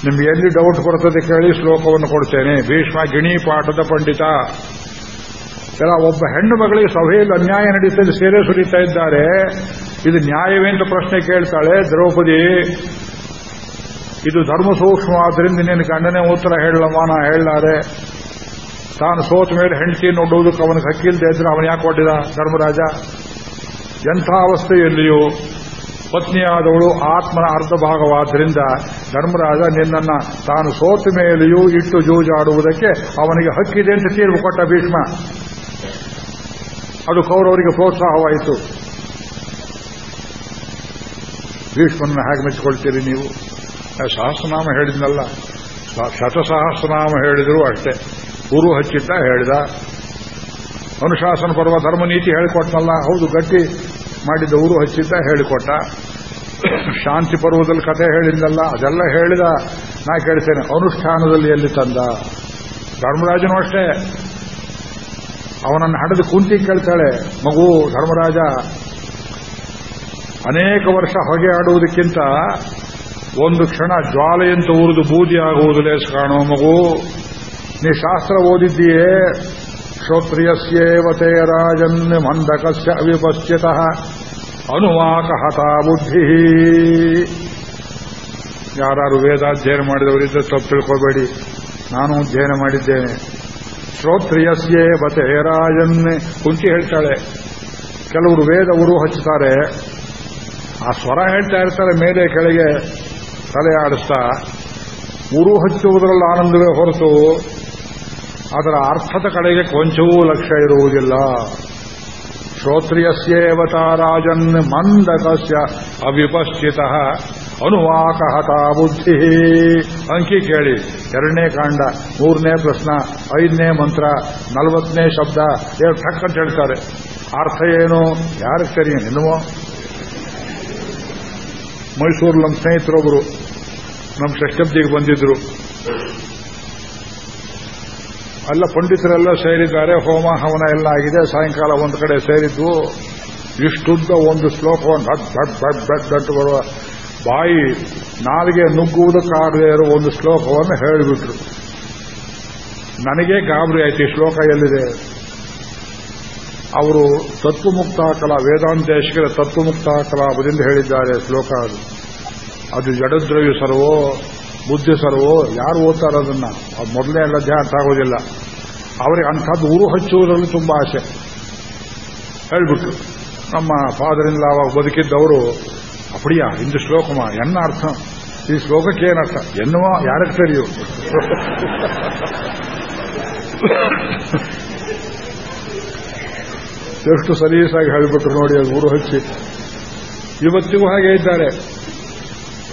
ನಿಮ್ಗೆ ಎಲ್ಲಿ ಡೌಟ್ ಬರ್ತದೆ ಕೇಳಿ ಶ್ಲೋಕವನ್ನು ಕೊಡ್ತೇನೆ. ಭೀಷ್ಮ ಗಿಣಿ ಪಾಠದ ಪಂಡಿತ. ಎಲ್ಲ ಒಬ್ಬ ಹೆಣ್ಣು ಮಗಳಿಗೆ ಸಭೆಯಲ್ಲಿ ಅನ್ಯಾಯ ನಡೀತದೆ ಸೇರೆ ಸುರಿತಾ ಇದ್ದಾರೆ. ಇದು ನ್ಯಾಯವೇ ಅಂತ ಪ್ರಶ್ನೆ ಕೇಳ್ತಾಳೆ, ದ್ರೌಪದಿ, ಇದು ಧರ್ಮ ಸೂಕ್ಷ್ಮ ನಿನ್ನ ಗಂಡನೇ ಉತ್ತರ ಹೇಳಲಮ್ಮ ಮಾನ ಹೇಳಲಾರೆ. ತಾನು ಸೋತ ಮೇಲೆ ಹೆಂಡತಿ ನೋಡುವುದಕ್ಕೆ ಅವನಿಗೆ ಹಕ್ಕಿಲ್ದೇ ಇದ್ರೆ ಅವನು ಯಾಕೆ ಕೊಟ್ಟಿದ ಧರ್ಮರಾಜ? ಎಂಥ ಅವಸ್ಥೆಯಲ್ಲಿಯೂ ಪತ್ನಿಯಾದವಳು ಆತ್ಮನ ಅರ್ಧ ಭಾಗವಾದ್ದರಿಂದ ಧರ್ಮರಾಜ ನಿನ್ನನ್ನ ತಾನು ಸೋತ ಮೇಲೆಯೂ ಇಟ್ಟು ಜೂಜಾಡುವುದಕ್ಕೆ ಅವನಿಗೆ ಹಕ್ಕಿದೆ ಅಂತ ತೀರ್ಪು ಕೊಟ್ಟ ಭೀಷ್ಮ. ಅದು ಕೌರವರಿಗೆ ಪ್ರೋತ್ಸಾಹವಾಯಿತು. ಭೀಷ್ಮನ ಹೇಗೆ ಮೆಚ್ಚಿಕೊಳ್ತೀರಿ ನೀವು? ಸಹಸ್ರನಾಮ ಹೇಳಿದ್ನಲ್ಲ. ಶತಸಹಸ್ರನಾಮ ಹೇಳಿದ್ರು ಅಷ್ಟೇ. ಗುರು ಹಚ್ಚಿದ್ದ ಹೇಳಿದ. ಅನುಶಾಸನ ಪರ್ವ ಧರ್ಮನೀತಿ ಹೇಳಿಕೊಟ್ನಲ್ಲ. ಹೌದು, ಗಟ್ಟಿ ಮಾಡಿದ್ದ ಊರು ಹಚ್ಚಿದ್ದ ಹೇಳಿಕೊಟ್ಟ. ಶಾಂತಿ ಪರ್ವದಲ್ಲಿ ಕಥೆ ಹೇಳಿದ್ನಲ್ಲ, ಅದೆಲ್ಲ ಹೇಳಿದ. ನಾ ಕೇಳ್ತೇನೆ, ಅನುಷ್ಠಾನದಲ್ಲಿ ಎಲ್ಲಿ ತಂದ? ಧರ್ಮರಾಜನು ಅಷ್ಟೇ. ಅವನನ್ನು ಹಡೆದು ಕುಂತಿ ಕೇಳ್ತಾಳೆ, ಮಗು ಧರ್ಮರಾಜ ಅನೇಕ ವರ್ಷ ಹೊಗೆ ಆಡುವುದಕ್ಕಿಂತ ಒಂದು ಕ್ಷಣ ಜ್ವಾಲೆಯಂತ ಉರಿದು ಬೂದಿ ಆಗುವುದು ಲೇಸ್ ಕಾಣೋ ಮಗು. ನೀ ಶಾಸ್ತ್ರ ಓದಿದ್ದೀಯೇ? ಶ್ರೋತ್ರಿಯಸ್ಯೇವತೆ ರಾಜನ್ ಮಂದಕಸ್ಯ ಅವಿಪಶ್ಚಿತ ಅನುವಾಕ ಹತಾ ಬುದ್ಧಿ. ಯಾರು ವೇದಾಧ್ಯಯನ ಮಾಡಿದವರಿದ್ದ ತಪ್ಪು ತಿಳ್ಕೋಬೇಡಿ. ನಾನು ಅಧ್ಯಯನ ಮಾಡಿದ್ದೇನೆ. ಶ್ರೋತ್ರಿಯಸ್ಯೇ ಬತೆ ರಾಜನ್ ಕುಂಚಿ ಹೇಳ್ತಾಳೆ. ಕೆಲವರು ವೇದ ಉರು ಹಚ್ಚುತ್ತಾರೆ. ಆ ಸ್ವರ ಹೇಳ್ತಾ ಇರ್ತಾರೆ, ಮೇಲೆ ಕೆಳಗೆ ತಲೆ ಆಡಿಸ್ತಾ ಉರು ಹಚ್ಚುವುದರಲ್ಲಿ ಆನಂದವೇ ಹೊರತು, ಅದರ ಅರ್ಥದ ಕಡೆಗೆ ಕೊಂಚವೂ ಲಕ್ಷ್ಯ ಇರುವುದಿಲ್ಲ. ಶ್ರೋತ್ರಿಯಸ್ಯೇವತಾರಾಜನ್ ಮಂದಕಸ್ಯ ಅವಿಪಶ್ಚಿತ ಅನುವಾಕ ಹತಾ ಬುದ್ಧಿ. ಅಂಕಿ ಕೇಳಿ, ಎರಡನೇ ಕಾಂಡ, ಮೂರನೇ ಪ್ರಶ್ನ, ಐದನೇ ಮಂತ್ರ, ನಲವತ್ತನೇ ಶಬ್ದ ಏನು ಠಕ್ ಅಂತ ಹೇಳ್ತಾರೆ. ಅರ್ಥ ಏನು? ಯಾರಿಗೆ ಸರಿ, ನಿನ್ನುವೋ? ಮೈಸೂರು ನಮ್ಮ ಸ್ನೇಹಿತರೊಬ್ಬರು ನಮ್ಮ ಷಷ್ಟಬ್ದಿಗೆ ಬಂದಿದ್ರು. ಅಲ್ಲ ಪಂಡಿತರೆಲ್ಲ ಸೇರಿದ್ದಾರೆ, ಹೋಮ, ಹವನ ಎಲ್ಲ ಆಗಿದೆ, ಸಾಯಂಕಾಲ ಒಂದು ಕಡೆ ಸೇರಿದ್ದು. ಇಷ್ಟುದ್ದ ಒಂದು ಶ್ಲೋಕವನ್ನು ಹಟ್ ಹಟ್ ಹಟ್ ಹಟ್ ಹಟ್ ಬರುವ ಬಾಯಿ ನಾಲಿಗೆ ನುಗ್ಗುವುದಕ್ಕಾಗದೇ ಇರೋ ಒಂದು ಶ್ಲೋಕವನ್ನು ಹೇಳಿಬಿಟ್ರು. ನನಗೆ ಗಾಬರಿ ಆಯ್ತು ಈ ಶ್ಲೋಕ ಎಲ್ಲಿದೆ? ಅವರು ತತ್ವಮುಕ್ತ ಕಲಾ ವೇದಾಂತೇಶ್ವರ ತತ್ವಮುಕ್ತ ಕಲಾಪದಿಂದ ಹೇಳಿದ್ದಾರೆ ಶ್ಲೋಕ ಅದು. ಅದು ಜಡದ್ರವ್ಯ ಸರ್ವೋ, ಬುದ್ಧಿ ಸರ್ವೋ, ಯಾರು ಓದ್ತಾರೆ ಅದನ್ನ? ಅದು ಮೊದಲೇ ಎಲ್ಲ ಧ್ಯಾನ ಆಗೋದಿಲ್ಲ. ಅವರಿಗೆ ಅಂಥದ್ದು ಊರು ಹಚ್ಚುವುದರಲ್ಲಿ ತುಂಬಾ ಆಸೆ. ಹೇಳ್ಬಿಟ್ಟು ನಮ್ಮ ಫಾದರಿಂದ ಅವಾಗ ಬದುಕಿದ್ದವರು ಅಪಡಿಯಾ ಇಂದು ಶ್ಲೋಕಮ, ಎನ್ನ ಅರ್ಥ? ಈ ಶ್ಲೋಕಕ್ಕೆ ಏನರ್ಥ ಎನ್ನುವ ಯಾರಕ್ಕೆ ಸರಿಯು? ಎಷ್ಟು ಸಲೀಸಾಗಿ ಹೇಳಿಬಿಟ್ರು ನೋಡಿ, ಅದು ಊರು ಹಚ್ಚಿ. ಇವತ್ತಿಗೂ ಹಾಗೆ ಇದ್ದಾರೆ.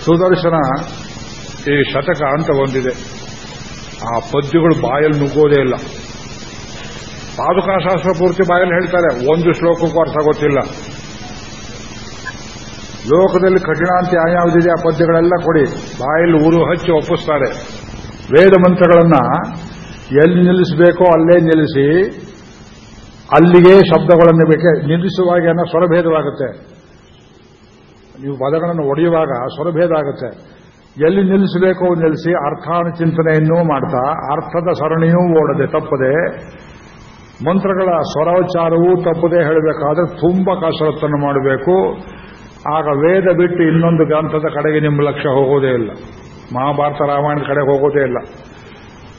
ಸುದರ್ಶನ ಈ ಶತಕ ಅಂತ ಒಂದಿದೆ. ಆ ಪದ್ಯಗಳು ಬಾಯಲ್ಲಿ ನುಗ್ಗೋದೇ ಇಲ್ಲ. ಪಾದುಕಾಶಾಸ್ತ್ರ ಪೂರ್ತಿ ಬಾಯಲ್ಲಿ ಹೇಳ್ತಾರೆ, ಒಂದು ಶ್ಲೋಕಕ್ಕೂ ಅರ್ಥ ಗೊತ್ತಿಲ್ಲ. ಲೋಕದಲ್ಲಿ ಕಠಿಣ ಅಂತ ಯಾವ್ಯಾವುದಿದೆ ಆ ಪದ್ಯಗಳೆಲ್ಲ ಕೊಡಿ. ಬಾಯಲ್ಲಿ ಊರು ಹಚ್ಚಿ ಒಪ್ಪಿಸ್ತಾರೆ. ವೇದ ಮಂತ್ರಗಳನ್ನ ಎಲ್ಲಿ ನಿಲ್ಲಿಸಬೇಕೋ ಅಲ್ಲೇ ನಿಲ್ಲಿಸಿ ಅಲ್ಲಿಗೆ ಶಬ್ದಗಳನ್ನು ಬೇಕೆ ನಿಲ್ಲಿಸುವಾಗ ಏನೋ ಸ್ವರಭೇದವಾಗುತ್ತೆ. ನೀವು ಪದಗಳನ್ನು ಒಡೆಯುವಾಗ ಸ್ವರಭೇದ ಆಗುತ್ತೆ. ಎಲ್ಲಿ ನಿಲ್ಲಿಸಬೇಕೋ ನಿಲ್ಲಿಸಿ ಅರ್ಥಾನ ಚಿಂತನೆಯನ್ನೂ ಮಾಡ್ತಾ ಅರ್ಥದ ಸರಣಿಯೂ ಓಡದೆ ತಪ್ಪದೆ ಮಂತ್ರಗಳ ಸ್ವರೋಚ್ಚಾರವೂ ತಪ್ಪದೆ ಹೇಳಬೇಕಾದ್ರೆ ತುಂಬಾ ಕಸರತ್ತನ್ನು ಮಾಡಬೇಕು. ಆಗ ವೇದ ಬಿಟ್ಟು ಇನ್ನೊಂದು ಗ್ರಂಥದ ಕಡೆಗೆ ನಿಮ್ಮ ಲಕ್ಷ್ಯ ಹೋಗೋದೇ ಇಲ್ಲ. ಮಹಾಭಾರತ ರಾಮಾಯಣದ ಕಡೆಗೆ ಹೋಗೋದೇ ಇಲ್ಲ.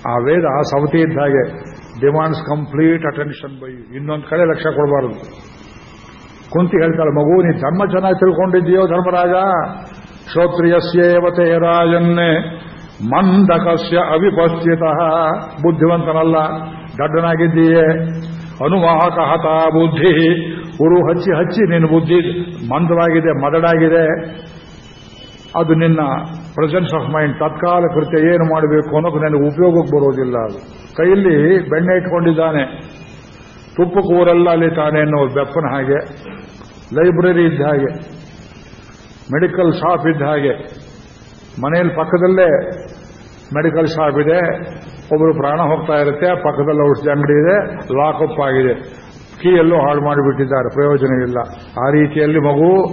ಆ ವೇದ ಸವತಿ ಇದ್ದ ಹಾಗೆ ಡಿಮಾಂಡ್ಸ್ ಕಂಪ್ಲೀಟ್ ಅಟೆನ್ಷನ್ ಬೈ ಇನ್ನೊಂದು ಕಡೆ ಲಕ್ಷ್ಯ ಕೊಡಬಾರದು. ಕುಂತಿ ಹೇಳ್ತಾಳೆ, ಮಗು ನೀ ಧರ್ಮ ಚೆನ್ನಾಗಿ ತಿಳ್ಕೊಂಡಿದ್ದೀಯೋ ಧರ್ಮರಾಜ? ಶ್ರೋತ್ರಿಯಸ್ಯೇವತೆ ರಾಜನ್ನೇ, ಮಂದಕಸ್ಯ ಅವಿಪಸ್ಥಿತ ಬುದ್ಧಿವಂತನಲ್ಲ, ದಡ್ಡನಾಗಿದ್ದೀಯೇ, ಅನುವಾಹಕ ಹತ ಬುದ್ಧಿ, ಉರು ಹಚ್ಚಿ ಹಚ್ಚಿ ನಿನ್ನ ಬುದ್ಧಿ ಮಂದವಾಗಿದೆ, ಮದಡಾಗಿದೆ. ಅದು ನಿನ್ನ ಪ್ರೆಸೆನ್ಸ್ ಆಫ್ ಮೈಂಡ್ ತತ್ಕಾಲ ಕೃತ್ಯ ಏನು ಮಾಡಬೇಕು ಅನ್ನೋದು ನನಗೆ ಉಪಯೋಗಕ್ಕೆ ಬರೋದಿಲ್ಲ ಅದು. ಕೈಯಲ್ಲಿ ಬೆಣ್ಣೆ ಇಟ್ಕೊಂಡಿದ್ದಾನೆ. ತುಪ್ಪ ಕೂರೆಲ್ಲ ಅಲ್ಲಿ ತಾನೆ ಅನ್ನೋ ಬೆಪ್ಪನ ಹಾಗೆ. ಲೈಬ್ರರಿ ಇದ್ದ ಹಾಗೆ. ಮೆಡಿಕಲ್ ಶಾಪ್ ಇದ್ದ ಹಾಗೆ. ಮನೆಯಲ್ಲಿ ಪಕ್ಕದಲ್ಲೇ ಮೆಡಿಕಲ್ ಶಾಪ್ ಇದೆ. ಒಬ್ಬರು ಪ್ರಾಣ ಹೋಗ್ತಾ ಇರುತ್ತೆ. ಪಕ್ಕದಲ್ಲಿ ಔಷಧಿ ಅಂಗಡಿ ಇದೆ. ಲಾಕಪ್ ಆಗಿದೆ. ಕೀ ಎಲ್ಲೋ ಹಾಳು ಮಾಡಿಬಿಟ್ಟಿದ್ದಾರೆ. ಪ್ರಯೋಜನ ಇಲ್ಲ. ಆ ರೀತಿಯಲ್ಲಿ ಮಗು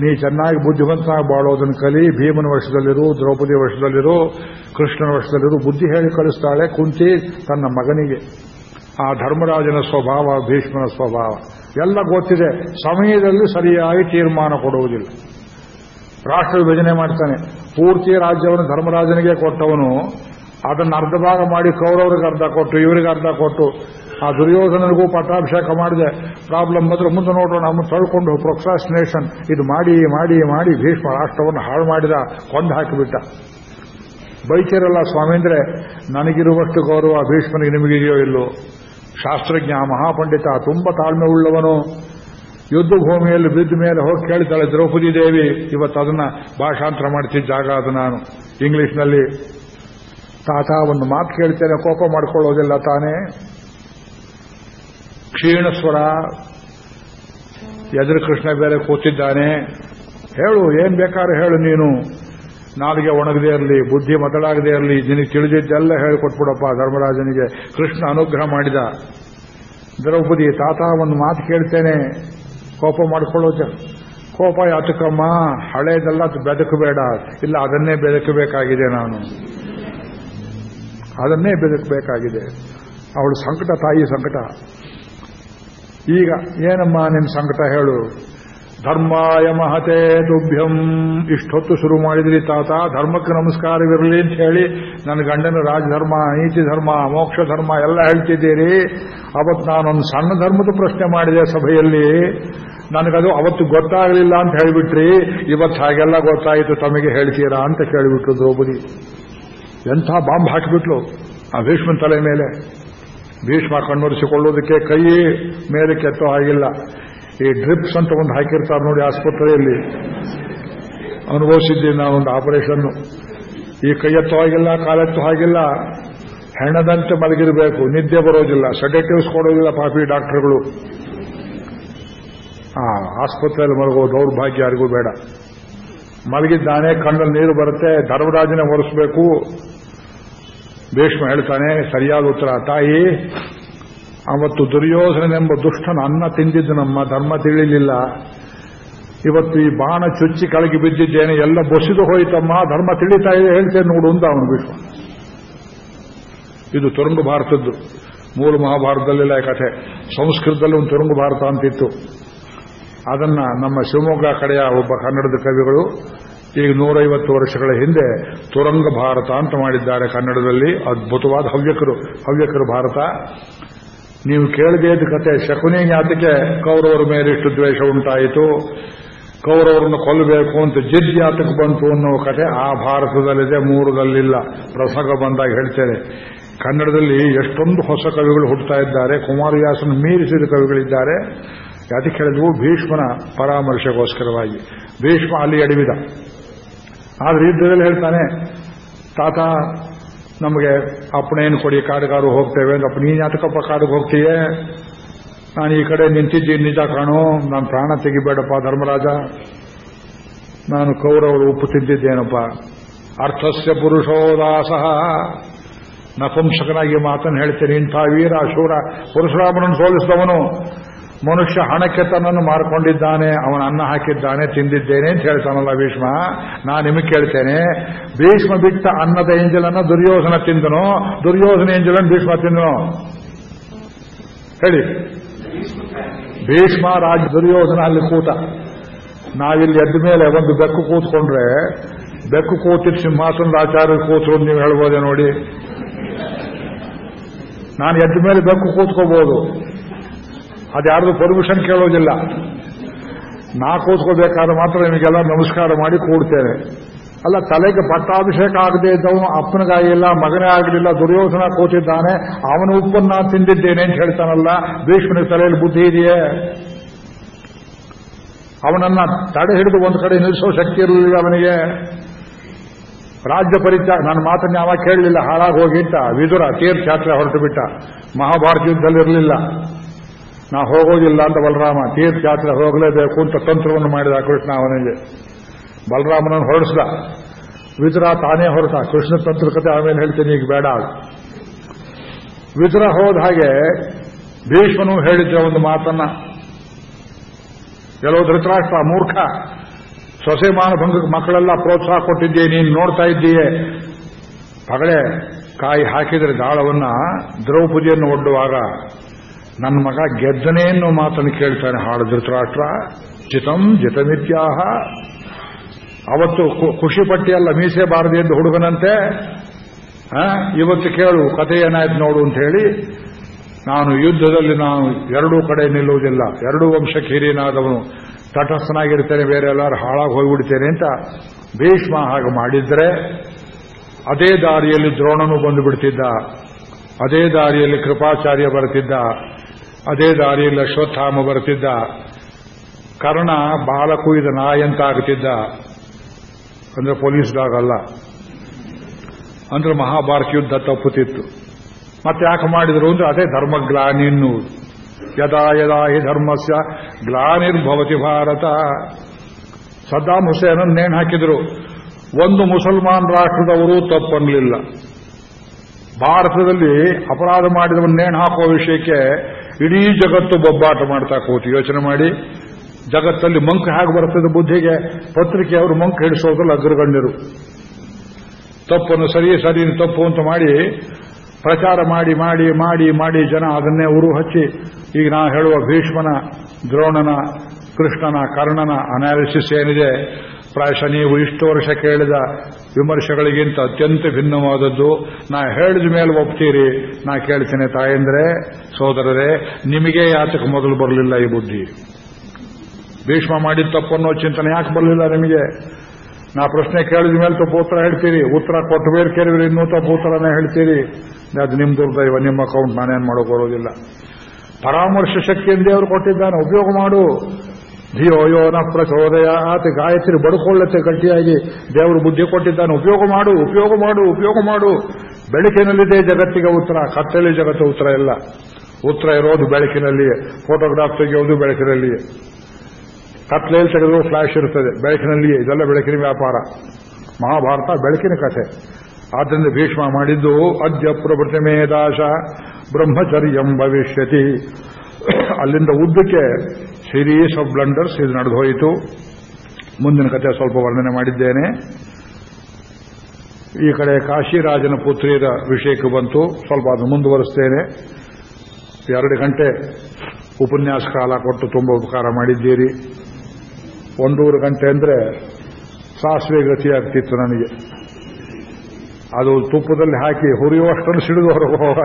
ನೀ ಚೆನ್ನಾಗಿ ಬುದ್ಧಿವಂತ ಬಾಳೋದನ್ನು ಕಲಿ, ಭೀಮನ ವರ್ಷದಲ್ಲಿರು ದ್ರೌಪದಿ ವರ್ಷದಲ್ಲಿರು ಕೃಷ್ಣನ ವರ್ಷದಲ್ಲಿರು ಬುದ್ಧಿ ಹೇಳಿ ಕಳಿಸ್ತಾಳೆ ಕುಂತಿ ತನ್ನ ಮಗನಿಗೆ. ಆ ಧರ್ಮರಾಜನ ಸ್ವಭಾವ, ಭೀಷ್ಮನ ಸ್ವಭಾವ, ಎಲ್ಲ ಗೊತ್ತಿದೆ. ಸಮಯದಲ್ಲಿ ಸರಿಯಾಗಿ ತೀರ್ಮಾನ ಕೊಡುವುದಿಲ್ಲ. ರಾಷ್ಟ್ರ ವಿಭಜನೆ ಮಾಡ್ತಾನೆ. ಪೂರ್ತಿ ರಾಜ್ಯವನ್ನು ಧರ್ಮರಾಜನಿಗೆ ಕೊಟ್ಟವನು, ಅದನ್ನು ಅರ್ಧ ಭಾಗ ಮಾಡಿ ಕೌರವರಿಗೆ ಅರ್ಧ ಕೊಟ್ಟು, ಇವರಿಗೆ ಅರ್ಧ ಕೊಟ್ಟು ಆ ದುರ್ಯೋಧನನಿಗೂ ಪಟ್ಟಾಭಿಷೇಕ ಮಾಡಿದೆ. ಪ್ರಾಬ್ಲಮ್ ಬಂದ್ರೆ ಮುಂದೆ ನೋಡೋಣ ನಮ್ಮ ತಳ್ಕೊಂಡು ಪ್ರೊಕ್ಸಾಸ್ಟಿನೇಷನ್ ಇದು ಮಾಡಿ ಮಾಡಿ ಮಾಡಿ ಭೀಷ್ಮ ರಾಷ್ಟ್ರವನ್ನು ಹಾಳು ಮಾಡಿದ, ಕೊಂದು ಹಾಕಿಬಿಟ್ಟ. ಬೈತಿರಲ್ಲ ಸ್ವಾಮೀಂದ್ರೆ, ನನಗಿರುವಷ್ಟು ಗೌರವ ಭೀಷ್ಮನಿಗೆ ನಿಮಗಿದೆಯೋ ಇಲ್ಲೋ? ಶಾಸ್ತ್ರಜ್ಞ, ಮಹಾಪಂಡಿತ, ತುಂಬ ತಾಳ್ಮೆ ಉಳ್ಳವನು. ಯುದ್ಧ ಭೂಮಿಯಲ್ಲಿ ಬಿದ್ದ ಮೇಲೆ ಹೋಗಿ ಕೇಳ್ತಾಳೆ ದ್ರೌಪದಿ ದೇವಿ, ಇವತ್ತು ಅದನ್ನ ಭಾಷಾಂತರ ಮಾಡ್ತಿದ್ದ ಜಾಗ ಅದು ನಾನು. ಇಂಗ್ಲಿಷ್ನಲ್ಲಿ ತಾತ ಒಂದು ಮಾತು ಕೇಳ್ತೇನೆ, ಕೋಪ ಮಾಡ್ಕೊಳ್ಳೋದಿಲ್ಲ ತಾನೇ. ಕ್ಷೀಣಸ್ವರ ಎದುರು ಕೃಷ್ಣ ಬೇರೆ ಕೂತಿದ್ದಾನೆ. ಹೇಳು, ಏನ್ ಬೇಕಾದ್ರೆ ಹೇಳು ನೀನು. ನಾಲಿಗೆ ಒಣಗದೇ ಇರಲಿ, ಬುದ್ಧಿ ಮತಳಾಗದೇ ಇರಲಿ, ನಿನಗೆ ತಿಳಿದಿದ್ದೆಲ್ಲ ಹೇಳಿಕೊಟ್ಬಿಡಪ್ಪ ಧರ್ಮರಾಜನಿಗೆ. ಕೃಷ್ಣ ಅನುಗ್ರಹ ಮಾಡಿದ. ದ್ರೌಪದಿ, ತಾತ, ಒಂದು ಮಾತು ಕೇಳ್ತೇನೆ. ಕೋಪ ಮಾಡ್ಕೊಳ್ಳೋದು ಕೋಪ ಯಾತಕಮ್ಮ, ಹಳೇದೆಲ್ಲ ಬೆದಕಬೇಡ. ಇಲ್ಲ, ಅದನ್ನೇ ಬೆದಕಬೇಕಾಗಿದೆ ನಾನು. ಅದನ್ನೇ ಬೆದಕಬೇಕಾಗಿದೆ. ಅವಳು ಸಂಕಟ, ತಾಯಿ ಸಂಕಟ. ಈಗ ಏನಮ್ಮ ನಿಮ್ಮ ಸಂಕಟ ಹೇಳು? ಧರ್ಮಾಯ ಮಹತೆ ದುಭ್ಯಂ ಇಷ್ಟೊತ್ತು ಶುರು ಮಾಡಿದ್ರಿ ತಾತ, ಧರ್ಮಕ್ಕೆ ನಮಸ್ಕಾರವಿರಲಿ ಅಂತ ಹೇಳಿ ನನ್ನ ಗಂಡನ ರಾಜಧರ್ಮ, ನೀತಿ ಧರ್ಮ, ಮೋಕ್ಷ ಧರ್ಮ ಎಲ್ಲ ಹೇಳ್ತಿದ್ದೀರಿ. ಅವತ್ತು ನಾನೊಂದು ಸಣ್ಣ ಧರ್ಮದ ಪ್ರಶ್ನೆ ಮಾಡಿದೆ ಸಭೆಯಲ್ಲಿ. ನನಗದು ಅವತ್ತು ಗೊತ್ತಾಗಲಿಲ್ಲ ಅಂತ ಹೇಳಿಬಿಟ್ರಿ. ಇವತ್ತು ಹಾಗೆಲ್ಲ ಗೊತ್ತಾಯಿತು, ತಮಗೆ ಹೇಳ್ತೀರಾ ಅಂತ ಕೇಳಿಬಿಟ್ರು ದ್ರೌಪದಿ. ಎಂಥ ಬಾಂಬ್ ಹಾಕಿಬಿಟ್ಲು ಆ ಭೀಷ್ಮನ್ ತಲೆ ಮೇಲೆ. ಭೀಷ್ಮ ಕಣ್ಣೊರೆಸಿಕೊಳ್ಳೋದಕ್ಕೆ ಕೈ ಮೇಲೆ ಕೆತ್ತೋ ಹಾಗಿಲ್ಲ. ಈ ಡ್ರಿಪ್ಸ್ ಅಂತ ಒಂದು ಹಾಕಿರ್ತಾರೆ ನೋಡಿ ಆಸ್ಪತ್ರೆಯಲ್ಲಿ. ಅನುಭವಿಸಿದ್ದೀನಿ ಒಂದು ಆಪರೇಷನ್ ಈ ಕೈ ಎತ್ತೋ ಹಾಗಿಲ್ಲ ಕಾಲೆತ್ತೋ ಹಾಗಿಲ್ಲ. ಹೆಣದಂತೆ ಮಲಗಿರಬೇಕು, ನಿದ್ದೆ ಬರೋದಿಲ್ಲ ಸೆಡೆಟಿವ್ಸ್ ಕೊಡೋದಿಲ್ಲ ಪಾಪಿ ಡಾಕ್ಟರ್ಗಳು. ಆ, ಆಸ್ಪತ್ರೆಯಲ್ಲಿ ಮಲಗೋ ದೌರ್ಭಾಗ್ಯ ಯಾರಿಗೂ ಬೇಡ. ಮಲಗಿದ್ದಾನೆ, ಕಣ್ಣಲ್ಲಿ ನೀರು ಬರುತ್ತೆ, ಧರ್ಮರಾಜನೇ ಒರೆಸ್ಬೇಕು. ಭೀಷ್ಮ ಹೇಳ್ತಾನೆ, ಸರಿಯಾದ ಉತ್ತರ, ತಾಯಿ ಅವತ್ತು ದುರ್ಯೋಧನನೆಂಬ ದುಷ್ಟನ ಅನ್ನ ತಿಂದಿದ್ದು ನಮ್ಮ ಧರ್ಮ ತಿಳಿಲಿಲ್ಲ. ಇವತ್ತು ಈ ಬಾಣ ಚುಚ್ಚಿ ಕೆಳಗೆ ಬಿದ್ದಿದ್ದೇನೆ, ಎಲ್ಲ ಬಸಿದು ಹೋಯ್ತಮ್ಮ, ಧರ್ಮ ತಿಳಿತಾ ಇದೆ, ಹೇಳ್ತೇನೆ ನೋಡು ಅಂತ ಅವನು ಭೀಷ್ಮ. ಇದು ತುರಂಗ ಭಾರತದ್ದು. ಮೂಲ ಮಹಾಭಾರತದಲ್ಲೆಲ್ಲ ಕಥೆ. ಸಂಸ್ಕೃತದಲ್ಲಿ ಒಂದು ತುರಂಗ ಭಾರತ ಅಂತಿತ್ತು. ಅದನ್ನ ನಮ್ಮ ಶಿವಮೊಗ್ಗ ಕಡೆಯ ಒಬ್ಬ ಕನ್ನಡದ ಕವಿಗಳು ಈಗ ನೂರೈವತ್ತು ವರ್ಷಗಳ ಹಿಂದೆ ತುರಂಗ ಭಾರತ ಅಂತ ಮಾಡಿದ್ದಾರೆ ಕನ್ನಡದಲ್ಲಿ. ಅದ್ಭುತವಾದ ಹವ್ಯಕರು. ಹವ್ಯಕರು ಭಾರತ. ನೀವು ಕೇಳದೇ ಇದ್ದ ಕತೆ. ಶಕುನಿ ಜ್ಞಾತಿಗೆ ಕೌರವರ ಮೇಲೆ ಇಷ್ಟು ದ್ವೇಷ ಉಂಟಾಯಿತು. ಕೌರವರನ್ನು ಕೊಲ್ಲಬೇಕು ಅಂತ ಜಿದ್ ಯಾತಕ್ಕೆ ಬಂತು ಅನ್ನೋ ಕತೆ ಆ ಭಾರತದಲ್ಲಿದೆ, ಮೂರದಲ್ಲಿಲ್ಲ. ಪ್ರಸಂಗ ಬಂದಾಗ ಹೇಳ್ತೇನೆ. ಕನ್ನಡದಲ್ಲಿ ಎಷ್ಟೊಂದು ಹೊಸ ಕವಿಗಳು ಹುಟ್ಟುತ್ತಾ ಇದ್ದಾರೆ. ಕುಮಾರವ್ಯಾಸನ ಮೀರಿಸಿದ ಕವಿಗಳಿದ್ದಾರೆ. ಅದಕ್ಕೆ ಹೇಳಿದ್ವು ಭೀಷ್ಮನ ಪರಾಮರ್ಶೆಗೋಸ್ಕರವಾಗಿ. ಭೀಷ್ಮ ಅಲ್ಲಿ ಅಡವಿದ. ಆದ್ರೆ ಯುದ್ಧದಲ್ಲಿ ಹೇಳ್ತಾನೆ, ತಾತ, ನಮಗೆ ಅಪ್ಪಣೆಯನ್ನು ಕೊಡಿ, ಕಾಡುಗಾರು ಹೋಗ್ತೇವೆ ಅಪ್ಪ ನೀನು ಯಾತಕಪ್ಪ ಕಾಡಿಗೆ ಹೋಗ್ತೀಯೇ? ನಾನು ಈ ಕಡೆ ನಿಂತಿದ್ದೀನಿ ನಿಜ ಕಾಣು, ನಾನು ಪ್ರಾಣ ತೆಗಿಬೇಡಪ್ಪ ಧರ್ಮರಾಜ. ನಾನು ಕೌರವರು ಉಪ್ಪು ತಿಂದಿದ್ದೇನಪ್ಪ. ಅರ್ಥಸ್ಯ ಪುರುಷೋದಾಸ ನಪುಂಸಕನಾಗಿ ಮಾತನ್ನು ಹೇಳ್ತೇನೆ, ಇಂಥ ವೀರ, ಶೂರ ಪುರುಷರಾಮನನ್ನು ಸೋಲಿಸಿದವನು. ಮನುಷ್ಯ ಹಣಕ್ಕೆ ತನ್ನನ್ನು ಮಾರ್ಕೊಂಡಿದ್ದಾನೆ, ಅವನ ಅನ್ನ ಹಾಕಿದ್ದಾನೆ, ತಿಂದಿದ್ದೇನೆ ಅಂತ ಹೇಳ್ತಾನಲ್ಲ ಭೀಷ್ಮ. ನಾ ನಿಮಗೆ ಕೇಳ್ತೇನೆ, ಭೀಷ್ಮ ಬಿಟ್ಟ ಅನ್ನದ ಎಂಜಲನ್ನು ದುರ್ಯೋಧನ ತಿಂದನು. ದುರ್ಯೋಧನ ಎಂಜಲನ್ನು ಭೀಷ್ಮ ತಿಂದನು. ಹೇಳಿ. ಭೀಷ್ಮ ರಾಜ ದುರ್ಯೋಧನ ಅಲ್ಲಿ ಕೂತ. ನಾವಿಲ್ಲಿ ಎದ್ದ ಮೇಲೆ ಒಂದು ಬೆಕ್ಕು ಕೂತ್ಕೊಂಡ್ರೆ, ಬೆಕ್ಕು ಕೂತಿದ್ ಸಿಂಹಾಸನದ ಆಚಾರ್ಯ ಕೂತ್ರು ನೀವು ಹೇಳ್ಬೋದೇ ನೋಡಿ. ನಾನು ಎದ್ದ ಮೇಲೆ ಬೆಕ್ಕು ಕೂತ್ಕೋಬಹುದು ಅದ್ಯಾರ್ದು ಪರ್ಮಿಷನ್ ಕೇಳೋದಿಲ್ಲ. ನಾ ಕೂತ್ಕೋಬೇಕಾದ್ರೆ ಮಾತ್ರ ನಿಮಗೆಲ್ಲ ನಮಸ್ಕಾರ ಮಾಡಿ ಕೂಡ್ತೇನೆ ಅಲ್ಲ, ತಲೆಗೆ ಪಟ್ಟಾಭಿಷೇಕ ಆಗದೆ ಇದ್ದವನು ಅಪ್ಪನಿಗಾಗಿಲ್ಲ ಮಗನೇ ಆಗಲಿಲ್ಲ, ದುರ್ಯೋಧನ ಕೂತಿದ್ದಾನೆ, ಅವನ ಉಪ್ಪನ್ನ ತಿಂದಿದ್ದೇನೆ ಅಂತ ಹೇಳ್ತಾನಲ್ಲ, ಭೀಷ್ಮನ ತಲೆಯಲ್ಲಿ ಬುದ್ಧಿ ಇದೆಯೇ? ಅವನನ್ನ ತಡೆ ಹಿಡಿದು ಒಂದು ಕಡೆ ನಿಲ್ಲಿಸೋ ಶಕ್ತಿ ಇರಲಿಲ್ಲ ಅವನಿಗೆ. ರಾಜ್ಯ ಪರಿತ್ಯಾಗ ನನ್ನ ಮಾತನ್ನು ಯಾವಾಗ ಕೇಳಲಿಲ್ಲ, ಹಾಳಾಗಿ ಹೋಗಿಟ್ಟ ವಿದುರ, ತೀರ್ಥಯಾತ್ರೆ ಹೊರಟು ಬಿಟ್ಟ, ಮಹಾಭಾರತ ಯುದ್ಧದಲ್ಲಿರಲಿಲ್ಲ ನಾ ಹೋಗೋದಿಲ್ಲ ಅಂತ ಬಲರಾಮ, ತೀರ್ಥಯಾತ್ರೆ ಹೋಗಲೇಬೇಕು ಅಂತ ತಂತ್ರವನ್ನು ಮಾಡಿದ ಕೃಷ್ಣ ಅವನಿಗೆ. ಬಲರಾಮನನ್ನು ಹೊರಡಿಸ್ದ. ವಿದುರ ತಾನೇ ಹೊರಟ. ಕೃಷ್ಣ ತಂತ್ರಕತೆ ಆಮೇಲೆ ಹೇಳ್ತೀನಿ, ಈಗ ಬೇಡ ವಿದುರ ಹೋದ ಹಾಗೆ ಭೀಷ್ಮನು ಹೇಳಿದ್ದ ಒಂದು ಮಾತನ್ನ. ಕೆಲವು ಧೃತರಾಷ್ಟ್ರ ಮೂರ್ಖ, ಸೊಸೆ ಮಾನಭಂಗಕ್ಕೆ ಮಕ್ಕಳೆಲ್ಲ ಪ್ರೋತ್ಸಾಹ ಕೊಟ್ಟಿದ್ದೀಯ, ನೀನು ನೋಡ್ತಾ ಇದ್ದೀಯೇ. ಪಗಡೆ ಕಾಯಿ ಹಾಕಿದರೆ ದಾಳವನ್ನ ದ್ರೌಪದಿಯನ್ನು ಒಡ್ಡುವಾಗ ನನ್ನ ಮಗ ಗೆದ್ದನೇ ಅನ್ನೋ ಮಾತನ್ನು ಕೇಳ್ತಾನೆ. ಹಾಳು ಧೃತರಾಷ್ಟ್ರ ಚಿತಂ ಜಿತಮಿತ್ಯಾಹ ಅವತ್ತು ಖುಷಿ ಪಟ್ಟಿಯಲ್ಲ, ಮೀಸೆ ಬಾರದೆ ಎಂದು ಹುಡುಗನಂತೆ. ಇವತ್ತು ಕೇಳು ಕಥೆ ಏನಾಯ್ತು ನೋಡು ಅಂತ ಹೇಳಿ, ನಾನು ಯುದ್ಧದಲ್ಲಿ ನಾನು ಎರಡೂ ಕಡೆ ನಿಲ್ಲುವುದಿಲ್ಲ. ಎರಡೂ ವಂಶಕ್ಕೆ ಹಿರಿಯನಾದವನು ತಟಸ್ಥನಾಗಿರ್ತೇನೆ, ಬೇರೆ ಎಲ್ಲರೂ ಹಾಳಾಗಿ ಹೋಗಿಬಿಡ್ತೇನೆ ಅಂತ ಭೀಷ್ಮ ಹಾಗೆ ಮಾಡಿದ್ರೆ, ಅದೇ ದಾರಿಯಲ್ಲಿ ದ್ರೋಣನು ಬಂದು ಬಿಡ್ತಿದ್ದ. ಅದೇ ದಾರಿಯಲ್ಲಿ ಕೃಪಾಚಾರ್ಯ ಬರ್ತಿದ್ದ ಅದೇ ದಾರಿಯಲ್ಲಿ ಅಶ್ವತ್ಥಾಮ ಬರ್ತಿದ್ದ ಕರ್ಣ ಬಾಲ ಕುಯ್ದ ನಾಯಂತ ಆಗ್ತಿದ್ದ. ಅಂದ್ರೆ ಪೊಲೀಸ್ ಡಾಗ್ ಅಲ್ಲ ಅಂದ್ರೆ ಮಹಾಭಾರತ ಯುದ್ಧ ತಪ್ಪುತ್ತಿತ್ತು. ಮತ್ತೆ ಯಾಕೆ ಮಾಡಿದ್ರು ಅಂದ್ರೆ ಅದೇ ಧರ್ಮಗ್ಲಾನಿ ಎನ್ನುವುದು. ಯದಾ ಯದಾ ಹಿ ಧರ್ಮಸ್ಯ ಗ್ಲಾನಿರ್ಭವತಿ ಭಾರತ. ಸದ್ದಾಂ ಹುಸೇನನ್ನು ನೇಣು ಹಾಕಿದ್ರು. ಒಂದು ಮುಸಲ್ಮಾನ್ ರಾಷ್ಟ್ರದವರು ತಪ್ಪನ್ನಲಿಲ್ಲ ಭಾರತದಲ್ಲಿ ಅಪರಾಧ ಮಾಡಿದವನ್ನ ನೇಣು ಹಾಕುವ ವಿಷಯಕ್ಕೆ ಇಡೀ ಜಗತ್ತು ಬೊಬ್ಬಾಟ ಮಾಡ್ತಾ ಕೂತು. ಯೋಚನೆ ಮಾಡಿ. ಜಗತ್ತಲ್ಲಿ ಮಂಕ್ ಹೇಗೆ ಬರ್ತದೆ ಬುದ್ಧಿಗೆ? ಪತ್ರಿಕೆಯವರು ಮಂಕ್ ಹಿಡಿಸೋದ್ರಲ್ಲಿ ಅಗ್ರಗಣ್ಯರು. ತಪ್ಪನ್ನು ಸರಿ ಸರಿ ತಪ್ಪು ಅಂತ ಮಾಡಿ, ಪ್ರಚಾರ ಮಾಡಿ ಮಾಡಿ ಮಾಡಿ ಮಾಡಿ ಜನ ಅದನ್ನೇ ಉರು ಹಚ್ಚಿ, ಈಗ ನಾ ಹೇಳುವ ಭೀಷ್ಮನ, ದ್ರೋಣನ, ಕೃಷ್ಣನ, ಕರ್ಣನ ಅನಾಲಿಸಿಸ್ ಏನಿದೆ? ಪ್ರಾಯಶಃ ನೀವು ಇಷ್ಟು ವರ್ಷ ಕೇಳಿದ ವಿಮರ್ಶೆಗಳಿಗಿಂತ ಅತ್ಯಂತ ಭಿನ್ನವಾದದ್ದು. ನಾ ಹೇಳಿದ ಮೇಲೆ ಒಪ್ತೀರಿ. ನಾ ಕೇಳ್ತೇನೆ ತಾಯಂದ್ರೆ, ಸೋದರರೇ, ನಿಮಗೆ ಯಾತಕ್ಕೆ ಮೊದಲು ಬರಲಿಲ್ಲ ಈ ಬುದ್ಧಿ? ಭೀಷ್ಮ ಮಾಡಿದ ತಪ್ಪನ್ನೋ ಚಿಂತನೆ ಯಾಕೆ ಬರಲಿಲ್ಲ ನಿಮಗೆ? ನಾ ಪ್ರಶ್ನೆ ಕೇಳಿದ ಮೇಲೆ ತಪ್ಪು ಉತ್ತರ ಹೇಳ್ತೀರಿ. ಉತ್ತರ ಕೊಟ್ಟು ಬೇರೆ ಕೇಳಿದ್ರೆ ಇನ್ನೂ ತಪ್ಪು ಉತ್ತರನೇ ಹೇಳ್ತೀರಿ. ಅದು ನಿಮ್ಮ ದುರ್ದೈವ, ನಿಮ್ಮ ಅಕೌಂಟ್ ನಾನೇನು ಮಾಡೋಕೆ ಬರೋದಿಲ್ಲ. ಪರಾಮರ್ಶ ಶಕ್ತಿಯಿಂದ ದೇವರು ಕೊಟ್ಟಿದ್ದಾನೆ. ಉಪಯೋಗ ಮಾಡು. ಧಿಯೋ ಯೋ ನ ಪ್ರಚೋದಯ ಆತ ಗಾಯತ್ರಿ ಬಡ್ಕೊಳ್ಳತ್ತೆ ಗಟ್ಟಿಯಾಗಿ. ದೇವರು ಬುದ್ಧಿ ಕೊಟ್ಟಿದ್ದಾನೆ, ಉಪಯೋಗ ಮಾಡು ಉಪಯೋಗ ಮಾಡು ಉಪಯೋಗ ಮಾಡು. ಬೆಳಕಿನಲ್ಲಿದೆ ಜಗತ್ತಿಗೆ ಉತ್ತರ, ಕತ್ತಲೆ ಜಗತ್ತು ಉತ್ತರ ಇಲ್ಲ. ಉತ್ತರ ಇರೋದು ಬೆಳಕಿನಲ್ಲಿಯೇ ಫೋಟೋಗ್ರಾಫ್ ತೆಗೆಯೋದು ಬೆಳಕಿನಲ್ಲಿಯೇ. ಕತ್ಲೆಯಲ್ಲಿ ತೆಗೆದು ಫ್ಲಾಶ್ ಇರುತ್ತದೆ ಬೆಳಕಿನಲ್ಲಿಯೇ, ಇದೆಲ್ಲ ಬೆಳಕಿನ ವ್ಯಾಪಾರ. ಮಹಾಭಾರತ ಬೆಳಕಿನ ಕಥೆ. ಆದ್ದರಿಂದ ಭೀಷ್ಮ ಮಾಡಿದ್ದು, ಅದ್ಯ ಪ್ರಭೃತಿಮೇ ದಾಶ, ಬ್ರಹ್ಮಚರ್ಯಂ ಭವಿಷ್ಯತಿ. ಅಲ್ಲಿಂದ ಉದ್ದಕ್ಕೆ ಸೀರೀಸ್ ಆಫ್ ಬ್ಲಂಡರ್ಸ್ ಇದು ನಡೆದು ಹೋಯಿತು. ಮುಂದಿನ ಕಥೆ ಸ್ವಲ್ಪ ವರ್ಣನೆ ಮಾಡಿದ್ದೇನೆ. ಈ ಕಡೆ ಕಾಶಿರಾಜನ ಪುತ್ರಿಯರ ವಿಷಯಕ್ಕೆ ಬಂತು. ಸ್ವಲ್ಪ ಅದನ್ನು ಮುಂದುವರೆಸ್ತೇನೆ. ಎರಡು ಗಂಟೆ ಉಪನ್ಯಾಸ ಕಾಲ ಕೊಟ್ಟು ತುಂಬ ಉಪಕಾರ ಮಾಡಿದ್ದೀರಿ. ಒಂದೂರು ಗಂಟೆ ಅಂದರೆ ಸಾಸಿವೆ ಗತಿಯಾಗ್ತಿತ್ತು ನನಗೆ. ಅದು ತುಪ್ಪದಲ್ಲಿ ಹಾಕಿ ಹುರಿಯುವಷ್ಟನ್ನು ಸಿಡಿದು ಹೊರಗೆ ಹೋಗೋ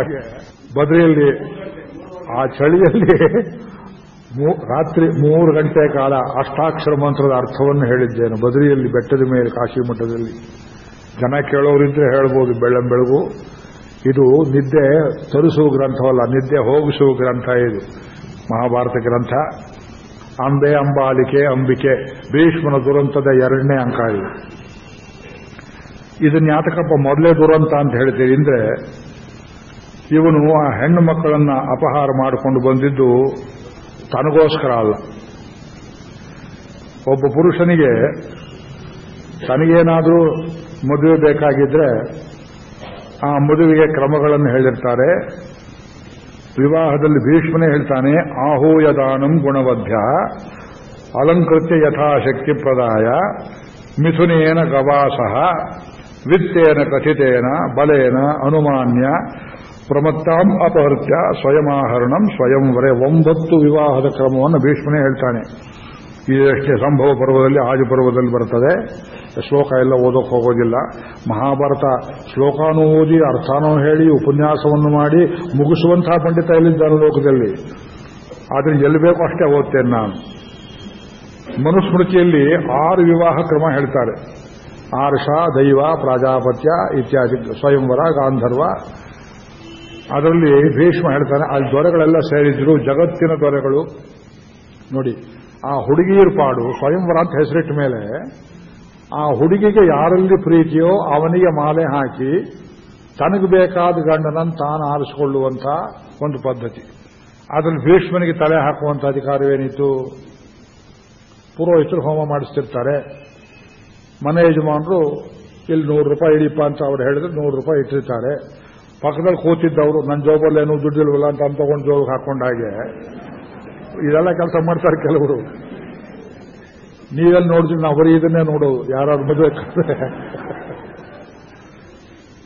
ಆ ಚಳಿಯಲ್ಲಿ ರಾತ್ರಿ ಮೂರು ಗಂಟೆ ಕಾಲ ಅಷ್ಟಾಕ್ಷರ ಮಂತ್ರದ ಅರ್ಥವನ್ನು ಹೇಳಿದ್ದೇನೆ. ಬದ್ರಿಯಲ್ಲಿ ಬೆಟ್ಟದ ಮೇಲೆ ಕಾಶಿ ಮಠದಲ್ಲಿ. ಜನ ಕೇಳೋರಿದ್ರೆ ಹೇಳ್ಬೋದು, ಬೆಳ್ಳಂ ಬೆಳಗು. ಇದು ನಿದ್ದೆ ತರಿಸುವ ಗ್ರಂಥವಲ್ಲ, ನಿದ್ದೆ ಹೋಗಿಸುವ ಗ್ರಂಥ ಇದು. ಮಹಾಭಾರತ ಗ್ರಂಥ. ಅಂಬೆ, ಅಂಬಾಲಿಕೆ, ಅಂಬಿಕೆ, ಭೀಷ್ಮನ ದುರಂತದ ಎರಡನೇ ಅಂಕ ಇದು. ಇದನ್ನ ಯಾತಕಪ್ಪ ಮೊದಲೇ ದುರಂತ ಅಂತ ಹೇಳ್ತೀರಿ ಅಂದ್ರೆ ಇವನು ಆ ಹೆಣ್ಣು ಮಕ್ಕಳನ್ನ ಅಪಹಾರ ಮಾಡಿಕೊಂಡು ಬಂದಿದ್ದು ತನಗೋಸ್ಕರ ಅಲ್ಲ. ಒಬ್ಬ ಪುರುಷನಿಗೆ ತನಗೇನಾದರೂ ಮದುವೆ ಬೇಕಾಗಿದ್ರೆ ಆ ಮದುವೆಗೆ ಕ್ರಮಗಳನ್ನು ಹೇಳಿರ್ತಾರೆ. ವಿವಾಹದಲ್ಲಿ ಭೀಷ್ಮನೇ ಹೇಳ್ತಾನೆ ಆಹೂಯದಾನಂ ಗುಣವಧ್ಯ ಅಲಂಕೃತ್ಯ ಯಥಾಶಕ್ತಿ ಪ್ರದಾಯ, ಮಿಥುನೇನ ಗವಾಸಃ, ವಿತ್ತೇನ ಕಥಿತೇನ ಬಲೇನ ಅನುಮಾನ್ಯ ಪ್ರಮತ್ತಾಂ ಅಪಹೃತ್ಯ, ಸ್ವಯಮಾಹರಣಂ ಸ್ವಯಂವರೆ ಒಂಬತ್ತು ವಿವಾಹದ ಕ್ರಮವನ್ನು ಭೀಷ್ಮನೇ ಹೇಳ್ತಾನೆ. ಇದಷ್ಟೇ ಸಂಭವ ಪರ್ವದಲ್ಲಿ, ಆಜು ಪರ್ವದಲ್ಲಿ ಬರ್ತದೆ. ಶ್ಲೋಕ ಎಲ್ಲ ಓದೋಕೆ ಹೋಗೋದಿಲ್ಲ. ಮಹಾಭಾರತ ಶ್ಲೋಕಾನು ಓದಿ ಅರ್ಥಾನೂ ಹೇಳಿ, ಉಪನ್ಯಾಸವನ್ನು ಮಾಡಿ, ಮುಗಿಸುವಂತಹ ಪಂಡಿತ ಎಲ್ಲಿದ್ದಾನೆ ಲೋಕದಲ್ಲಿ? ಆದ್ರೆ ಎಲ್ಲಿ ಬೇಕೋ ಅಷ್ಟೇ ಓದ್ತೇನೆ ನಾನು. ಮನುಸ್ಮೃತಿಯಲ್ಲಿ ಆರು ವಿವಾಹ ಕ್ರಮ ಹೇಳ್ತಾರೆ. ಆರ್ಷ, ದೈವ, ಪ್ರಾಜಾಪತ್ಯ, ಇತ್ಯಾದಿ, ಸ್ವಯಂವರ, ಗಾಂಧರ್ವ ಅದರಲ್ಲಿ ಭೀಷ್ಮ ಹೇಳ್ತಾನೆ, ಅಲ್ಲಿ ದೊರೆಗಳೆಲ್ಲ ಸೇರಿದ್ರು, ಜಗತ್ತಿನ ದೊರೆಗಳು. ನೋಡಿ, ಆ ಹುಡುಗಿಯರ ಪಾಡು ಸ್ವಯಂವರ ಅಂತ ಹೆಸರಿಟ್ಟ ಮೇಲೆ, ಆ ಹುಡುಗಿಗೆ ಯಾರಲ್ಲಿ ಪ್ರೀತಿಯೋ ಅವನಿಗೆ ಮಾಲೆ ಹಾಕಿ, ತನಗೆ ಬೇಕಾದ ಗಂಡನನ್ನು ತಾನು ಆರಿಸಿಕೊಳ್ಳುವಂಥ ಒಂದು ಪದ್ಧತಿ. ಅದರಲ್ಲಿ ಭೀಷ್ಮನಿಗೆ ತಲೆ ಹಾಕುವಂಥ ಅಧಿಕಾರವೇನಿತ್ತು? ಪುರೋಹಿತರು ಹೋಮ ಮಾಡಿಸ್ತಿರ್ತಾರೆ. ಮನೆ ಯಜಮಾನರು, ಇಲ್ಲಿ ನೂರು ರೂಪಾಯಿ ಇಡೀಪ ಅಂತ ಅವ್ರು ಹೇಳಿದ್ರೆ ನೂರು ರೂಪಾಯಿ ಇಟ್ಟಿರ್ತಾರೆ. ಪಕ್ಕದಲ್ಲಿ ಕೂತಿದ್ದವರು ನನ್ನ ಜೋಬಲ್ಲಿ ಏನೂ ದುಡ್ಡಿಲ್ವಲ್ಲ ಅಂತ ಅಂತ ತಗೊಂಡು ಜೋಬಿಗೆ ಹಾಕೊಂಡ ಹಾಗೆ. ಇದೆಲ್ಲ ಕೆಲಸ ಮಾಡ್ತಾರೆ ಕೆಲವರು. ನೀವೆಲ್ಲಿ ನೋಡಿದ್ರೆ ನಾವು ಬರೀ ಇದನ್ನೇ ನೋಡೋದು. ಯಾರು ಮದುವೆ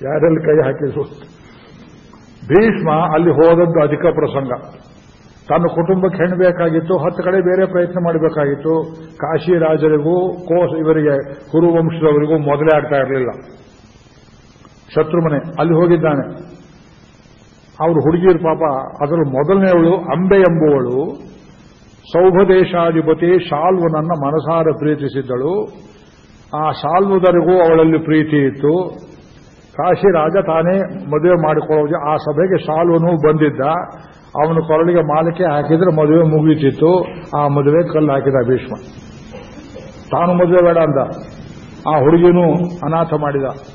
ಯಾರೆಲ್ಲಿ ಕೈ ಹಾಕಿದ್ರು ಭೀಷ್ಮ ಅಲ್ಲಿ ಹೋದದ್ದು ಅಧಿಕ ಪ್ರಸಂಗ. ತನ್ನ ಕುಟುಂಬಕ್ಕೆ ಹೆಣ್ಣು ಬೇಕಾಗಿತ್ತು, ಹತ್ತು ಕಡೆ ಬೇರೆ ಪ್ರಯತ್ನ ಮಾಡಬೇಕಾಗಿತ್ತು. ಕಾಶಿ ರಾಜರಿಗೂ, ಕೋಸ ಇವರಿಗೆ, ಕುರುವಂಶದವರಿಗೂ ಮೊದಲೇ ಆಗ್ತಾ ಇರಲಿಲ್ಲ. ಶತ್ರುಮನೆ ಅಲ್ಲಿ ಹೋಗಿದ್ದಾನೆ. ಅವರು ಹುಡುಗಿಯರು ಪಾಪ ಅದರ ಮೊದಲನೆಯವಳು ಅಂಬೆ ಎಂಬುವಳು. ಸೌಭದೇಶಾಧಿಪತಿ ಶಾಲ್ವನನ್ನ ಮನಸಾರ ಪ್ರೀತಿಸಿದ್ದಳು. ಆ ಶಾಲ್ವುದರಿಗೂ ಅವಳಲ್ಲಿ ಪ್ರೀತಿ ಇತ್ತು. ಕಾಶಿ ರಾಜ ತಾನೇ ಮದುವೆ ಮಾಡಿಕೊಳ್ಳೋದು ಆ ಸಭೆಗೆ ಶಾಲ್ವನು ಬಂದಿದ್ದ. ಅವನು ಕೊರಳಿಗೆ ಮಾಲಿಕೆ ಹಾಕಿದ್ರೆ ಮದುವೆ ಮುಗೀತಿತ್ತು. ಆ ಮದುವೆ ಕಲ್ಲು ಹಾಕಿದ ಭೀಷ್ಮ. ತಾನು ಮದುವೆ ಬೇಡ ಅಂದ. ಆ ಹುಡುಗಿನೂ ಅನಾಥ ಮಾಡಿದ.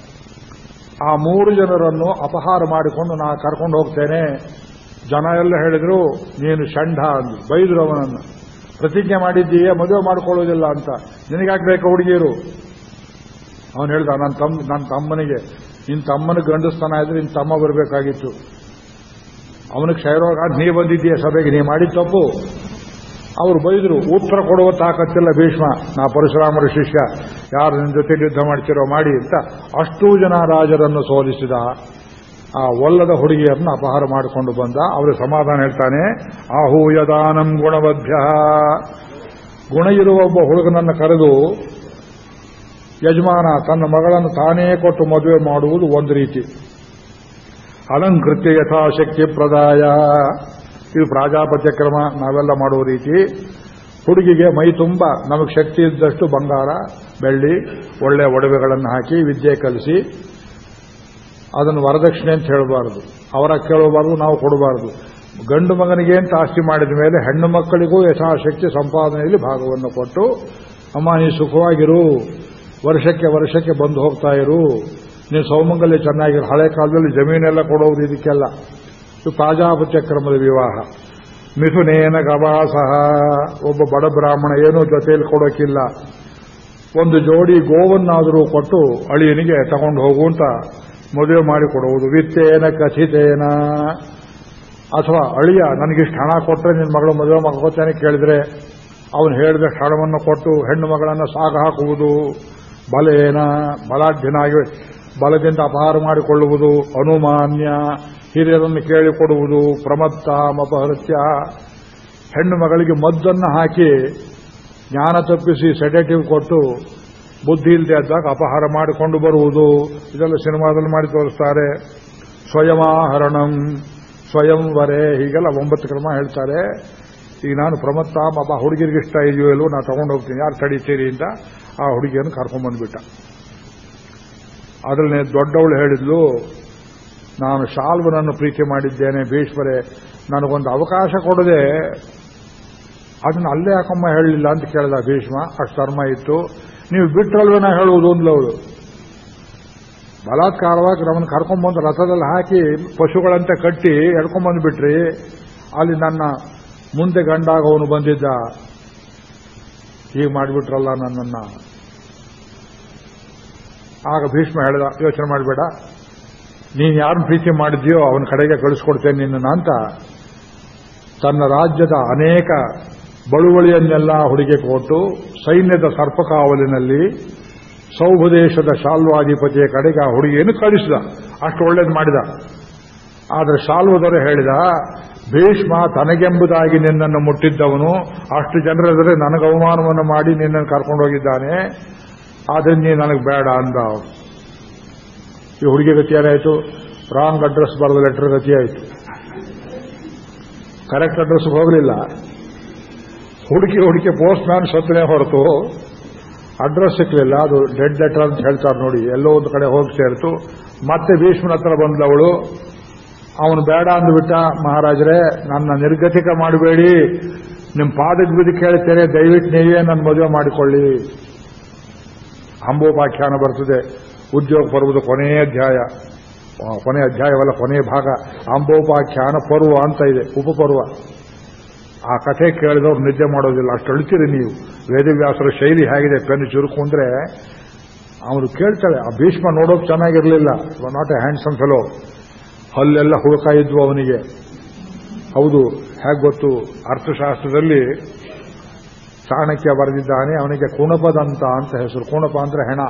ಆ ಮೂರು ಜನರನ್ನು ಅಪಹಾರ ಮಾಡಿಕೊಂಡು ನಾ ಕರ್ಕೊಂಡು ಹೋಗ್ತೇನೆ. ಜನ ಎಲ್ಲ ಹೇಳಿದ್ರು, ನೀನು ಷಂಢ ಅಂದ್ರು ಬೈದ್ರು ಅವನನ್ನು. ಪ್ರತಿಜ್ಞೆ ಮಾಡಿದ್ದೀಯೇ? ಮದುವೆ ಮಾಡಿಕೊಳ್ಳೋದಿಲ್ಲ ಅಂತ. ನಿನಗಾಗಬೇಕು ಹುಡುಗಿಯರು ಅವನು ಹೇಳ್ದ ನನ್ನ ತಮ್ಮ ನನ್ನ ತಮ್ಮನಿಗೆ. ನಿನ್ನ ತಮ್ಮನ ಗಂಡಸ್ತಾನ ಇದ್ರೆ ನಿನ್ನ ತಮ್ಮ ಬರಬೇಕಾಗಿತ್ತು. ಅವನಿಗೆ ಕ್ಷಯರೋಗ ನೀ ಬಂದಿದ್ದೀಯ ಸಭೆಗೆ? ನೀ ಮಾಡಿದ ತಪ್ಪು. ಅವರು ಬೈದರು, ಉತ್ತರ ಕೊಡುವ ತಾಕತ್ತಿಲ್ಲ ಭೀಷ್ಮ. ನಾ ಪರಶುರಾಮರ ಶಿಷ್ಯ. ಯಾರು ನಿನ್ನ ಜೊತೆ ಯುದ್ಧ ಮಾಡ್ತಿರೋ ಮಾಡಿ ಅಂತ ಅಷ್ಟೂ ಜನ ರಾಜರನ್ನು ಸೋಲಿಸಿದ ಆ ಒಲ್ಲದ ಹುಡುಗಿಯರನ್ನು ಅಪಹಾರ ಮಾಡಿಕೊಂಡು ಬಂದ. ಅವರು ಸಮಾಧಾನ ಹೇಳ್ತಾನೆ, ಆಹೂಯದಾನಂ ಗುಣವಭ್ಯ ಗುಣ ಇರುವ ಒಬ್ಬ ಹುಡುಗನನ್ನು ಕರೆದು, ಯಜಮಾನ, ತನ್ನ ಮಗಳನ್ನು ತಾನೇ ಕೊಟ್ಟು ಮದುವೆ ಮಾಡುವುದು ಒಂದು ರೀತಿ. ಅಲಂಕೃತ್ಯ ಯಥಾಶಕ್ತಿ ಪ್ರದಾಯ. ಇದು ಪ್ರಾಜಾಪತ್ಯ ಕ್ರಮ, ನಾವೆಲ್ಲ ಮಾಡುವ ರೀತಿ. ಹುಡುಗಿಗೆ ಮೈ ತುಂಬ, ನಮಗೆ ಶಕ್ತಿ ಇದ್ದಷ್ಟು ಬಂಗಾರ. ಬೆಳ್ಳಿ, ಒಳ್ಳೆ ಒಡವೆಗಳನ್ನು ಹಾಕಿ, ವಿದ್ಯೆ ಕಲಿಸಿ, ಅದನ್ನು ವರದಕ್ಷಿಣೆ ಅಂತ ಹೇಳಬಾರದು. ಅವರ ಕೇಳಬಾರದು, ನಾವು ಕೊಡಬಾರದು. ಗಂಡು ಮಗನಿಗೆ ಅಂತ ಆಸ್ತಿ ಮಾಡಿದ ಮೇಲೆ ಹೆಣ್ಣು ಮಕ್ಕಳಿಗೂ ಯಥಾಶಕ್ತಿ ಸಂಪಾದನೆಯಲ್ಲಿ ಭಾಗವನ್ನು ಕೊಟ್ಟು, ಅಮ್ಮ ನೀ ಸುಖವಾಗಿರು. ವರ್ಷಕ್ಕೆ ವರ್ಷಕ್ಕೆ ಬಂದು ಹೋಗ್ತಾ ಇರು. ನೀವು ಸೌಮಂಗಲ್ಯ ಚೆನ್ನಾಗಿರು. ಹಳೆ ಕಾಲದಲ್ಲಿ ಜಮೀನೆಲ್ಲ ಕೊಡೋದು ಇದಕ್ಕೆಲ್ಲ. ಇದು ಕ್ರಮದ ವಿವಾಹ. ಮಿಥುನೇನ ಗವಾಸಹ ಒಬ್ಬ ಬಡ ಬ್ರಾಹ್ಮಣ ಏನೂ ಜೊತೆಯಲ್ಲಿ ಕೊಡೋಕ್ಕಿಲ್ಲ. ಒಂದು ಜೋಡಿ ಗೋವನ್ನಾದರೂ ಕೊಟ್ಟು ಅಳಿಯನಿಗೆ ತಗೊಂಡು ಹೋಗುವಂತ ಮದುವೆ ಮಾಡಿಕೊಡುವುದು. ವಿತ್ತೇನ ಕಥಿತೇನ. ಅಥವಾ ಅಳಿಯ, ನನಗಿಷ್ಟು ಹಣ ಕೊಟ್ಟರೆ ನಿನ್ನ ಮಗಳು ಮದುವೆ ಮಾಡ್ಕೋತೇನೆ ಕೇಳಿದ್ರೆ ಅವನು ಹೇಳಿದ ಹಣವನ್ನು ಕೊಟ್ಟು ಹೆಣ್ಣು ಮಗಳನ್ನು ಸಾಗ ಹಾಕುವುದು. ಬಲೇನ, ಬಲಾಢ್ಯನಾಗಿ ಬಲದಿಂದ ಅಪಹಾರ ಮಾಡಿಕೊಳ್ಳುವುದು, ಅನುಮಾನ್ಯ, ಹಿರಿಯರನ್ನು ಕೇಳಿಕೊಡುವುದು, ಪ್ರಮತ್ತಾಮಪಹೃತ್ಯ. ಹೆಣ್ಣು ಮಗಳಿಗೆ ಮದ್ದನ್ನು ಹಾಕಿ ಜ್ಞಾನ ತಪ್ಪಿಸಿ ಸೆಡೇಟಿವ್ ಕೊಟ್ಟು ಬುದ್ಧಿ ಇಲ್ಲದೆ ಅದಾಗ ಅಪಹಾರ ಮಾಡಿಕೊಂಡು ಬರುವುದು. ಇದೆಲ್ಲ ಸಿನಿಮಾದಲ್ಲಿ ಮಾಡಿ ತೋರಿಸ್ತಾರೆ. ಸ್ವಯಮಾಹರಣಂ ಸ್ವಯಂವರೆ ಹೀಗೆಲ್ಲ ಒಂಬತ್ತು ಕ್ರಮ ಹೇಳ್ತಾರೆ. ಈಗ ನಾನು ಪ್ರಮತ್ತ ಪಾಪ ಹುಡುಗಿರಿಗೆ ಇಷ್ಟ ಇದೆಯೋ ಇಲ್ವೋ, ನಾ ತಗೊಂಡು ಹೋಗ್ತೀನಿ. ಯಾರು ತಡೀತೀರಿ ಅಂತ ಆ ಹುಡುಗಿಯನ್ನು ಕರ್ಕೊಂಡ್ಬಂದ್ಬಿಟ್ಟ ಅದರಲ್ಲಿ ದೊಡ್ಡವಳು ಹೇಳಿದ್ಲು, ನಾನು ಶಾಲ್ವನನ್ನು ಪ್ರೀತಿ ಮಾಡಿದ್ದೇನೆ, ಭೀಷ್ಮರೇ, ನನಗೊಂದು ಅವಕಾಶ ಕೊಡದೆ ಅದನ್ನ ಅಲ್ಲೇ ಯಾಕಮ್ಮ ಹೇಳಲಿಲ್ಲ ಅಂತ ಕೇಳಿದ ಭೀಷ್ಮ, ಅಷ್ಟು ಧರ್ಮ ಇತ್ತು. ನೀವು ಬಿಟ್ರಲ್ವೇನ ಹೇಳುವುದು ಅಂದ್ಲವಳು ಬಲಾತ್ಕಾರವಾಗಿ ನಮ್ಮನ್ನು ಕರ್ಕೊಂಡ್ಬಂದು ರಥದಲ್ಲಿ ಹಾಕಿ ಪಶುಗಳಂತೆ ಕಟ್ಟಿ ಎಡ್ಕೊಂಡ್ಬಂದ್ಬಿಟ್ರಿ ಅಲ್ಲಿ ನನ್ನ ಮುಂದೆ ಗಂಡಾಗ ಅವನು ಬಂದಿದ್ದ. ಹೀಗೆ ಮಾಡಿಬಿಟ್ರಲ್ಲ ನನ್ನನ್ನ. ಆಗ ಭೀಷ್ಮ ಹೇಳಿದ, ಯೋಚನೆ ಮಾಡಬೇಡ. ನೀನು ಯಾರನ್ನು ಪ್ರೀತಿ ಮಾಡಿದ್ಯೋ ಅವನ ಕಡೆಗೆ ಕಳಿಸ್ಕೊಡ್ತೇನೆ ನಿನ್ನ ಅಂತ. ತನ್ನ ರಾಜ್ಯದ ಅನೇಕ ಬಳುವಳಿಯನ್ನೆಲ್ಲ ಹುಡುಗೆ ಕೊಟ್ಟು ಸೈನ್ಯದ ಸರ್ಪಕಾವಲಿನಲ್ಲಿ ಸೌಭದೇಶದ ಶಾಲ್ವಾಧಿಪತಿಯ ಕಡೆಗೆ ಆ ಹುಡುಗಿಯನ್ನು ಕಳಿಸಿದ. ಅಷ್ಟು ಒಳ್ಳೇದು ಮಾಡಿದ. ಆದರೆ ಶಾಲ್ವದರು ಹೇಳಿದ, ಭೀಷ್ಮ ತನಗೆಂಬುದಾಗಿ ನಿನ್ನನ್ನು ಮುಟ್ಟಿದ್ದವನು, ಅಷ್ಟು ಜನರೆದರೆ ನನಗೆ ಅವಮಾನವನ್ನು ಮಾಡಿ ನಿನ್ನನ್ನು ಕರ್ಕೊಂಡು ಹೋಗಿದ್ದಾನೆ ಆದ್ದರಿಂದ ನೀ ನನಗೆ ಬೇಡ ಅಂದ. ಈ ಹುಡುಗಿ ಗತಿಯಾರಾಯಿತು ರಾಂಗ್ ಅಡ್ರೆಸ್ ಬರೆದ ಲೆಟರ್ ಗತಿಯಾಯಿತು ಕರೆಕ್ಟ್ ಅಡ್ರೆಸ್ಗೆ ಹೋಗಲಿಲ್ಲ. ಹುಡುಕಿ ಹುಡುಕಿ ಪೋಸ್ಟ್ ಮ್ಯಾನ್ ಸತ್ತನೇ ಹೊರತು ಅಡ್ರೆಸ್ ಸಿಕ್ಕಲಿಲ್ಲ ಅದು ಡೆಡ್ ಲೆಟರ್ ಅಂತ ಹೇಳ್ತಾರೆ ನೋಡಿ, ಎಲ್ಲೋ ಒಂದು ಕಡೆ ಹೋಗಿ ಸೇರ್ತು. ಮತ್ತೆ ಭೀಷ್ಮನ ಹತ್ರ ಬಂದವಳು, ಅವನು ಬೇಡ ಅಂದ್ಬಿಟ್ಟ, ಮಹಾರಾಜರೇ, ನನ್ನ ನಿರ್ಗತಿಕ ಮಾಡಬೇಡಿ. ನಿಮ್ಮ ಪಾದಕ್ಕೆ ಬಿದ್ದು ಕೇಳ್ತೇನೆ, ದಯವಿಟ್ಟು ನೀವೇ ನನ್ನ ಮದುವೆ ಮಾಡಿಕೊಳ್ಳಿ. ಅಂಬೋಪಾಖ್ಯಾನ ಬರ್ತದೆ, ಉದ್ಯೋಗ ಪರ್ವದ ಕೊನೆಯ ಅಧ್ಯಾಯ. ಕೊನೆಯ ಅಧ್ಯಾಯವಲ್ಲ ಕೊನೆಯ ಭಾಗ. ಅಂಬೋಪಾಖ್ಯಾನ ಪರ್ವ ಅಂತ ಇದೆ, ಉಪಪರ್ವ. ಆ ಕಥೆ ಕೇಳಿದವ್ರು ನಿದ್ದೆ ಮಾಡೋದಿಲ್ಲ. ಅಷ್ಟು ಅಳ್ತೀರಿ ನೀವು. ವೇದವ್ಯಾಸರ ಶೈಲಿ ಹೇಗಿದೆ? ಪೆನ್ ಚುರುಕು ಅಂದ್ರೆ ಅವನು ಕೇಳ್ತಾಳೆ ಆ ಭೀಷ್ಮ ನೋಡೋಕೆ ಚೆನ್ನಾಗಿರಲಿಲ್ಲ. ನಾಟ್ ಎ ಹ್ಯಾಂಡ್ಸಮ್ ಫೆಲೋ ಹಲ್ಲೆಲ್ಲ ಹುಡುಕಾ ಇದ್ವು ಅವನಿಗೆ. ಹೌದು, ಹೇಗೆ ಗೊತ್ತು? ಅರ್ಥಶಾಸ್ತ್ರದಲ್ಲಿ ಚಾಣಕ್ಯ ಬರೆದಿದ್ದಾನೆ, ಅವನಿಗೆ ಕುಣಪದಂತ ಅಂತ ಹೆಸರು. ಕುಣಪ ಅಂದ್ರೆ ಹೆಣ.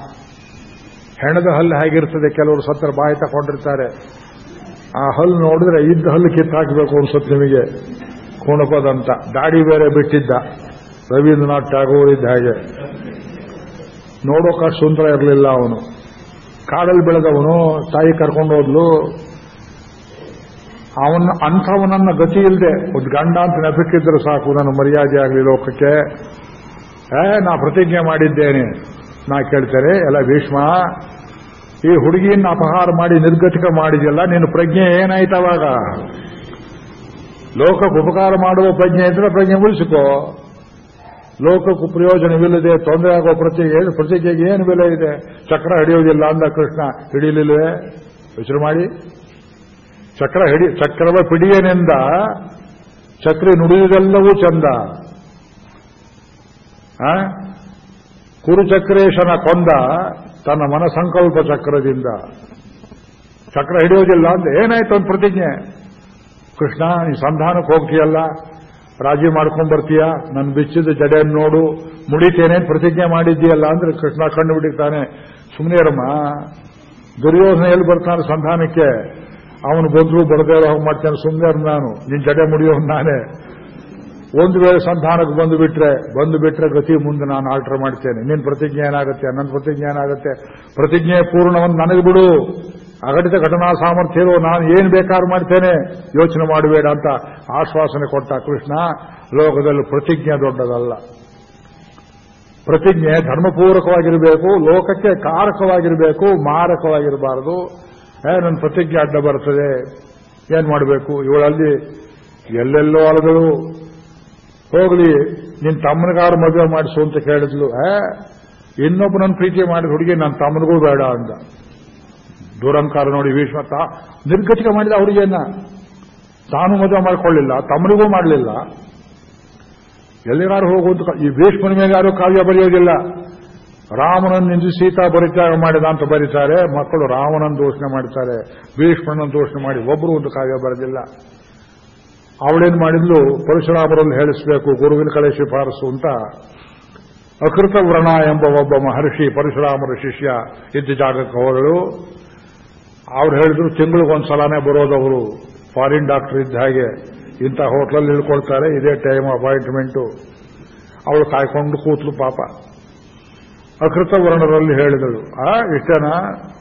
ಹೆಣದ ಹಲ್ಲು ಹೇಗಿರ್ತದೆ? ಕೆಲವರು ಸತ್ತರ ಬಾಯಿ ತಗೊಂಡಿರ್ತಾರೆ ಆ ಹಲ್ಲು ನೋಡಿದ್ರೆ ಇದ್ದ ಹಲ್ಲು ಕಿತ್ತಾಕಬೇಕು ಅನ್ಸುತ್ತೆ ನಿಮಗೆ. ಕುಣಪದಂತ ದಾಡಿ ಬೇರೆ ಬಿಟ್ಟಿದ್ದ. ರವೀಂದ್ರನಾಥ್ ಟ್ಯಾಗೋರ್ ಇದ್ದ ಹಾಗೆ. ನೋಡೋಕೆ ಸುಂದರ ಇರಲಿಲ್ಲ ಅವನು. ಕಾಡಲ್ಲಿ ಬೆಳೆದವನು, ತಾಯಿ ಕರ್ಕೊಂಡು ಹೋದ್ಲು. ಅವನ, ಅಂಥವನನ್ನ ಗತಿ ಇಲ್ಲದೆ ಒಂದು ಗಂಡ ಅಂತ ನೆಪಕ್ಕಿದ್ರೆ ಸಾಕು ನನ್ನ ಮರ್ಯಾದೆ ಆಗಲಿ ಲೋಕಕ್ಕೆ. ಏ, ನಾ ಪ್ರತಿಜ್ಞೆ ಮಾಡಿದ್ದೇನೆ. ನಾ ಕೇಳ್ತೇನೆ, ಎಲ್ಲ ಭೀಷ್ಮ, ಈ ಹುಡುಗಿಯನ್ನ ಅಪಹಾರ ಮಾಡಿ, ನಿರ್ಗತಿಕ ಮಾಡಿದೆಯಲ್ಲ, ನಿನ್ನ ಪ್ರಜ್ಞೆ ಏನಾಯ್ತು ಅವಾಗ? ಲೋಕಕ್ಕೆ ಉಪಕಾರ ಮಾಡುವ ಪ್ರಜ್ಞೆ ಇದ್ರೆ ಪ್ರಜ್ಞೆ ಉಳಿಸಿಕೋ ಲೋಕಕ್ಕೂ ಪ್ರಯೋಜನವಿಲ್ಲದೆ ತೊಂದರೆ ಆಗೋ ಪ್ರತಿ ಏನು ಪ್ರತಿಜ್ಞೆಗೆ ಏನು ಬೆಲೆ ಇದೆ? ಚಕ್ರ ಹಿಡಿಯೋದಿಲ್ಲ ಅಂದ ಕೃಷ್ಣ ಹಿಡಿಯಲಿಲ್ಲವೇ ಯೋಚನೆ ಮಾಡಿ. ಚಕ್ರ ಹಿಡಿ ಚಕ್ರವ ಪಿಡಿಯನೆಂದ ಚಕ್ರಿ ನುಡಿಯುವುದೆಲ್ಲವೂ ಚಂದ? ಕುರುಚಕ್ರೇಶನ ಕೊಂದ ತನ್ನ ಮನಸಂಕಲ್ಪ ಚಕ್ರದಿಂದ. ಚಕ್ರ ಹಿಡಿಯೋದಿಲ್ಲ ಅಂತ ಏನಾಯ್ತು ಒಂದು ಪ್ರತಿಜ್ಞೆ? ಕೃಷ್ಣ, ನೀ ಸಂಧಾನಕ್ಕೆ ಹೋಗ್ತೀಯಲ್ಲ? ರಾಜಿ ಮಾಡ್ಕೊಂಡ್ ಬರ್ತೀಯ? ನನ್ನ ಬಿಚ್ಚಿದ ಜಡೆಯನ್ನು ನೋಡು, ಮುಡಿತೇನೆ ಪ್ರತಿಜ್ಞೆ ಮಾಡಿದ್ದೀಯಲ್ಲ ಅಂದ್ರೆ ಕೃಷ್ಣ ಕಣ್ಣು ಬಿಟ್ಟಿರ್ತಾನೆ. ಸುಮ್ಮನೆ ರಮ್ಮ ದುರ್ಯೋಧನ ಎಲ್ಲಿ ಬರ್ತಾನೆ ಸಂಧಾನಕ್ಕೆ? ಅವನು ಬಂದ್ರು ಬರದೇ ಹೋಗಿ ಮಾಡ್ತಾನೆ. ಸುಮ್ಮನೆ ನಾನು. ನಿನ್ ಜಡೆ ಮುಡಿಯೋನು ನಾನೇ. ಒಂದು ವೇಳೆ ಸಂಧಾನಕ್ಕೆ ಬಂದು ಬಿಟ್ರೆ ಬಂದು ಬಿಟ್ರೆ ಗತಿ ಮುಂದೆ ನಾನು ಆಲ್ಟರ್ ಮಾಡ್ತೇನೆ. ನಿನ್ನ ಪ್ರತಿಜ್ಞೆ ಏನಾಗುತ್ತೆ? ನನ್ನ ಪ್ರತಿಜ್ಞೆ ಏನಾಗುತ್ತೆ? ಪ್ರತಿಜ್ಞೆ ಪೂರ್ಣವನ್ನು ನನಗೆ ಬಿಡು. ಅಘಟಿತ ಘಟನಾ ಸಾಮರ್ಥ್ಯ ಇರೋ ನಾನು ಏನು ಬೇಕಾದ್ರೂ ಮಾಡ್ತೇನೆ, ಯೋಚನೆ ಮಾಡಬೇಡ ಅಂತ ಆಶ್ವಾಸನೆ ಕೊಟ್ಟ ಕೃಷ್ಣ, ಲೋಕದಲ್ಲಿ ಪ್ರತಿಜ್ಞೆ ದೊಡ್ಡದಲ್ಲ. ಪ್ರತಿಜ್ಞೆ ಧರ್ಮಪೂರಕವಾಗಿರಬೇಕು, ಲೋಕಕ್ಕೆ ಕಾರಕವಾಗಿರಬೇಕು, ಮಾರಕವಾಗಿರಬಾರದು. ಏ, ನನ್ನ ಪ್ರತಿಜ್ಞೆ ಅಡ್ಡ ಬರ್ತದೆ, ಏನ್ ಮಾಡಬೇಕು? ಇವಳಲ್ಲಿ ಎಲ್ಲೆಲ್ಲೋ ಅಲಗಳು. ಹೋಗ್ಲಿ ನಿನ್ನ ತಮ್ಮನಗಾರ ಮದುವೆ ಮಾಡಿಸು ಅಂತ ಕೇಳಿದ್ಲು. ಏ, ಇನ್ನೊಬ್ಬ ನನ್ನ ಪ್ರೀತಿ ಮಾಡಿದ ಹುಡುಗಿ ನನ್ನ ತಮ್ಮನಿಗೂ ಬೇಡ ಅಂದ. ದುರಂಕಾರ ನೋಡಿ ವಿಶ್ವತ ನಿರ್ಗತಿಕ ಮಾಡಿದ ಹುಡುಗಿಯನ್ನ ತಾನು ಮದುವೆ ಮಾಡಿಕೊಳ್ಳಿಲ್ಲ, ತಮ್ಮನಿಗೂ ಮಾಡಲಿಲ್ಲ. ಎಲ್ಲಿಗಾರು ಹೋಗುವಂತ ಈ ಭೀಷ್ಮನ ಮೇಲೆ ಯಾರು ಕಾವ್ಯ ಬರೆಯೋದಿಲ್ಲ. ರಾಮನನ್ನು ಸೀತಾ ಪರಿತ್ಯಾಗ ಮಾಡಿದ ಅಂತ ಬರೀತಾರೆ, ಮಕ್ಕಳು ರಾಮನನ್ನು ದೋಷಣೆ ಮಾಡ್ತಾರೆ, ಭೀಷ್ಮನನ್ನು ದೋಷಣೆ ಮಾಡಿ ಒಬ್ಬರು ಒಂದು ಕಾವ್ಯ ಬರೆದಿಲ್ಲ. ಅವಳೇನು ಮಾಡಿದ್ಲು? ಪರಶುರಾಮರಲ್ಲಿ ಹೇಳಿಸಬೇಕು, ಗುರುವಿನ ಕಡೆ ಶಿಫಾರಸು ಅಂತ. ಅಕೃತ ವ್ರಣ ಎಂಬ ಒಬ್ಬ ಮಹರ್ಷಿ, ಪರಶುರಾಮರ ಶಿಷ್ಯ ಇದ್ದ ಜಾಗಕ್ಕೆ ಹೋದಳು ಅವ್ರು ಹೇಳಿದ್ರು ತಿಂಗಳಿಗೊಂದ್ಸಲನೇ ಬರೋದವರು ಫಾರಿನ್ ಡಾಕ್ಟರ್ ಇದ್ದ ಹಾಗೆ ಇಂಥ ಹೋಟ್ಲಲ್ಲಿ ಇಳ್ಕೊಳ್ತಾರೆ ಇದೇ ಟೈಮ್ ಅಪಾಯಿಂಟ್ಮೆಂಟು ಅವಳು ಕಾಯ್ಕೊಂಡು ಕೂತ್ಲು ಪಾಪ. ಅಕೃತ ವರ್ಣರಲ್ಲಿ ಹೇಳಿದಳು, ಆ, ಇಷ್ಟನ?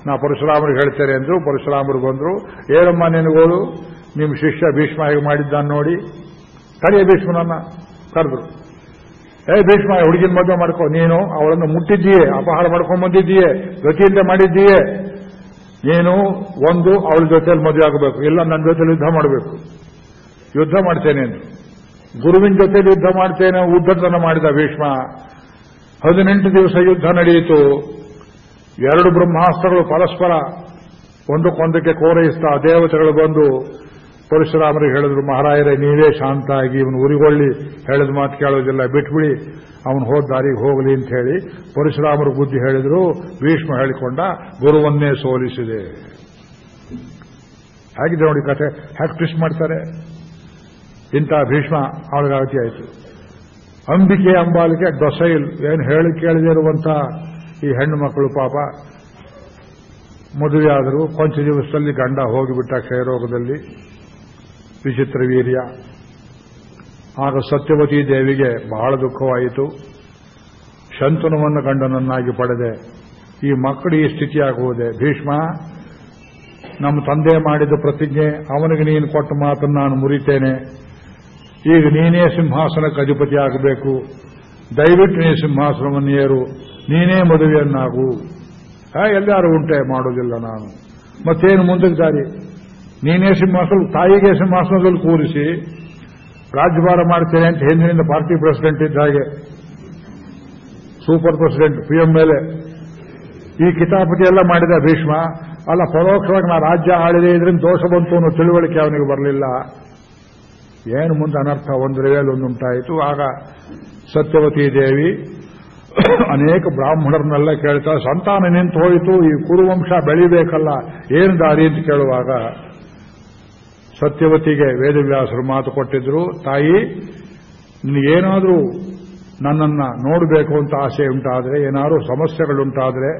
ನಾ ಪರಶುರಾಮರಿಗೆ ಹೇಳ್ತೇನೆ ಅಂದ್ರು, ಪರಶುರಾಮರು ಬಂದ್ರು, ಏನಮ್ಮ ನಿನಗೋಳು ನಿಮ್ಮ ಶಿಷ್ಯ ಭೀಷ್ಮ ಹೇಗೆ ಮಾಡಿದ್ದಾನೆ ನೋಡಿ? ಕರೆಯ ಭೀಷ್ಮನನ್ನ ಕರೆದ್ರು. ಏ ಭೀಷ್ಮ, ಹುಡುಗಿನ ಮದುವೆ ಮಾಡ್ಕೊ, ನೀನು, ಅವಳನ್ನು ಮುಟ್ಟಿದ್ದೀಯೇ, ಅಪಹಾರ ಮಾಡ್ಕೊಂಡ್ ಬಂದಿದ್ದೀಯೇ, ಗತಿಯಿಂದ ಮಾಡಿದ್ದೀಯೇ ನೀನು ಒಂದು, ಅವಳ ಜೊತೆಯಲ್ಲಿ ಮದುವೆ ಆಗಬೇಕು. ಇಲ್ಲ, ನನ್ನ ಜೊತೆಲಿ ಯುದ್ಧ ಮಾಡಬೇಕು. ಯುದ್ಧ ಮಾಡ್ತೇನೆ ಗುರುವಿನ ಜೊತೆಲಿ ಯುದ್ಧ ಮಾಡ್ತೇನೆ ಉದ್ಧತನ ಮಾಡಿದ ಭೀಷ್ಮ. ಹದಿನೆಂಟು ದಿವಸ ಯುದ್ಧ ನಡೆಯಿತು. ಎರಡು ಬ್ರಹ್ಮಾಸ್ತ್ರಗಳು ಪರಸ್ಪರ ಒಂದಕ್ಕೊಂದಕ್ಕೆ ಕೋರೈಸ್ತಾ ದೇವತೆಗಳು ಬಂದು ಪರಶುರಾಮರಿಗೆ ಹೇಳಿದ್ರು, ಮಹಾರಾಯರೇ, ನೀವೇ ಶಾಂತ ಆಗಿ ಇವನು ಉರಿಗೊಳ್ಳಿ ಹೇಳಿದ ಮಾತು ಕೇಳೋದಿಲ್ಲ, ಬಿಟ್ಬಿಡಿ. ಅವನು ಹೋದ ದಾರಿಗೆ ಹೋಗಲಿ ಅಂತ ಹೇಳಿ ಪರಶುರಾಮರು ಬುದ್ಧಿ ಹೇಳಿದ್ರು. ಭೀಷ್ಮ ಹೇಳಿಕೊಂಡ, ಗುರುವನ್ನೇ ಸೋಲಿಸಿದೆ. ಹೇಗಿದೆ ನೋಡಿ ಕಥೆ. ಹ್ಯಾಕ್ ಟ್ವಿಸ್ಟ್ ಮಾಡ್ತಾರೆ. ಇಂಥ ಭೀಷ್ಮ ಅವಳಿಗಾಗತಿ ಆಯಿತು. ಅಂಬಿಕೆ ಅಂಬಾಲಿಕೆ ದೊಸೈಲ್, ಏನು ಹೇಳಿ ಕೇಳದೇ ಇರುವಂತ ಈ ಹೆಣ್ಣು ಮಕ್ಕಳು ಪಾಪ. ಮದುವೆಯಾದರು ಕೊಂಚ ದಿವಸದಲ್ಲಿ ಗಂಡ ಹೋಗಿಬಿಟ್ಟ ಕ್ಷಯರೋಗದಲ್ಲಿ. ವಿಚಿತ್ರ ವೀರ್ಯ ಆಗ ಸತ್ಯವತಿ ದೇವಿಗೆ ಬಹಳ ದುಃಖವಾಯಿತು. ಶಂತನುವನ್ನು ಗಂಡನನ್ನಾಗಿ ಪಡೆದೆ. ಈ ಮಕ್ಕಳು ಈ ಸ್ಥಿತಿಯಾಗುವುದೇ. ಭೀಷ್ಮ, ನಮ್ಮ ತಂದೆ ಮಾಡಿದ ಪ್ರತಿಜ್ಞೆ, ಅವನಿಗೆ ನೀನು ಕೊಟ್ಟ ಮಾತನ್ನು ನಾನು ಮುರಿತೇನೆ. ಈಗ ನೀನೇ ಸಿಂಹಾಸನಕ್ಕೆ ಅಧಿಪತಿ ಆಗಬೇಕು. ದಯವಿಟ್ಟು ನೀ ಸಿಂಹಾಸನವನ್ನು ಏರು. ನೀನೇ ಮದುವೆಯನ್ನಾಗು. ಎಲ್ಲಾರು ಉಂಟೆ, ಮಾಡೋದಿಲ್ಲ ನಾನು. ಮತ್ತೇನು ಮುಂದಕ್ಕೆ ದಾರಿ? ನೀನೇ ಸಿಂಹಾಸನ, ತಾಯಿಗೆ ಸಿಂಹಾಸನದಲ್ಲಿ ಕೂರಿಸಿ ರಾಜ್ಯಭಾರ ಮಾಡ್ತೇನೆ ಅಂತ ಹಿಂದಿನಿಂದ ಪಾರ್ಟಿ ಪ್ರೆಸಿಡೆಂಟ್ ಇದ್ದ ಹಾಗೆ. ಸೂಪರ್ ಪ್ರೆಸಿಡೆಂಟ್, ಪಿ ಎಂ ಮೇಲೆ ಈ ಕಿತಾಪತಿ ಎಲ್ಲ ಮಾಡಿದ ಭೀಷ್ಮ, ಅಲ್ಲ, ಪರೋಕ್ಷವಾಗಿ ನಾ ರಾಜ್ಯ ಆಳಿದೆ ಇದರಿಂದ ದೋಷ ಬಂತು ಅನ್ನೋ ತಿಳುವಳಿಕೆ ಅವನಿಗೆ ಬರಲಿಲ್ಲ. ಏನು ಮುಂದೆ ಅನರ್ಥ ಒಂದು ರೇಲ್ ಒಂದುಂಟಾಯಿತು ಆಗ ಸತ್ಯವತಿ ದೇವಿ ಅನೇಕ ಬ್ರಾಹ್ಮಣರನ್ನೆಲ್ಲ ಕೇಳ್ತಾ, ಸಂತಾನ ನಿಂತು ಹೋಯಿತು, ಈ ಕುರುವಂಶ ಬೆಳಿಬೇಕಲ್ಲ, ಏನು ದಾರಿ ಅಂತ ಕೇಳುವಾಗ ಸತ್ಯವತಿಗೆ ವೇದವ್ಯಾಸರು ಮಾತು ಕೊಟ್ಟಿದ್ರು, ತಾಯಿ ನಿನಗೇನಾದರೂ ನನ್ನನ್ನು ನೋಡಬೇಕು ಅಂತ ಆಸೆ ಉಂಟಾದರೆ, ಏನಾದರೂ ಸಮಸ್ಯೆಗಳುಂಟಾದರೆ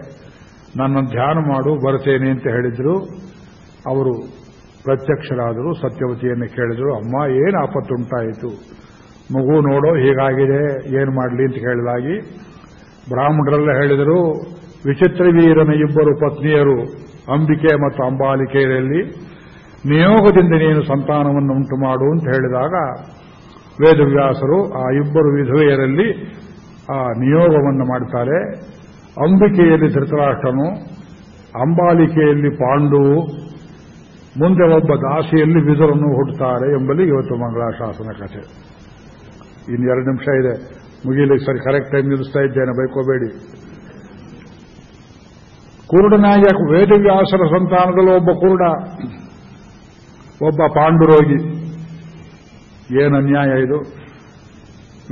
ನನ್ನನ್ನು ಧ್ಯಾನ ಮಾಡು ಬರ್ತೇನೆ ಅಂತ ಹೇಳಿದ್ರು. ಅವರು ಪ್ರತ್ಯಕ್ಷರಾದರು, ಸತ್ಯವತಿಯನ್ನು ಕೇಳಿದರು, ಅಮ್ಮ, ಏನು ಆಪತ್ತುಂಟಾಯಿತು? ಮಗು ನೋಡೋ ಹೀಗಾಗಿದೆ, ಏನು ಮಾಡಲಿ ಅಂತ ಕೇಳಿದಾಗಿ ಬ್ರಾಹ್ಮಣರೆಲ್ಲ ಹೇಳಿದರು, ವಿಚಿತ್ರ ವೀರನ ಇಬ್ಬರು ಪತ್ನಿಯರು ಅಂಬಿಕೆ ಮತ್ತು ಅಂಬಾಲಿಕೆಯಲ್ಲಿ ನಿಯೋಗದಿಂದ ನೀನು ಸಂತಾನವನ್ನು ಉಂಟು ಮಾಡು ಅಂತ ಹೇಳಿದಾಗ ವೇದವ್ಯಾಸರು ಆ ಇಬ್ಬರು ವಿಧವೆಯರಲ್ಲಿ ಆ ನಿಯೋಗವನ್ನು ಮಾಡ್ತಾರೆ. ಅಂಬಿಕೆಯಲ್ಲಿ ಧೃತರಾಷ್ಟ್ರನು, ಅಂಬಾಲಿಕೆಯಲ್ಲಿ ಪಾಂಡು, ಮುಂದೆ ಒಬ್ಬ ದಾಸಿಯಲ್ಲಿ ವಿಧುರನ್ನು ಹುಟ್ಟುತ್ತಾರೆ ಎಂಬಲ್ಲಿ ಇವತ್ತು ಮಂಗಳಾಶಾಸನ ಕಥೆ. ಇನ್ನು ಎರಡು ನಿಮಿಷ ಇದೆ. ಮುಗಿಲಿಕ್ಕೆ ಸರಿ ಕರೆಕ್ಟ್ ಟೈಮ್ ನಿಲ್ಲಿಸ್ತಾ ಇದ್ದೇನೆ, ಬೈಕೋಬೇಡಿ. ಕುರುಡನಾಗಿ ವೇದವ್ಯಾಸರ ಸಂತಾನದಲ್ಲಿ ಒಬ್ಬ ಕುರುಡ. ಒಬ್ಬ ಪಾಂಡುರೋಗಿ. ಏನು ಅನ್ಯಾಯ ಇದು?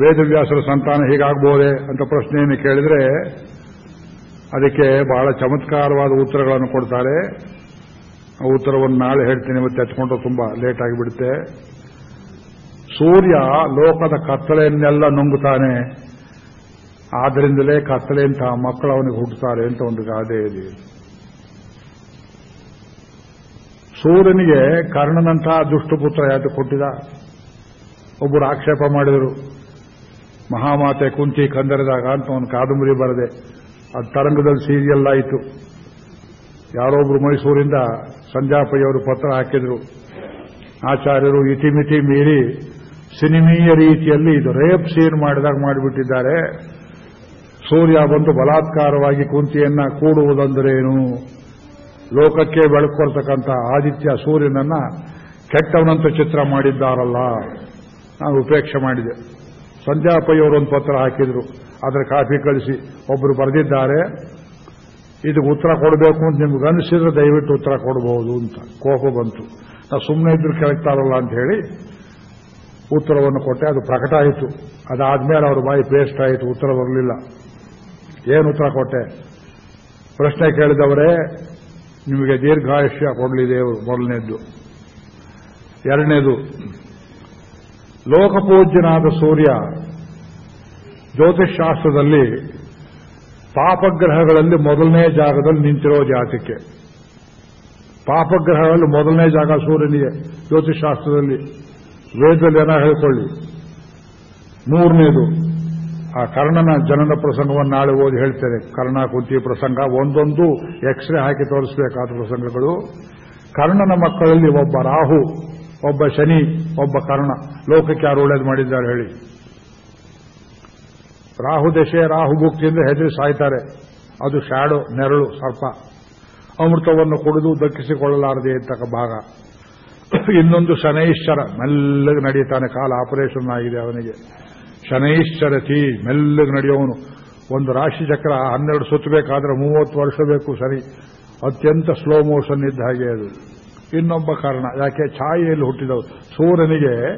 ವೇದವ್ಯಾಸರ ಸಂತಾನ ಹೀಗಾಗ್ಬೋದೆ ಅಂತ ಪ್ರಶ್ನೆಯನ್ನು ಕೇಳಿದರೆ ಅದಕ್ಕೆ ಬಹಳ ಚಮತ್ಕಾರವಾದ ಉತ್ತರಗಳನ್ನು ಕೊಡ್ತಾರೆ. ಆ ಉತ್ತರವನ್ನು ನಾಳೆ ಹೇಳ್ತೀನಿ, ಮತ್ತೆ ಹಚ್ಕೊಂಡ್ರೆ ತುಂಬಾ ಲೇಟ್ ಆಗಿಬಿಡುತ್ತೆ. ಸೂರ್ಯ ಲೋಕದ ಕತ್ತಲೆಯನ್ನೆಲ್ಲ ನುಂಗುತ್ತಾನೆ. ಆದ್ದರಿಂದಲೇ ಕತ್ತಲೆಯಂತಹ ಮಕ್ಕಳು ಅವನಿಗೆ ಹುಟ್ಟುತ್ತಾರೆ ಅಂತ ಒಂದು ಗಾದೆ ಇದೆ. ಸೂರ್ಯನಿಗೆ ಕರ್ಣನಂತಹ ದುಷ್ಟಪುತ್ರ ಯಾಕೆ ಕೊಟ್ಟಿದ? ಒಬ್ಬರು ಆಕ್ಷೇಪ ಮಾಡಿದರು. ಮಹಾಮಾತೆ ಕುಂತಿ ಕಂದರಿದಾಗ ಅಂತ ಒಂದು ಕಾದಂಬರಿ ಬರದೆ, ಅದು ತರಂಗದಲ್ಲಿ ಸೀರಿಯಲ್ ಆಯಿತು. ಯಾರೊಬ್ರು ಮೈಸೂರಿಂದ ಸಂಜಾಪಯ್ಯವರು ಪತ್ರ ಹಾಕಿದ್ರು. ಆಚಾರ್ಯರು ಇತಿಮಿತಿ ಮೀರಿ ಸಿನಿಮೀಯ ರೀತಿಯಲ್ಲಿ ಇದು ರೇಪ್ ಸೀನ್ ಮಾಡಿದಾಗ ಮಾಡಿಬಿಟ್ಟಿದ್ದಾರೆ. ಸೂರ್ಯ ಬಂದು ಬಲಾತ್ಕಾರವಾಗಿ ಕುಂತಿಯನ್ನ ಕೂಡುವುದಂದರೇನು? ಲೋಕಕ್ಕೆ ಬೆಳಕು ಕೊಡ್ತಕ್ಕಂಥ ಆದಿತ್ಯ ಸೂರ್ಯನನ್ನ ಕೆಟ್ಟವನಂತ ಚಿತ್ರ ಮಾಡಿದ್ದಾರಲ್ಲ. ನಾನು ಉಪೇಕ್ಷೆ ಮಾಡಿದೆ. ಸಂಧ್ಯಾಪಯ್ಯವರೊಂದು ಪತ್ರ ಹಾಕಿದ್ರು. ಅದರ ಕಾಪಿ ಕಳಿಸಿ ಒಬ್ಬರು ಬರೆದಿದ್ದಾರೆ. ಇದಕ್ಕೆ ಉತ್ತರ ಕೊಡಬೇಕು ಅಂತ ನಿಮ್ಗೆ ಅನಿಸಿದ್ರೆ ದಯವಿಟ್ಟು ಉತ್ತರ ಕೊಡಬಹುದು ಅಂತ. ಕೋಪ ಬಂತು. ನಾವು ಸುಮ್ಮನೆ ಇದ್ರು ಕೆಳಗ್ತಾರಲ್ಲ ಅಂತ ಹೇಳಿ ಉತ್ತರವನ್ನು ಕೊಟ್ಟೆ. ಅದು ಪ್ರಕಟ ಆಯಿತು. ಅದಾದ್ಮೇಲೆ ಅವ್ರ ಬಾಯಿ ಪೇಸ್ಟ್ ಆಯಿತು. ಉತ್ತರ ಬರಲಿಲ್ಲ. ಏನು ಉತ್ತರ ಕೊಟ್ಟೆ? ಪ್ರಶ್ನೆ ಕೇಳಿದವರೇ ನಿಮಗೆ ದೀರ್ಘಾಯುಷ್ಯ ಕೊಡಲಿ ದೇವರು ಮೊದಲನೇದ್ದು. ಎರಡನೇದು, ಲೋಕಪೂಜ್ಯನಾದ ಸೂರ್ಯ ಜ್ಯೋತಿಷಾಸ್ತ್ರದಲ್ಲಿ ಪಾಪಗ್ರಹಗಳಲ್ಲಿ ಮೊದಲನೇ ಜಾಗದಲ್ಲಿ ನಿಂತಿರೋ ಜಾತಿಗೆ ಪಾಪಗ್ರಹಗಳಲ್ಲಿ ಮೊದಲನೇ ಜಾಗ ಸೂರ್ಯನಿಗೆ ಜ್ಯೋತಿಷಾಸ್ತ್ರದಲ್ಲಿ ವೇದದಲ್ಲಿ ಏನ ಹೇಳ್ಕೊಳ್ಳಿ. ಮೂರನೇದು ಆ ಕರ್ಣನ ಜನನ ಪ್ರಸಂಗವನ್ನು ನಾಳೆ ಓದಿ ಹೇಳ್ತೇನೆ. ಕರ್ಣ, ಕುಂತಿ ಪ್ರಸಂಗ, ಒಂದೊಂದು ಎಕ್ಸ್ರೇ ಹಾಕಿ ತೋರಿಸಬೇಕಾದ ಪ್ರಸಂಗಗಳು. ಕರ್ಣನ ಮಕ್ಕಳಲ್ಲಿ ಒಬ್ಬ ರಾಹು, ಒಬ್ಬ ಶನಿ, ಒಬ್ಬ ಕರ್ಣ. ಲೋಕಕ್ಕೆ ಯಾರು ಒಳ್ಳೇದು ಮಾಡಿದ್ದಾರೆ ಹೇಳಿ. ರಾಹು ದಶೆ ರಾಹು ಭುಕ್ತಿಯಿಂದ ಹೆದರಿ ಸಾಯ್ತಾರೆ. ಅದು ಶಾಡೋ ನೆರಳು, ಸರ್ಪ. ಅಮೃತವನ್ನು ಕುಡಿದು ದಕ್ಕಿಸಿಕೊಳ್ಳಲಾರದೆ ಇರ್ತಕ್ಕ ಭಾಗ. ಇನ್ನೊಂದು ಶನೈಶ್ವರ ಮೆಲ್ಲಗೆ ನಡೆಯುತ್ತಾನೆ ಕಾಲ ಆಪರೇಷನ್ ಆಗಿದೆ ಅವನಿಗೆ. ಶನೈಶ್ವರತಿ ಮೆಲ್ಲಗೆ ನಡೆಯೋನು ಒಂದು ರಾಶಿ ಚಕ್ರ ಹನ್ನೆರಡು ಸುತ್ತಬೇಕಾದ್ರೆ ಮೂವತ್ತು ವರ್ಷ ಬೇಕು ಸರಿ. ಅತ್ಯಂತ ಸ್ಲೋ ಮೋಷನ್ ಇದ್ದ ಹಾಗೆ ಅದು. ಇನ್ನೊಬ್ಬ ಕಾರಣ, ಯಾಕೆ? ಛಾಯೆಯಲ್ಲಿ ಹುಟ್ಟಿದವು ಸೂರ್ಯನಿಗೆ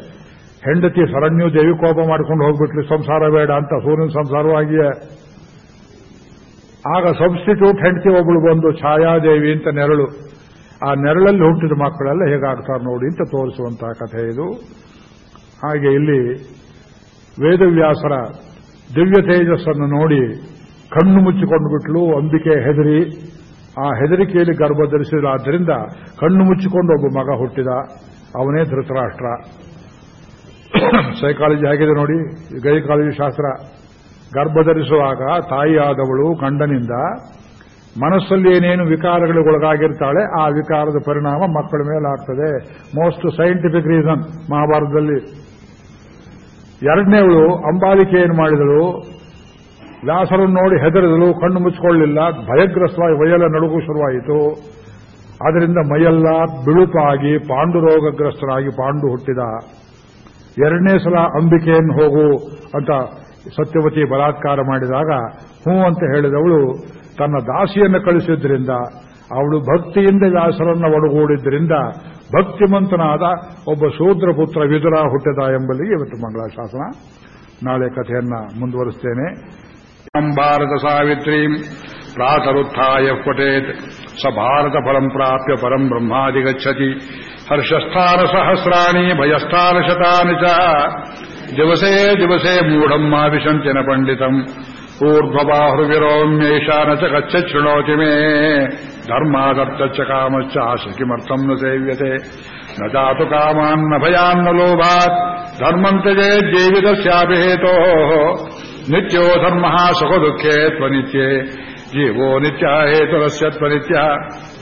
ಹೆಂಡತಿ ಸರಣ್ಯು ದೇವಿ ಕೋಪ ಮಾಡ್ಕೊಂಡು ಹೋಗ್ಬಿಟ್ಲಿ ಸಂಸಾರ ಬೇಡ ಅಂತ ಸೂರ್ಯನ ಸಂಸಾರವಾಗಿಯೇ ಆಗ ಸಬ್ಸ್ಟಿಟ್ಯೂಟ್ ಹೆಂಡತಿ ಒಬ್ಬಳು ಬಂದು ಛಾಯಾದೇವಿ ಅಂತ ನೆರಳು. ಆ ನೆರಳಲ್ಲಿ ಹುಟ್ಟಿದ ಮಕ್ಕಳೆಲ್ಲ ಹೇಗಾಗ್ತಾರೆ ನೋಡಿ ಅಂತ ತೋರಿಸುವಂತಹ ಕಥೆ ಇದು. ಹಾಗೆ ಇಲ್ಲಿ ವೇದವ್ಯಾಸರ ದಿವ್ಯ ತೇಜಸ್ಸನ್ನು ನೋಡಿ ಕಣ್ಣು ಮುಚ್ಚಿಕೊಂಡು ಬಿಟ್ಲು ಅಂಬಿಕೆ ಹೆದರಿ. ಆ ಹೆದರಿಕೆಯಲ್ಲಿ ಗರ್ಭ ಧರಿಸಿದಾದ್ದರಿಂದ ಕಣ್ಣು ಮುಚ್ಚಿಕೊಂಡು ಒಬ್ಬ ಮಗ ಹುಟ್ಟಿದ. ಅವನೇ ಧೃತರಾಷ್ಟ್ರ. ಸೈಕಾಲಜಿ ಆಗಿದೆ ನೋಡಿ, ಗೈಕಾಲಜಿ ಶಾಸ್ತ್ರ. ಗರ್ಭ ಧರಿಸುವಾಗ ತಾಯಿಯಾದವಳು ಗಂಡನಿಂದ ಮನಸ್ಸಲ್ಲಿ ಏನೇನು ವಿಕಾರಗಳಿಗೆ ಒಳಗಾಗಿರ್ತಾಳೆ ಆ ವಿಕಾರದ ಪರಿಣಾಮ ಮಕ್ಕಳ ಮೇಲೆ ಆಗ್ತದೆ ಮೋಸ್ಟ್ ಸೈಂಟಿಫಿಕ್ ರೀಸನ್ ಮಹಾಭಾರತದಲ್ಲಿ. ಎರಡನೇವಳು ಅಂಬಾಲಿಕೆ ಏನು ಮಾಡಿದಳು. ವ್ಯಾಸರನ್ನು ನೋಡಿ ಹೆದರಿದಳು, ಕಣ್ಣು ಮುಚ್ಚಿಕೊಳ್ಳಲಿಲ್ಲ. ಭಯಗ್ರಸ್ತವಾಗಿ ಮೈಯೆಲ್ಲ ನಡುಗು ಶುರುವಾಯಿತು. ಅದರಿಂದ ಮೈಯೆಲ್ಲ ಬಿಳುಪಾಗಿ, ಪಾಂಡುರೋಗಗ್ರಸ್ತರಾಗಿ ಪಾಂಡು ಹುಟ್ಟಿದ. ಎರಡನೇ ಸಲ ಅಂಬಿಕೆಯನ್ನು ಹೋಗು ಅಂತ ಸತ್ಯವತಿ ಬಲಾತ್ಕಾರ ಮಾಡಿದಾಗ, ಹ್ಞೂ ಅಂತ ಹೇಳಿದವಳು, ತನ್ನ ದಾಸಿಯನ್ನು ಕಳಿಸಿದ್ರಿಂದ, ಅವಳು ಭಕ್ತಿಯಿಂದ ವ್ಯಾಸರನ್ನ ಒಡಗೂಡಿದ್ರಿಂದ ಭಕ್ತಿಮಂತನಾದ ಒಬ್ಬ ಶೂದ್ರಪುತ್ರ ವಿದುರ ಹುಟ್ಟಿದ ಎಂಬಲ್ಲಿ ಇವತ್ತು ಮಂಗಳ ಶಾಸನ ನಾಳೆ ಕಥೆಯನ್ನ ಮುಂದುವರಿಸ್ತೇನೆ ಭಾರತ ಸಾವಿತ್ರೀಂ, ಪ್ರಾತರುತ್ಥಾಯ ಪಟೇತ್. ಸ ಭಾರತ ಫಲಂ ಪ್ರಾಪ್ಯ ಪರಂ ಬ್ರಹ್ಮಾದಿಗಚ್ಚತಿ ಹರ್ಷಸ್ಥಾನ ಸಹಸ್ರಾಣಿ, ಭಯಸ್ಥಾನ ಶತಾನಿ ಚ. ದಿವಸೇ ದಿವಸೇ ಮೂಢಂ ಮಾವಿಶಂತಿ ನ ಪಂಡಿತಂ. ऊर्ध्वबाहृविरोम्येषा न च गच्छ शृणोति मे। धर्मादर्थश्च कामश्च आश किमर्थम् न सेव्यते। न जातु कामान्न भयान्न लोभात्। धर्मम् त्यजेज्जीवितस्यापि हेतोः नित्यो धर्मः सुखो दुःखे त्वनित्ये। जीवो नित्या हेतुरस्य त्वनित्यः।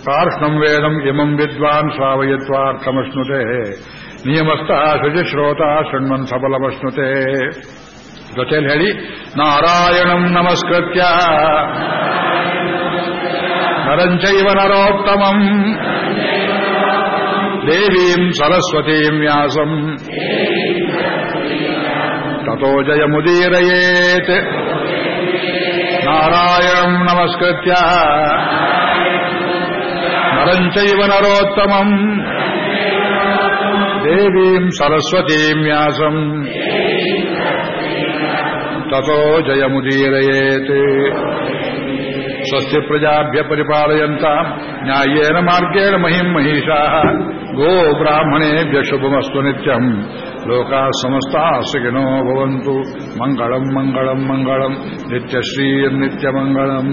कार्ष्णम् वेदम् इमम् विद्वान् श्रावयित्वार्थमश्नुते। नियमस्तः शुचिश्रोता शृण्वन् सबलमश्नुते। ಜೊತೆಯಲ್ಲಿ ಹೇಳಿ, ನಾರಾಯಣಂ ನಮಸ್ಕೃತ್ಯ. ನರಂಚೈವ ನರೋತ್ತಮಂ. ದೇವೀಂ ಸರಸ್ವತೀಂ ವ್ಯಾಸಂ. ತಥೋ ಜಯಮುದೀರಯೇತ್. ನಾರಾಯಣಂ ನಮಸ್ಕೃತ್ಯ. ನರಂಚೈವ ನರೋತ್ತಮಂ. ದೇವೀಂ ಸರಸ್ವತೀಂ ವ್ಯಾಸಂ. ತಥೋ ಜಯಮುದೀರಯೇತ್ ಸ್ವಸ್ತಿ ಪ್ರಜಾಭ್ಯ ಪರಿಪಾಲಯಂತ ನ್ಯಾಯೇನ ಮಾರ್ಗೇಣ ಮಹಿಂ ಮಹಿಷಾ ಗೋ ಬ್ರಾಹ್ಮಣೇಭ್ಯ ಶುಭಮಸ್ತು ನಿತ್ಯಂ ಲೋಕಾ ಸಮಸ್ತಾ ಸುಖಿನೋ ಭವಂತು ಮಂಗಳಂ ಮಂಗಳಂ ಮಂಗಳಂ ನಿತ್ಯಶ್ರೀರ್ನಿತ್ಯಮಂಗಳಂ